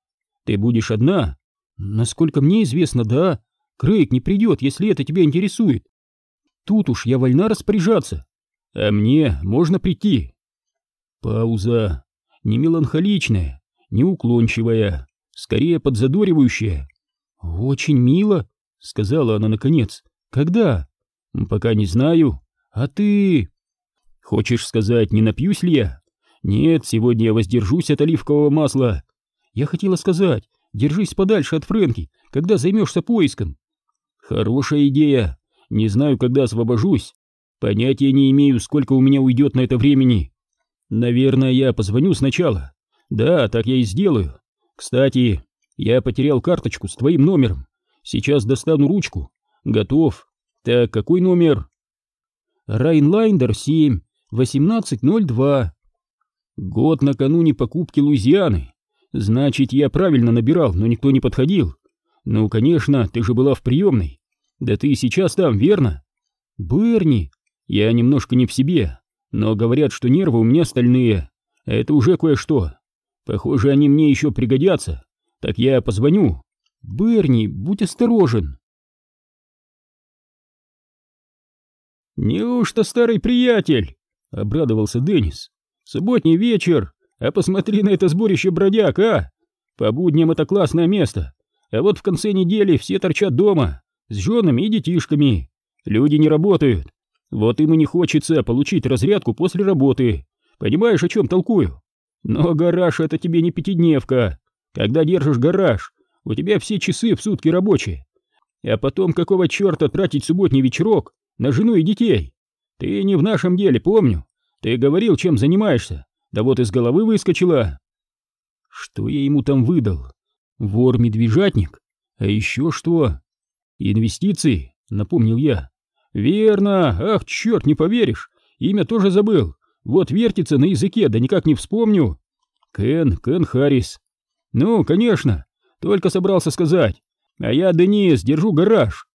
Ты будешь одна? Насколько мне известно, да. Крейг не придет, если это тебя интересует. Тут уж я вольна распоряжаться. А мне можно прийти. Пауза. Не меланхоличная, не уклончивая, скорее подзадоривающая. Очень мило, сказала она наконец. Когда? Пока не знаю. А ты... Хочешь сказать, не напьюсь ли я? Нет, сегодня я воздержусь от оливкового масла. Я хотела сказать, держись подальше от Фрэнки, когда займешься поиском. Хорошая идея. Не знаю, когда освобожусь. Понятия не имею, сколько у меня уйдет на это времени. Наверное, я позвоню сначала. Да, так я и сделаю. Кстати, я потерял карточку с твоим номером. Сейчас достану ручку. Готов. Так, какой номер? Райнлайндер 7, 1802. Год накануне покупки Луизианы. Значит, я правильно набирал, но никто не подходил. Ну, конечно, ты же была в приемной. Да ты и сейчас там, верно? Берни, я немножко не в себе, но говорят, что нервы у меня стальные. Это уже кое-что. Похоже, они мне еще пригодятся. Так я позвоню. Берни, будь осторожен. «Неужто старый приятель?» — обрадовался Деннис. «Субботний вечер, а посмотри на это сборище бродяг, а! По будням это классное место, а вот в конце недели все торчат дома, с женами и детишками. Люди не работают. Вот им и не хочется получить разрядку после работы. Понимаешь, о чем толкую? Но гараж — это тебе не пятидневка. Когда держишь гараж, у тебя все часы в сутки рабочие. А потом какого черта тратить субботний вечерок на жену и детей? Ты не в нашем деле, помню. Ты говорил, чем занимаешься. Да вот из головы выскочила. Что я ему там выдал? Вор-медвежатник? А еще что? Инвестиции, напомнил я. Верно, ах, черт, не поверишь. Имя тоже забыл. Вот вертится на языке, да никак не вспомню. Кен, Кен Харрис. Ну, конечно, только собрался сказать. А я, Денис, держу гараж.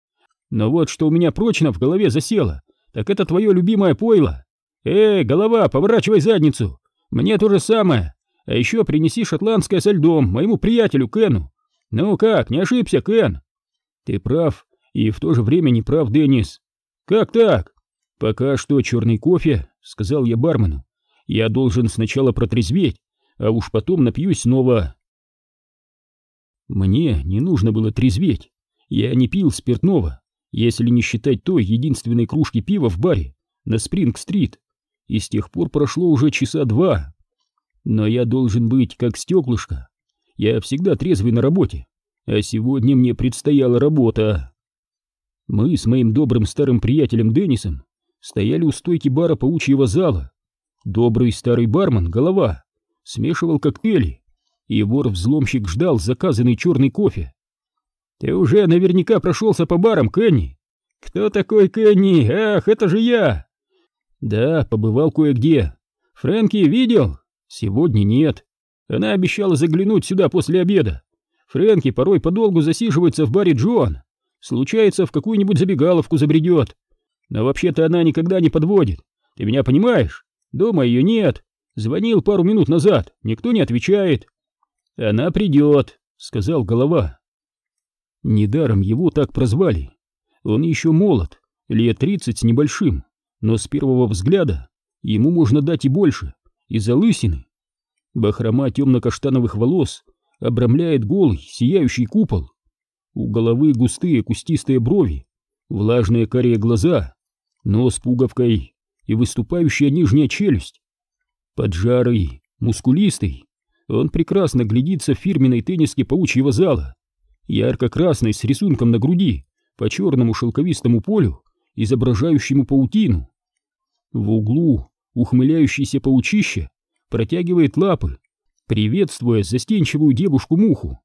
Но вот что у меня прочно в голове засело, так это твое любимое пойло. Эй, голова, поворачивай задницу. Мне то же самое. А еще принеси шотландское со льдом моему приятелю Кену. Ну как, не ошибся, Кен? Ты прав, и в то же время не прав, Денис. Как так? Пока что черный кофе, сказал я бармену. Я должен сначала протрезветь, а уж потом напьюсь снова. Мне не нужно было трезветь. Я не пил спиртного, если не считать той единственной кружки пива в баре на Спринг-стрит. И с тех пор прошло уже часа два. Но я должен быть как стеклышко. Я всегда трезвый на работе, а сегодня мне предстояла работа. Мы с моим добрым старым приятелем Деннисом стояли у стойки бара паучьего зала. Добрый старый бармен, голова, смешивал коктейли и вор-взломщик ждал заказанный черный кофе. «Ты уже наверняка прошелся по барам, Кенни!» «Кто такой Кенни? Ах, это же я!» «Да, побывал кое-где. Фрэнки видел?» «Сегодня нет. Она обещала заглянуть сюда после обеда. Фрэнки порой подолгу засиживается в баре Джон. Случается, в какую-нибудь забегаловку забредет. Но вообще-то она никогда не подводит. Ты меня понимаешь? Дома ее нет. Звонил пару минут назад, никто не отвечает. «Она придет», — сказал голова. Недаром его так прозвали. Он еще молод, лет тридцать с небольшим, но с первого взгляда ему можно дать и больше, из-за лысины. Бахрома темно-каштановых волос обрамляет голый, сияющий купол. У головы густые кустистые брови, влажные карие глаза, нос пуговкой и выступающая нижняя челюсть. Поджарый, мускулистый, он прекрасно глядится в фирменной тенниске паучьего зала, ярко-красной с рисунком на груди, по черному шелковистому полю, изображающему паутину. В углу ухмыляющийся паучище протягивает лапы, приветствуя застенчивую девушку-муху.